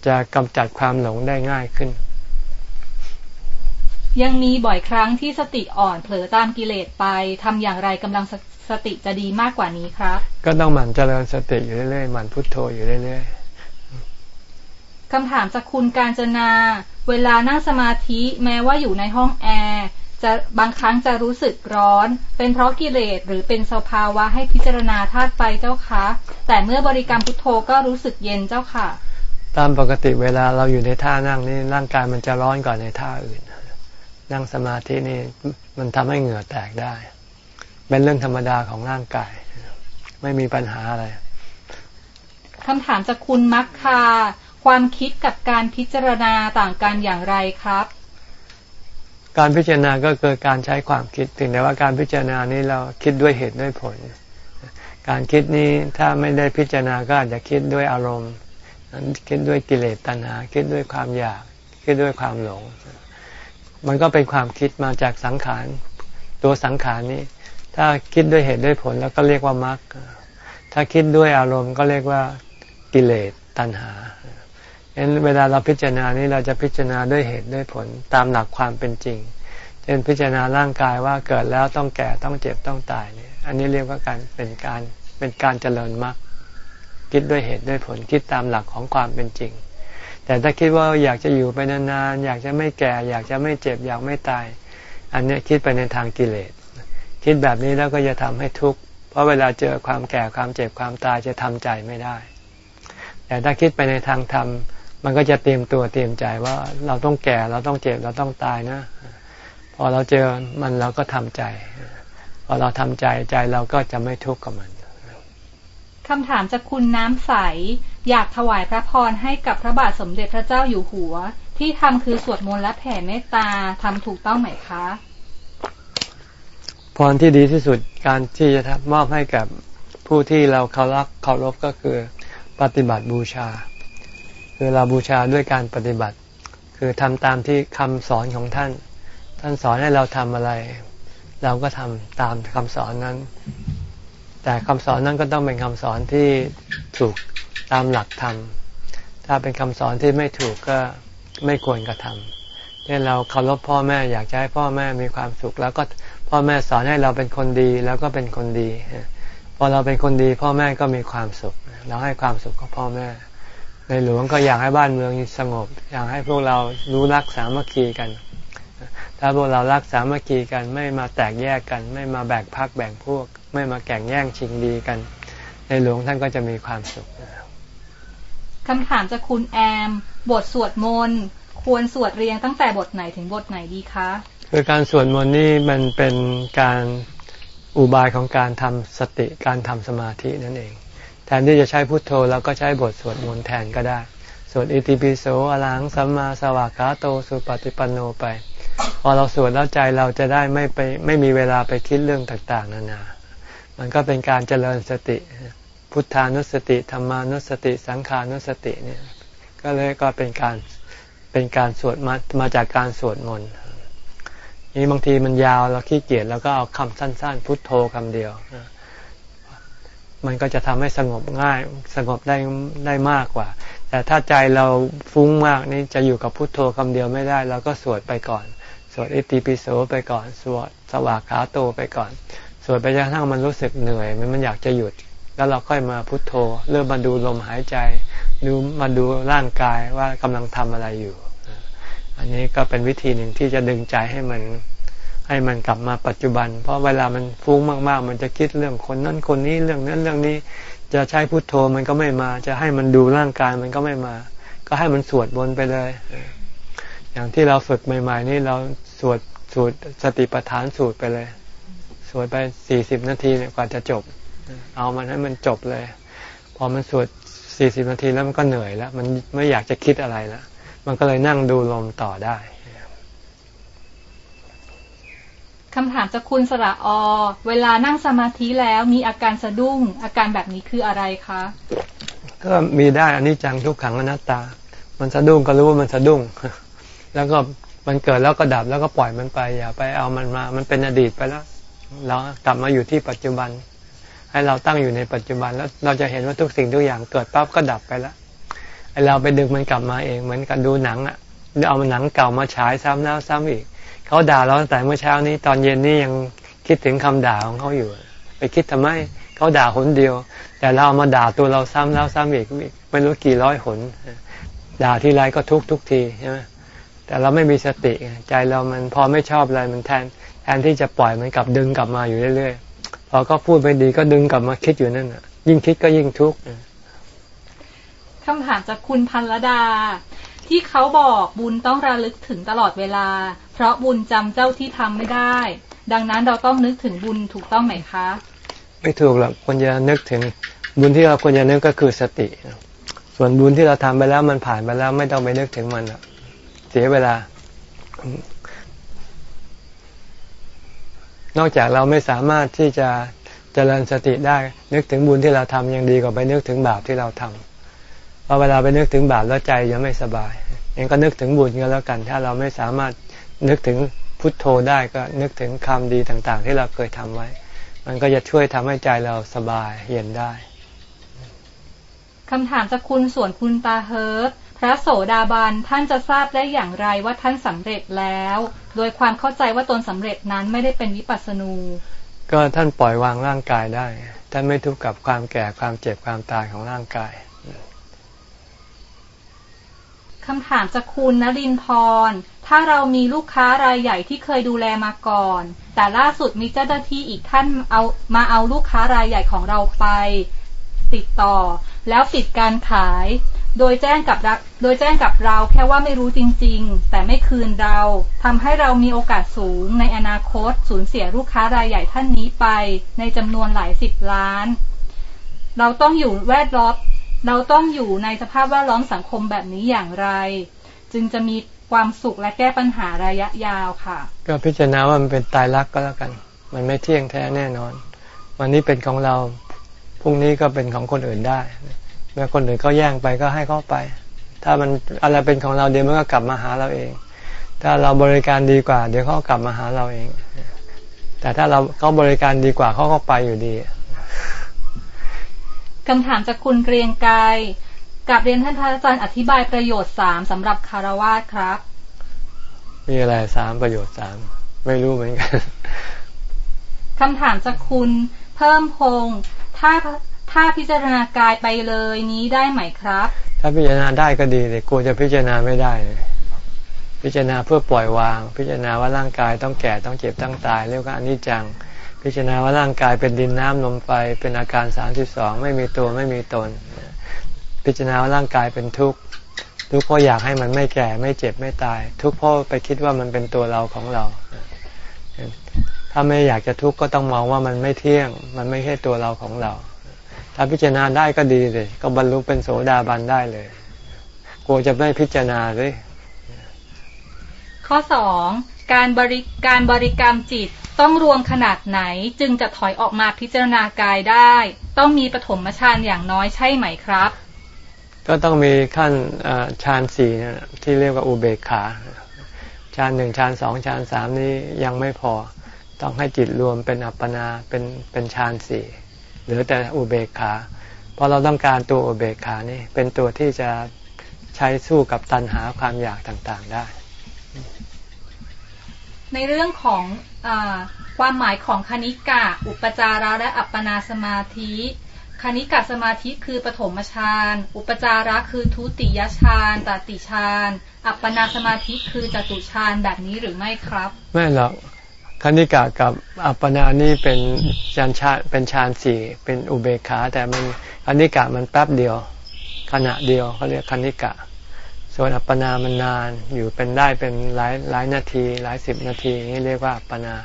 จะกำจัดความหลงได้ง่ายขึ้น ยังมีบ่อยครั้งที่สติอ่อนเผลอตามกิเลสไปทำอย่างไรกำลังสติจะดีมากกว่านี้ครับ ก็ต้องหมั่นเจริญสติอยู่เรื่อยๆหมั่นพุทโธอยู่เรื่อยๆคำถามจากคุณการจนา เวลานั่งสมาธิแม้ว่าอยู่ในห้องแอร์จะบางครั้งจะรู้สึกร้อน เป็นเพราะกิเลสหรือเป็นสภาวะให้พิจารณาธาตุไฟเจ้าคะ แต่เมื่อบริกรรมพุทโธก็รู้สึกเย็นเจ้าค่ะ ตามปกติเวลาเราอยู่ในท่านั่งนี่ร่างกายมันจะร้อนก่อนในท่าอื่น นั่งสมาธินี่มันทำให้เหงื่อแตกได้ เป็นเรื่องธรรมดาของร่างกาย ไม่มีปัญหาอะไรคำถามจากคุณมักคา ความคิดกับการพิจารณาต่างกันอย่างไรครับ การพิจารณาก็คือการใช้ความคิดถึงแต่ว่าการพิจารณานี้เราคิดด้วยเหตุด้วยผล การคิดนี้ถ้าไม่ได้พิจารณาก็อาจจะคิดด้วยอารมณ์ คิดด้วยกิเลสตัณหา คิดด้วยความอยาก คิดด้วยความหลง มันก็เป็นความคิดมาจากสังขารตัวสังขารนี้ ถ้าคิดด้วยเหตุด้วยผลแล้วก็เรียกว่ามรรคถ้าคิดด้วยอารมณ์ก็เรียกว่ากิเลสตัณหาเห็นเวลาเราพิจารณานี้เราจะพิจารณาด้วยเหตุด้วยผลตามหลักความเป็นจริง เช่นพิจารณาร่างกายว่าเกิดแล้วต้องแก่ต้องเจ็บต้องตายเนี่ย อันนี้เรียกว่าการเป็นการเป็นการเจริญมรรคคิดด้วยเหตุด้วยผลคิดตามหลักของความเป็นจริง แต่ถ้าคิดว่าอยากจะอยู่ไปนานๆ อยากจะไม่แก่ อยากจะไม่เจ็บ อยากไม่ตาย อันนี้คิดไปในทางกิเลส คิดแบบนี้แล้วก็จะทำให้ทุกข์ เพราะเวลาเจอความแก่ความเจ็บความตายจะทำใจไม่ได้ แต่ถ้าคิดไปในทางธรรม มันก็จะเตรียมตัวเตรียมใจว่าเราต้องแก่เราต้องเจ็บเราต้องตายนะ พอเราเจอมันเราก็ทำใจ พอเราทำใจใจเราก็จะไม่ทุกข์กับมัน คำถามจากคุณน้ำใส อยากถวายพระพรให้กับพระบาทสมเด็จพระเจ้าอยู่หัว ที่ทำคือสวดมนต์และแผ่เมตตาทำถูกต้องไหมคะ พรที่ดีที่สุดการที่จะมอบให้กับผู้ที่เราเคารพเคารพก็คือปฏิบัติบูชา คือเราบูชาด้วยการปฏิบัติ คือทำตามที่คำสอนของท่าน ท่านสอนให้เราทำอะไร เราก็ทำตามคำสอนนั้น แต่คำสอนนั้นก็ต้องเป็นคำสอนที่ถูกตามหลักธรรม ถ้าเป็นคำสอนที่ไม่ถูกก็ไม่ควรกระทำเช่นเราเคารพพ่อแม่อยากจะให้พ่อแม่มีความสุข แล้วก็พ่อแม่สอนให้เราเป็นคนดีแล้วก็เป็นคนดีพอเราเป็นคนดี พ่อแม่ก็มีความสุข เราให้ความสุขกับพ่อแม่ ในหลวงก็อยากให้บ้านเมืองสงบ อยากให้พวกเรารู้รักสามัคคีกัน ถ้าพวกเรารักสามัคคีกันไม่มาแตกแยกกัน ไม่มาแบ่งพักแบ่งพวก ไม่มาแข่งแย่งชิงดีกัน ในหลวงท่านก็จะมีความสุขคำถามจากคุณแอม บทสวดมนต์ควรสวดเรียงตั้งแต่บทไหนถึงบทไหนดีคะคือการสวดมนต์นี่มันเป็นการอุบายของการทำสติการทำสมาธินั่นเอง แทนที่จะใช้พุทโธเราก็ใช้บทสวดมนต์แทนก็ได้ สวดอิติปิโสอลังสัมมาสวากขาโตสุปฏิปันโนไป พอเราสวดแล้วใจเราจะได้ไม่ไปไม่มีเวลาไปคิดเรื่องต่างๆ นานา มันก็เป็นการเจริญสติ พุทธานุสติธรรมานุสติ สังขานุสติเนี่ย ก็เลยก็เป็นการเป็นการสวดมามาจากการสวดมนต์นี่บางทีมันยาวเราขี้เกียจเราก็เอาคำสั้น ๆ พุทโธคำเดียว มันก็จะทำให้สงบง่ายสงบได้ได้มากกว่า แต่ถ้าใจเราฟุ้งมากนี่จะอยู่กับพุทโธคำเดียวไม่ได้เราก็สวดไปก่อน สวดอิติปิโสไปก่อน สวดสวากขาโตไปก่อน สวดไปจนกระทั่งมันรู้สึกเหนื่อย มันมันอยากจะหยุด แล้วเราค่อยมาพุทโธ เริ่มมาดูลมหายใจดูมาดูร่างกายว่ากำลังทำอะไรอยู่ อันนี้ก็เป็นวิธีหนึ่งที่จะดึงใจให้มันให้มันกลับมาปัจจุบัน เพราะเวลามันฟุ้งมากๆ มันจะคิดเรื่องคนนั้นคนนี้เรื่องนั้นเรื่องนี้จะใช้พุทโธมันก็ไม่มา จะให้มันดูร่างกายมันก็ไม่มา ก็ให้มันสวดบนไปเลย อย่างที่เราฝึกใหม่ ๆ นี่เราสวดสวดสติปัฏฐานสูตรไปเลย สวดไปสี่สิบนาทีเนี่ยกว่าจะจบ เอามันให้มันจบเลย พอมันสวดสี่สิบนาทีแล้วมันก็เหนื่อยแล้ว มันไม่อยากจะคิดอะไรแล้วมันก็เลยนั่งดูลมต่อได้คำถามจากคุณสระอ เวลานั่งสมาธิแล้วมีอาการสะดุ้ง อาการแบบนี้คืออะไรคะ ก็มีได้อันนี้จังทุกขังอนัตตา มันสะดุ้งก็รู้ว่ามันสะดุ้ง แล้วก็มันเกิดแล้วก็ดับแล้วก็ปล่อยมันไป อย่าไปเอามันมา มันเป็นอดีตไปแล้ว เรากลับมาอยู่ที่ปัจจุบัน ให้เราตั้งอยู่ในปัจจุบันแล้วเราจะเห็นว่าทุกสิ่งทุกอย่างเกิดปั๊บก็ดับไปแล้วไอเราไปดึงมันกลับมาเองเหมือนกับดูหนังอะเอามันหนังเก่ามาฉายซ้ำแล้วซ้ำอีกเขาด่าเราตั้งแต่เมื่อเช้านี้ ตอนเย็นนี่ยังคิดถึงคำด่าของเขาอยู่ ไปคิดทำไมเขาด่าหนเดียว แต่เรามาด่าตัวเราซ้ำแล้วซ้ำอีกไม่รู้กี่ร้อยหนด่าทีไรก็ทุกทุกทีใช่ไหม แต่เราไม่มีสติใจเรามันพอไม่ชอบอะไรมันแทนแทนที่จะปล่อยมันกลับดึงกลับมาอยู่เรื่อยๆพอก็พูดไม่ดีก็ดึงกลับมาคิดอยู่นั่นอะ ยิ่งคิดก็ยิ่งทุกข์คำถามจากคุณพันลดา ที่เขาบอกบุญต้องระลึกถึงตลอดเวลา เพราะบุญจำเจ้าที่ทำไม่ได้ ดังนั้นเราต้องนึกถึงบุญถูกต้องไหมคะ ไม่ถูกหรอกควรจะนึกถึงบุญที่เราควรจะนึกก็คือสติ ส่วนบุญที่เราทำไปแล้วมันผ่านไปแล้วไม่ต้องไปนึกถึงมันเสียเวลา นอกจากเราไม่สามารถที่จะเจริญสติได้ นึกถึงบุญที่เราทำยังดีกว่าไปนึกถึงบาปที่เราทำพอเวลาไปนึกถึงบาปแล้วใจยังไม่สบายเองก็นึกถึงบุญก็แล้วกัน ถ้าเราไม่สามารถนึกถึงพุทโธได้ก็นึกถึงคำดีต่าง ๆ ที่เราเคยทำไว้ มันก็จะช่วยทำให้ใจเราสบายเย็นได้คำถามจากคุณส่วนคุณตาเฮิร์ต พระโสดาบันท่านจะทราบได้อย่างไรว่าท่านสำเร็จแล้ว โดยความเข้าใจว่าตนสำเร็จนั้นไม่ได้เป็นวิปัสสนู ก็ท่านปล่อยวางร่างกายได้ ท่านไม่ทุกข์กับความแก่ความเจ็บความตายของร่างกายคำถามจากคุณนรินพร ถ้าเรามีลูกค้ารายใหญ่ที่เคยดูแลมาก่อน แต่ล่าสุดมีเจ้าหน้าที่อีกท่านเอามาเอาลูกค้ารายใหญ่ของเราไป ติดต่อ แล้วปิดการขาย โดยแจ้งกับโดยแจ้งกับเราแค่ว่าไม่รู้จริง ๆ แต่ไม่คืนเราทำให้เรามีโอกาสสูงในอนาคตสูญเสียลูกค้ารายใหญ่ท่านนี้ไป ในจำนวนหลายสิบล้าน เราต้องอยู่แวดล้อมเราต้องอยู่ในสภาพแวดล้อมสังคมแบบนี้อย่างไร จึงจะมีความสุขและแก้ปัญหาระยะยาวค่ะ ก็พิจารณาว่ามันเป็นตายรักก็แล้วกัน มันไม่เที่ยงแท้แน่นอน วันนี้เป็นของเราพรุ่งนี้ก็เป็นของคนอื่นได้ เมื่อคนอื่นเขาแย่งไปก็ให้เขาไป ถ้ามันอะไรเป็นของเราเดี๋ยวมันก็กลับมาหาเราเอง ถ้าเราบริการดีกว่า เดี๋ยวเขากลับมาหาเราเอง แต่ถ้าเราเขาบริการดีกว่าเขาก็ไปอยู่ดีคำถามจากคุณเกรียงไกรกับเรียนท่านอาจารย์อธิบายประโยชน์สามสำหรับคารวาสครับ มีอะไรสามประโยชน์สามไม่รู้เหมือนกันคำถามจากคุณเพิ่มพงถ้า ถ้าพิจารณากายไปเลยนี้ได้ไหมครับ ถ้าพิจารณาได้ก็ดีเลยกลัวจะพิจารณาไม่ได้เลยพิจารณาเพื่อปล่อยวาง พิจารณาว่าร่างกายต้องแก่ต้องเจ็บต้องตายเรียกว่าอนิจจัง พิจารณาว่าร่างกายเป็นดินน้ำลมไฟเป็นอาการสามสิบสองไม่มีตัวไม่มีตน พิจารณาว่าร่างกายเป็นทุกข์ทุกข์เพราะอยากให้มันไม่แก่ไม่เจ็บไม่ตาย ทุกข์เพราะไปคิดว่ามันเป็นตัวเราของเรา ถ้าไม่อยากจะทุกข์ก็ต้องมองว่ามันไม่เที่ยง มันไม่ใช่ตัวเราของเรา ถ้าพิจารณาได้ก็ดีเลย ก็บรรลุเป็นโสดาบันได้เลย กลัวจะไม่พิจารณาเลย ข้อสองการบริการบริกรรมจิตต้องรวมขนาดไหนจึงจะถอยออกมาพิจารณากายได้ ต้องมีปฐมฌานอย่างน้อยใช่ไหมครับ ก็ต้องมีขั้นฌานสี่ที่เรียกว่าอุเบกขาฌานหนึ่งฌานสองฌานสามนี้ยังไม่พอ ต้องให้จิตรวมเป็นอัปปนาเป็นเป็นฌานสี่ หรือแต่อุเบกขา เพราะเราต้องการตัวอุเบกขานี่เป็นตัวที่จะใช้สู้กับตัณหาความอยากต่างๆได้ ในเรื่องของอความหมายของคณิกะ อุปจาระและอัปปนาสมาธิคณิกะสมาธิคือปฐมฌาน อุปจาระคือทุติยฌานตติฌาน อัปปนาสมาธิคือจตุฌานแบบนี้หรือไม่ครับ ไม่หรอก คณิกะกับอัปปนานี่เป็นฌานชาเป็นฌานสี่เป็นอุเบกขา แต่มันคณิกะมันแป๊บเดียว ขณะเดียวเขาเรียกคณิกะ ส่วนอัปปนามันนานอยู่เป็นได้เป็นหลายหลายนาที หลายสิบนาทีนี่เรียกว่าอัปปนา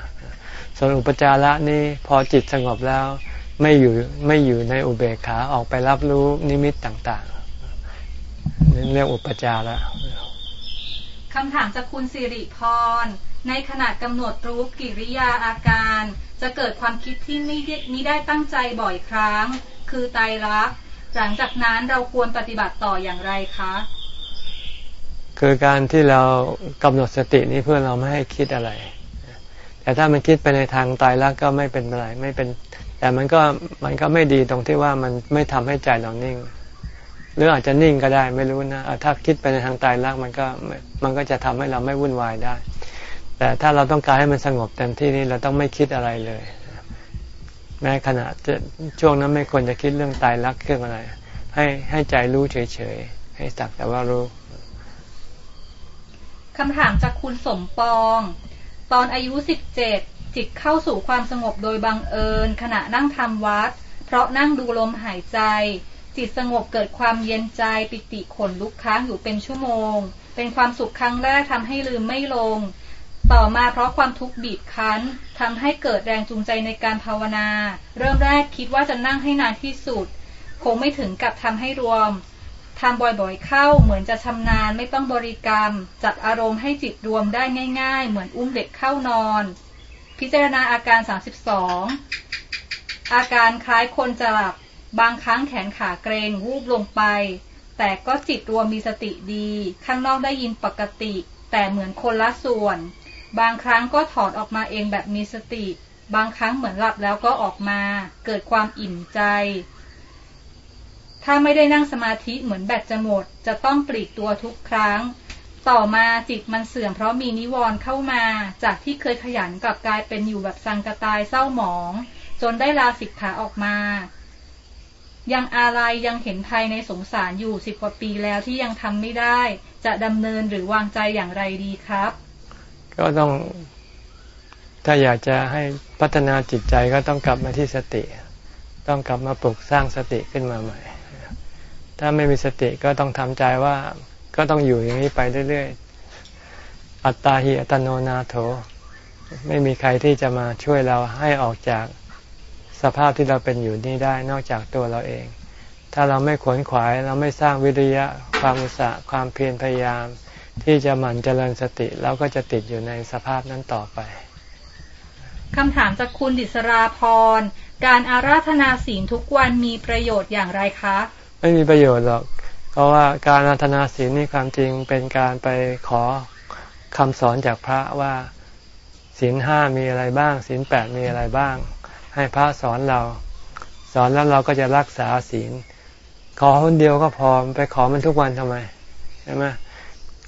ส่วนอุปจาระนี่พอจิตสงบแล้วไม่อยู่ไม่อยู่ในอุเบกขาออกไปรับรู้นิมิตต่างๆนี่เรียกอุปจาระคำถามจากคุณสิริพร ในขณะกำหนดรู้กิริยาอาการ จะเกิดความคิดที่ไม่ไม่ได้ตั้งใจบ่อยครั้ง คือไตรักหลังจากนั้นเราควรปฏิบัติต่ออย่างไรคะ คือการที่เรากำหนดสตินี้เพื่อเราไม่ให้คิดอะไร แต่ถ้ามันคิดไปในทางตายแล้วก็ไม่เป็นไรไม่เป็น แต่มันก็มันก็ไม่ดีตรงที่ว่ามันไม่ทำให้ใจเรานิ่ง หรืออาจจะนิ่งก็ได้ไม่รู้นะถ้าคิดไปในทางตายรักมันก็มันก็จะทำให้เราไม่วุ่นวายได้ แต่ถ้าเราต้องการให้มันสงบเต็มที่นี้เราต้องไม่คิดอะไรเลย แม้ขณะจะช่วงนั้นไม่ควรจะคิดเรื่องตายรักเครื่องอะไร ให้ให้ใจรู้เฉยๆ ให้สักแต่ว่ารู้คำถามจากคุณสมปอง ตอนอายุสิบเจ็ดจิตเข้าสู่ความสงบโดยบังเอิญ ขณะนั่งทำวัด เพราะนั่งดูลมหายใจ จิตสงบเกิดความเย็นใจปิติขนลุกค้างอยู่เป็นชั่วโมง เป็นความสุขครั้งแรกทำให้ลืมไม่ลง ต่อมาเพราะความทุกข์บีบคั้นทำให้เกิดแรงจูงใจในการภาวนา เริ่มแรกคิดว่าจะนั่งให้นานที่สุด คงไม่ถึงกับทำให้รวมทำบ่อยๆเข้าเหมือนจะชำนาญไม่ต้องบริกรรม จัดอารมณ์ให้จิตรวมได้ง่าย ๆ เหมือนอุ้มเด็กเข้านอน พิจารณาอาการ 32 อาการคล้ายคนจะหลับบางครั้งแขนขาเกรงวูบลงไป แต่ก็จิตรวมมีสติดี ข้างนอกได้ยินปกติ แต่เหมือนคนละส่วน บางครั้งก็ถอดออกมาเองแบบมีสติ บางครั้งเหมือนหลับแล้วก็ออกมา เกิดความอิ่มใจ ถ้าไม่ได้นั่งสมาธิเหมือนแบตจะหมด จะต้องปลีกตัวทุกครั้ง ต่อมาจิตมันเสื่อมเพราะมีนิวรณ์เข้ามา จากที่เคยขยันกลับกลายเป็นอยู่แบบสังกตายเศร้าหมอง จนได้ลาสิกขาออกมายังอะไรยังเห็นภัยในสงสารอยู่สิบกว่าปีแล้วที่ยังทำไม่ได้ จะดำเนินหรือวางใจอย่างไรดีครับ ก็ต้องถ้าอยากจะให้พัฒนาจิตใจก็ต้องกลับมาที่สติ ต้องกลับมาปลุกสร้างสติขึ้นมาใหม่ ถ้าไม่มีสติก็ต้องทำใจว่าก็ต้องอยู่อย่างนี้ไปเรื่อยๆ อัตตาหิอัตโนนาโถ ไม่มีใครที่จะมาช่วยเราให้ออกจากสภาพที่เราเป็นอยู่นี้ได้นอกจากตัวเราเอง ถ้าเราไม่ขวนขวาย เราไม่สร้างวิริยะความอุตสาห์ความเพียรพยายาม ที่จะหมั่นเจริญสติเราก็จะติดอยู่ในสภาพนั้นต่อไปคำถามจากคุณดิศราพร การอาราธนาศีลทุกวันมีประโยชน์อย่างไรคะ ไม่มีประโยชน์หรอก เพราะว่าการอัธนาศีลนี่ความจริงเป็นการไปขอคำสอนจากพระว่าศีลห้ามีอะไรบ้างศีลแปดมีอะไรบ้าง ให้พระสอนเรา สอนแล้วเราก็จะรักษาศีล ขอคนเดียวก็พอไปขอมันทุกวันทำไมใช่ไหม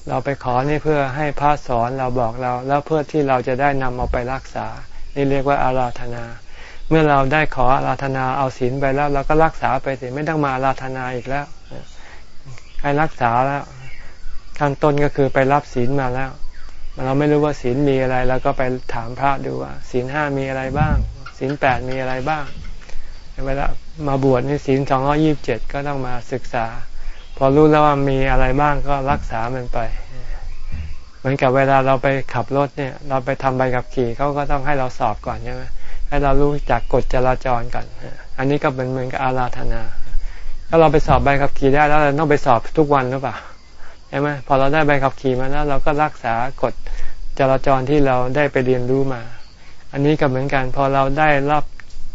เราไปขอนี่เพื่อให้พระสอนเราบอกเรา แล้วเพื่อที่เราจะได้นำเอาไปรักษา นี่เรียกว่าอาราธนา เมื่อเราได้ขออาราธนาเอาศีลไปแล้ว เราก็รักษาไปสิไม่ต้องมาอาราธนาอีกแล้วให้รักษาแล้วขั้นต้นก็คือไปรับศีลมาแล้ว เราไม่รู้ว่าศีลมีอะไรเราก็ไปถามพระดูว่าศีลห้ามีอะไรบ้างศีลแปดมีอะไรบ้างเวลามาบวชนี่ศีลสองร้อยี่บเจ็ดก็ต้องมาศึกษา พอรู้แล้วว่ามีอะไรบ้างก็รักษามันไป เหมือนกับเวลาเราไปขับรถเนี่ย เราไปทำใบขับขี่เขาก็ต้องให้เราสอบก่อนใช่ไหมให้เรารู้จักกฎจราจรก่อนอันนี้ก็เป็นเหมือนกับอาราธนา ถ้าเราไปสอบใบขับขี่ได้แล้วเราต้องไปสอบทุกวันหรือเปล่าใช่ไหมพอเราได้ใบขับขี่มาแล้ว เราก็รักษากฎจราจรที่เราได้ไปเรียนรู้มา อันนี้ก็เหมือนกันพอเราได้รับ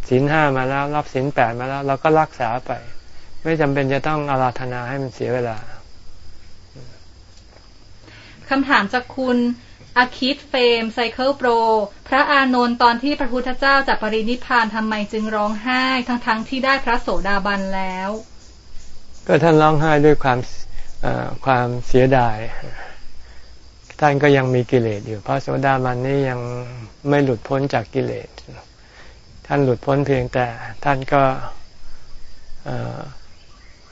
ศีลห้ามาแล้ว รับศีลแปดมาแล้ว เราก็รักษาไป ไม่จำเป็นจะต้องอาราธนาให้มันเสียเวลาคำถามจากคุณอาคิดเฟมไซเคิลโปร พระอานนท์ตอนที่พระพุทธเจ้าจับปรินิพานทำไมจึงร้องไห้ ทั้งๆทที่ได้พระโสดาบันแล้ว ก็ท่านร้องไห้ด้วยความความเสียดาย ท่านก็ยังมีกิเลสอยู่ พระโสดาบันนี้ยังไม่หลุดพ้นจากกิเลส ท่านหลุดพ้นเพียงแต่ ท่านก็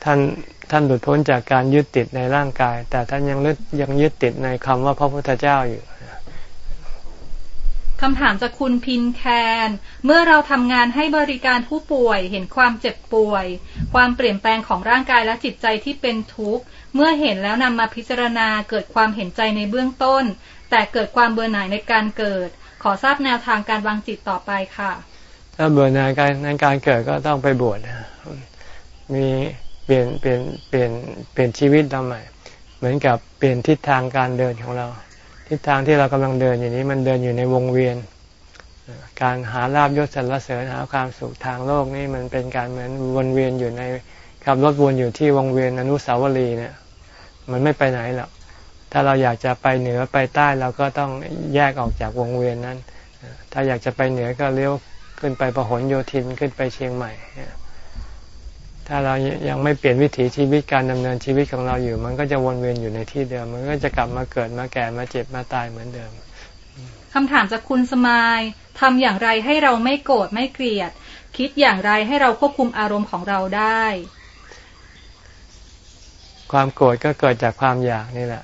ท่านท่านหลุดพ้นจากการยึดติดในร่างกาย แต่ท่านยังยึดยังยึดติดในคำว่าพระพุทธเจ้าอยู่คำถามจากคุณพินแคน เมื่อเราทำงานให้บริการผู้ป่วยเห็นความเจ็บป่วย ความเปลี่ยนแปลงของร่างกายและจิตใจที่เป็นทุกข์ เมื่อเห็นแล้วนำมาพิจารณาเกิดความเห็นใจในเบื้องต้น แต่เกิดความเบื่อหน่ายในการเกิด ขอทราบแนวทางการวางจิตต่อไปค่ะ ถ้าเบื่อหน่ายในการเกิดก็ต้องไปบวชมี เปลี่ยนเปลี่ยนเปลี่ยนเปลี่ยนชีวิตเราใหม่ เหมือนกับเปลี่ยนทิศทางการเดินของเรา ทิศทางที่เรากำลังเดินอย่างนี้มันเดินอยู่ในวงเวียน การหาลาบยศสรรเสริญหาความสุขทางโลกนี่มันเป็นการเหมือนวนเวียนอยู่ในขับรถวนอยู่ที่วงเวียนอนุสาวรีย์เนี่ยมันไม่ไปไหนหรอกถ้าเราอยากจะไปเหนือไปใต้เราก็ต้องแยกออกจากวงเวียนนั้น ถ้าอยากจะไปเหนือก็เลี้ยวขึ้นไปประหลโยธินขึ้นไปเชียงใหม่ ถ้าเรายังไม่เปลี่ยนวิถีชีวิตการดำเนินชีวิตของเราอยู่ มันก็จะวนเวียนอยู่ในที่เดิม มันก็จะกลับมาเกิดมาแก่มาเจ็บมาตายเหมือนเดิมคำถามจากคุณสมายทำอย่างไรให้เราไม่โกรธไม่เกลียด คิดอย่างไรให้เราควบคุมอารมณ์ของเราได้ ความโกรธก็เกิดจากความอยากนี่แหละ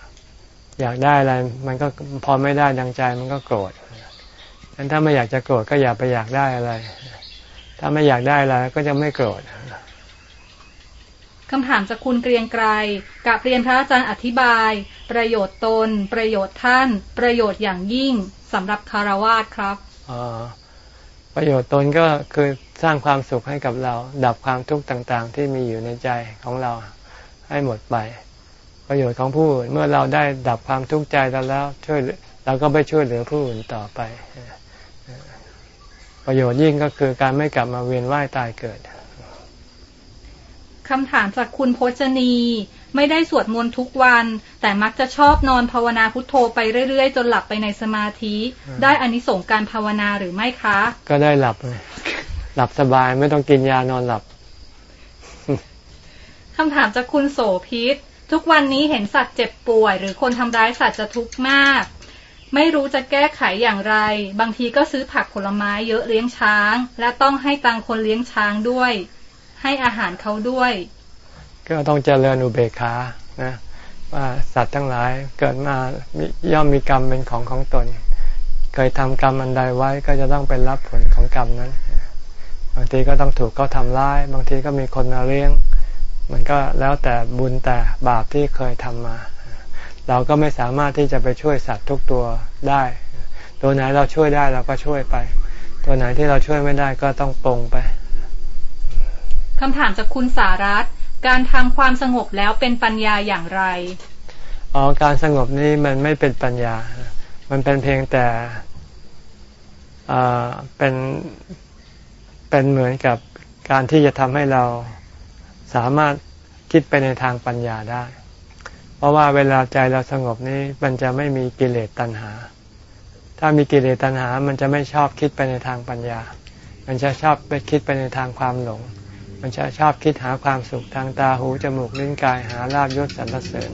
อยากได้อะไร มันก็พอไม่ได้ดังใจมันก็โกรธฉะนั้นถ้าไม่อยากจะโกรธก็อย่าไปอยากได้อะไร ถ้าไม่อยากได้อะไรก็จะไม่โกรธ คำถามจากคุณเกรียงไกรกับเรียนพระอาจารย์อธิบาย ประโยชน์ตน ประโยชน์ท่าน ประโยชน์อย่างยิ่งสำหรับคารวาสครับประโยชน์ตนก็คือสร้างความสุขให้กับเรา ดับความทุกข์ต่างๆ ที่มีอยู่ในใจของเราให้หมดไป ประโยชน์ของผู้อื่นเมื่อเราได้ดับความทุกข์ใจเราแล้วช่วยเราก็ไปช่วยเหลือผู้อื่นต่อไป ประโยชน์ยิ่งก็คือการไม่กลับมาเวียนว่ายตายเกิด คำถามจากคุณโพชนี ไม่ได้สวดมนต์ทุกวัน แต่มักจะชอบนอนภาวนาพุทโธไปเรื่อยๆ จนหลับไปในสมาธิ ได้อานิสงส์การภาวนาหรือไม่คะ ก็ได้หลับหลับสบายไม่ต้องกินยานอนหลับคำถามจากคุณโสพิษทุกวันนี้เห็นสัตว์เจ็บป่วย หรือคนทำร้ายสัตว์จะทุกข์มาก ไม่รู้จะแก้ไขอย่างไร บางทีก็ซื้อผักผลไม้เยอะเลี้ยงช้าง และต้องให้ตังคนเลี้ยงช้างด้วย ให้อาหารเขาด้วย ก็ต้องเจริญอุเบกขานะว่าสัตว์ทั้งหลายเกิดมาย่อมมีกรรมเป็นของของตน เคยทำกรรมอันใดไว้ก็จะต้องเป็นรับผลของกรรมนั้น บางทีก็ต้องถูกเขาทำร้าย บางทีก็มีคนมาเลี้ยง มันก็แล้วแต่บุญแต่บาปที่เคยทำมา เราก็ไม่สามารถที่จะไปช่วยสัตว์ทุกตัวได้ ตัวไหนเราช่วยได้เราก็ช่วยไป ตัวไหนที่เราช่วยไม่ได้ก็ต้องปรงไป คำถามจากคุณสารัตการทำความสงบแล้วเป็นปัญญาอย่างไรอ๋อการสงบนี้มันไม่เป็นปัญญา มันเป็นเพียงแต่เป็นเป็นเหมือนกับการที่จะทำให้เราสามารถคิดไปในทางปัญญาได้ เพราะว่าเวลาใจเราสงบนี้มันจะไม่มีกิเลสตัณหา ถ้ามีกิเลสตัณหา มันจะไม่ชอบคิดไปในทางปัญญา มันจะชอบไปคิดไปในทางความหลง มันจะชอบคิดหาความสุขทางตาหูจมูกลิ้นกายหาลาบยศสรรเสริญ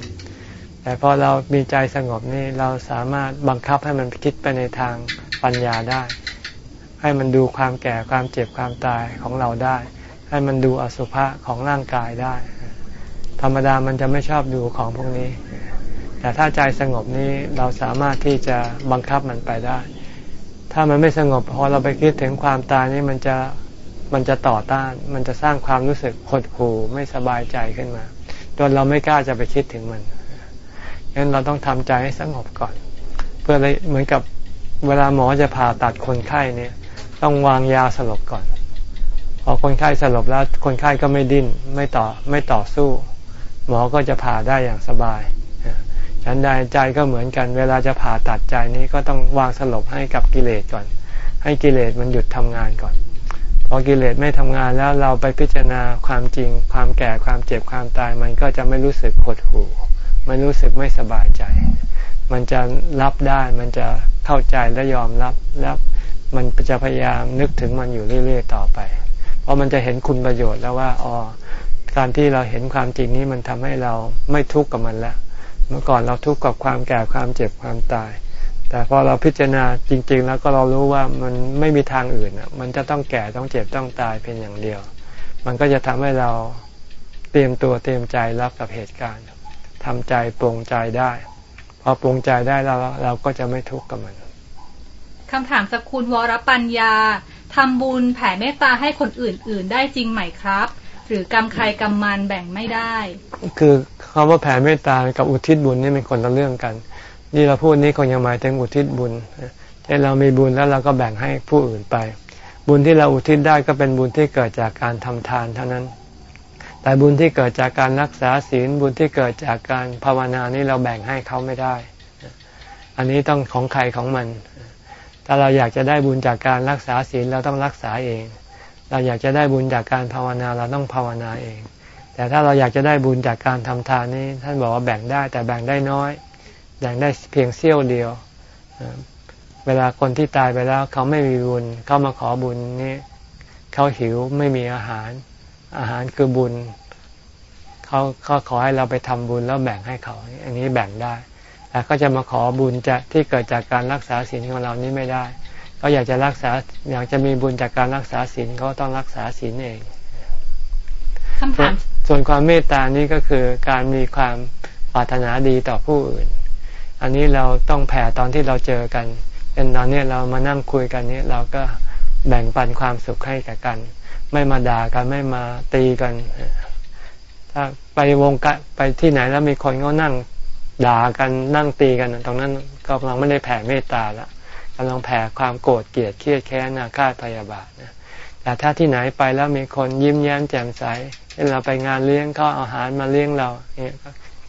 แต่พอเรามีใจสงบนี่เราสามารถบังคับให้มันคิดไปในทางปัญญาได้ ให้มันดูความแก่ความเจ็บความตายของเราได้ ให้มันดูอสุภะของร่างกายได้ ธรรมดามันจะไม่ชอบดูของพวกนี้ แต่ถ้าใจสงบนี้เราสามารถที่จะบังคับมันไปได้ ถ้ามันไม่สงบพอเราไปคิดถึงความตายนี่มันจะ มันจะต่อต้าน มันจะสร้างความรู้สึกหดหู่ไม่สบายใจขึ้นมาจนเราไม่กล้าจะไปคิดถึงมันงั้นเราต้องทำใจให้สงบก่อน เพื่อเหมือนกับเวลาหมอจะผ่าตัดคนไข้เนี่ย ต้องวางยาสลบก่อน พอคนไข้สลบแล้วคนไข้ก็ไม่ดิ้นไม่ต่อไม่ต่อสู้ หมอก็จะผ่าได้อย่างสบายฉันใดใจก็เหมือนกัน เวลาจะผ่าตัดใจนี้ก็ต้องวางสลบให้กับกิเลสก่อน ให้กิเลสมันหยุดทำงานก่อน พอกิเลสไม่ทำงานแล้วเราไปพิจารณาความจริง ความแก่ความเจ็บความตาย มันก็จะไม่รู้สึกหดหู่ไม่รู้สึกไม่สบายใจ มันจะรับได้มันจะเข้าใจและยอมรับแล้วมันจะพยายามนึกถึงมันอยู่เรื่อย ๆ ต่อไป เพราะมันจะเห็นคุณประโยชน์แล้วว่าอ๋อการที่เราเห็นความจริงนี้มันทำให้เราไม่ทุกข์กับมันแล้ว เมื่อก่อนเราทุกข์กับความแก่ความเจ็บความตาย แต่พอเราพิจารณาจริง ๆ แล้วก็เรารู้ว่ามันไม่มีทางอื่นอะมันจะต้องแก่ต้องเจ็บต้องตายเพียงอย่างเดียว มันก็จะทำให้เราเตรียมตัวเตรียมใจรับกับเหตุการณ์ทำใจปรงใจได้ พอปรงใจได้เราเราก็จะไม่ทุกข์กับมันคำถามจากคุณวรปัญญาทำบุญแผ่เมตตาให้คนอื่น ๆ ได้จริงไหมครับ หรือกรรมใครกรรมมันแบ่งไม่ได้ คือคำว่าแผ่เมตตากับอุทิศบุญนี่เป็นคนละเรื่องกัน นี่เราพูดนี้คงยังหมายถึงอุทิศบุญใช่เรามีบุญแล้วเราก็แบ่งให้ผู้อื่นไป บุญที่เราอุทิศได้ก็เป็นบุญที่เกิดจากการทำทานเท่านั้น แต่บุญที่เกิดจากการรักษาศีลบุญที่เกิดจากการภาวนานี่เราแบ่งให้เขาไม่ได้ อันนี้ต้องของใครของมัน ถ้าเราอยากจะได้บุญจากการรักษาศีลเราต้องรักษาเอง เราอยากจะได้บุญจากการภาวนาเราต้องภาวนาเองแต่ถ้าเราอยากจะได้บุญจากการทำทานนี่ท่านบอกว่าแบ่งได้แต่แบ่งได้น้อย อย่างได้เพียงเสี้ยวเดียว เวลาคนที่ตายไปแล้ว เขาไม่มีบุญ เขามาขอบุญนี่เขาหิวไม่มีอาหาร อาหารคือบุญเขาเขาขอให้เราไปทำบุญแล้วแบ่งให้เขา อันนี้แบ่งได้แต่แต่ก็จะมาขอบุญจะที่เกิดจากการรักษาศีลของเรานี้ไม่ได้ ก็อยากจะรักษาอยากจะมีบุญจากการรักษาศีลก็ต้องรักษาศีลเองคำถามส่วนความเมตตานี้ก็คือการมีความปรารถนาดีต่อผู้อื่น อันนี้เราต้องแผ่ตอนที่เราเจอกันเป็นตอนนี้เรามานั่งคุยกันนี้เราก็แบ่งปันความสุขให้กับกัน ไม่มาด่ากันไม่มาตีกัน ถ้าไปวงกะไปที่ไหนแล้วมีคนก็นั่งด่ากันนั่งตีกันตรงนั้นก็กำลังไม่ได้แผ่เมตตาล้วกำลังแผ่ความโกรธเกลียดเครียดแค้นอาฆาตพยาบาทนะแต่ถ้าที่ไหนไปแล้วมีคนยิ้มแย้มแจ่มใสเช่นเราไปงานเลี้ยงเขาอาหารมาเลี้ยงเราเนี่ย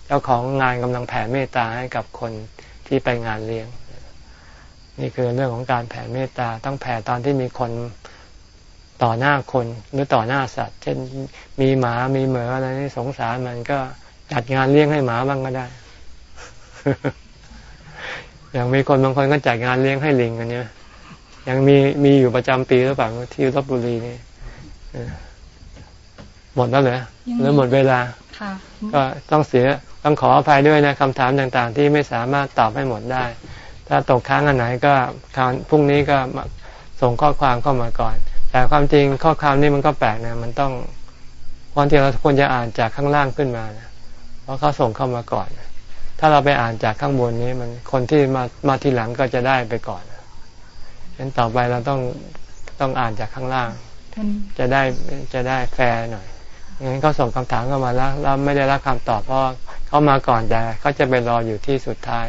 เจ้าของงานกำลังแผ่เมตตาให้กับคนที่ไปงานเลี้ยง นี่คือเรื่องของการแผ่เมตตาต้องแผ่ตอนที่มีคนต่อหน้าคนหรือต่อหน้าสัตว์ เช่นมีหมามีเหมืออะไรนี่สงสารมันก็จัดงานเลี้ยงให้หมาบ้างก็ได้ อย่างมีคนบางคนก็จัดงานเลี้ยงให้ลิงกันเนี่ยยังมีมีอยู่ประจำปีหรือเปล่าที่ลบบุรีนี่หมดแล้วเหรอหรือหมดเวลา ก็ต้องเสียต้องขออภัยด้วยนะคำถามต่างๆ ที่ไม่สามารถตอบให้หมดได้ ถ้าตกค้างอันไหนก็คราวพรุ่งนี้ก็ส่งข้อความเข้ามาก่อน แต่ความจริงข้อความนี้มันก็แปลกนะมันต้องวันที่เราควรจะอ่านจากข้างล่างขึ้นมานะเพราะเขาส่งเข้ามาก่อน ถ้าเราไปอ่านจากข้างบนนี้มันคนที่มามาทีหลังก็จะได้ไปก่อนฉะนั้นต่อไปเราต้องต้องอ่านจากข้างล่าง จะได้จะได้แฟร์หน่อย งั้นเขาส่งคำถามเข้ามาแล้วเราไม่ได้รับคำตอบเพราะเขามาก่อนแต่เขาจะไปรออยู่ที่สุดท้าย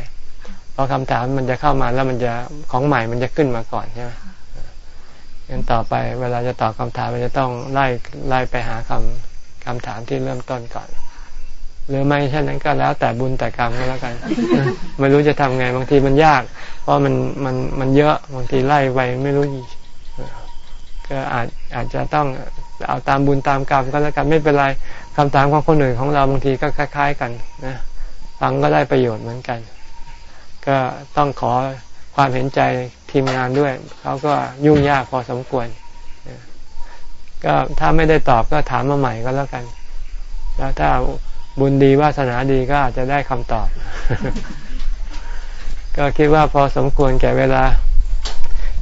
เพราะคำถามมันจะเข้ามาแล้วมันจะของใหม่มันจะขึ้นมาก่อนใช่ไหมงั้นต่อไปเวลาจะตอบคำถามมันจะต้องไล่ไล่ไปหาคำคำถามที่เริ่มต้นก่อน หรือไม่เช่นนั้นก็แล้วแต่บุญแต่กรรมก็แล้วกัน ไม่รู้จะทำไงบางทีมันยาก เพราะมันมันมันเยอะบางทีไล่ไปไม่รู้ก็อาจอาจจะต้อง เอาตามบุญตามกรรมก็แล้วกันไม่เป็นไรคำถามของคนอื่นของเราบางทีก็คล้าย ๆ กันนะฟังก็ได้ประโยชน์เหมือนกัน ก็ต้องขอความเห็นใจทีมงานด้วยเขาก็ยุ่งยากพอสมควรก็ถ้าไม่ได้ตอบก็ถามมาใหม่ก็แล้วกัน แล้วถ้าบุญดีวาสนาดีก็อาจจะได้คำตอบ ก็คิดว่าพอสมควรแก่เวลา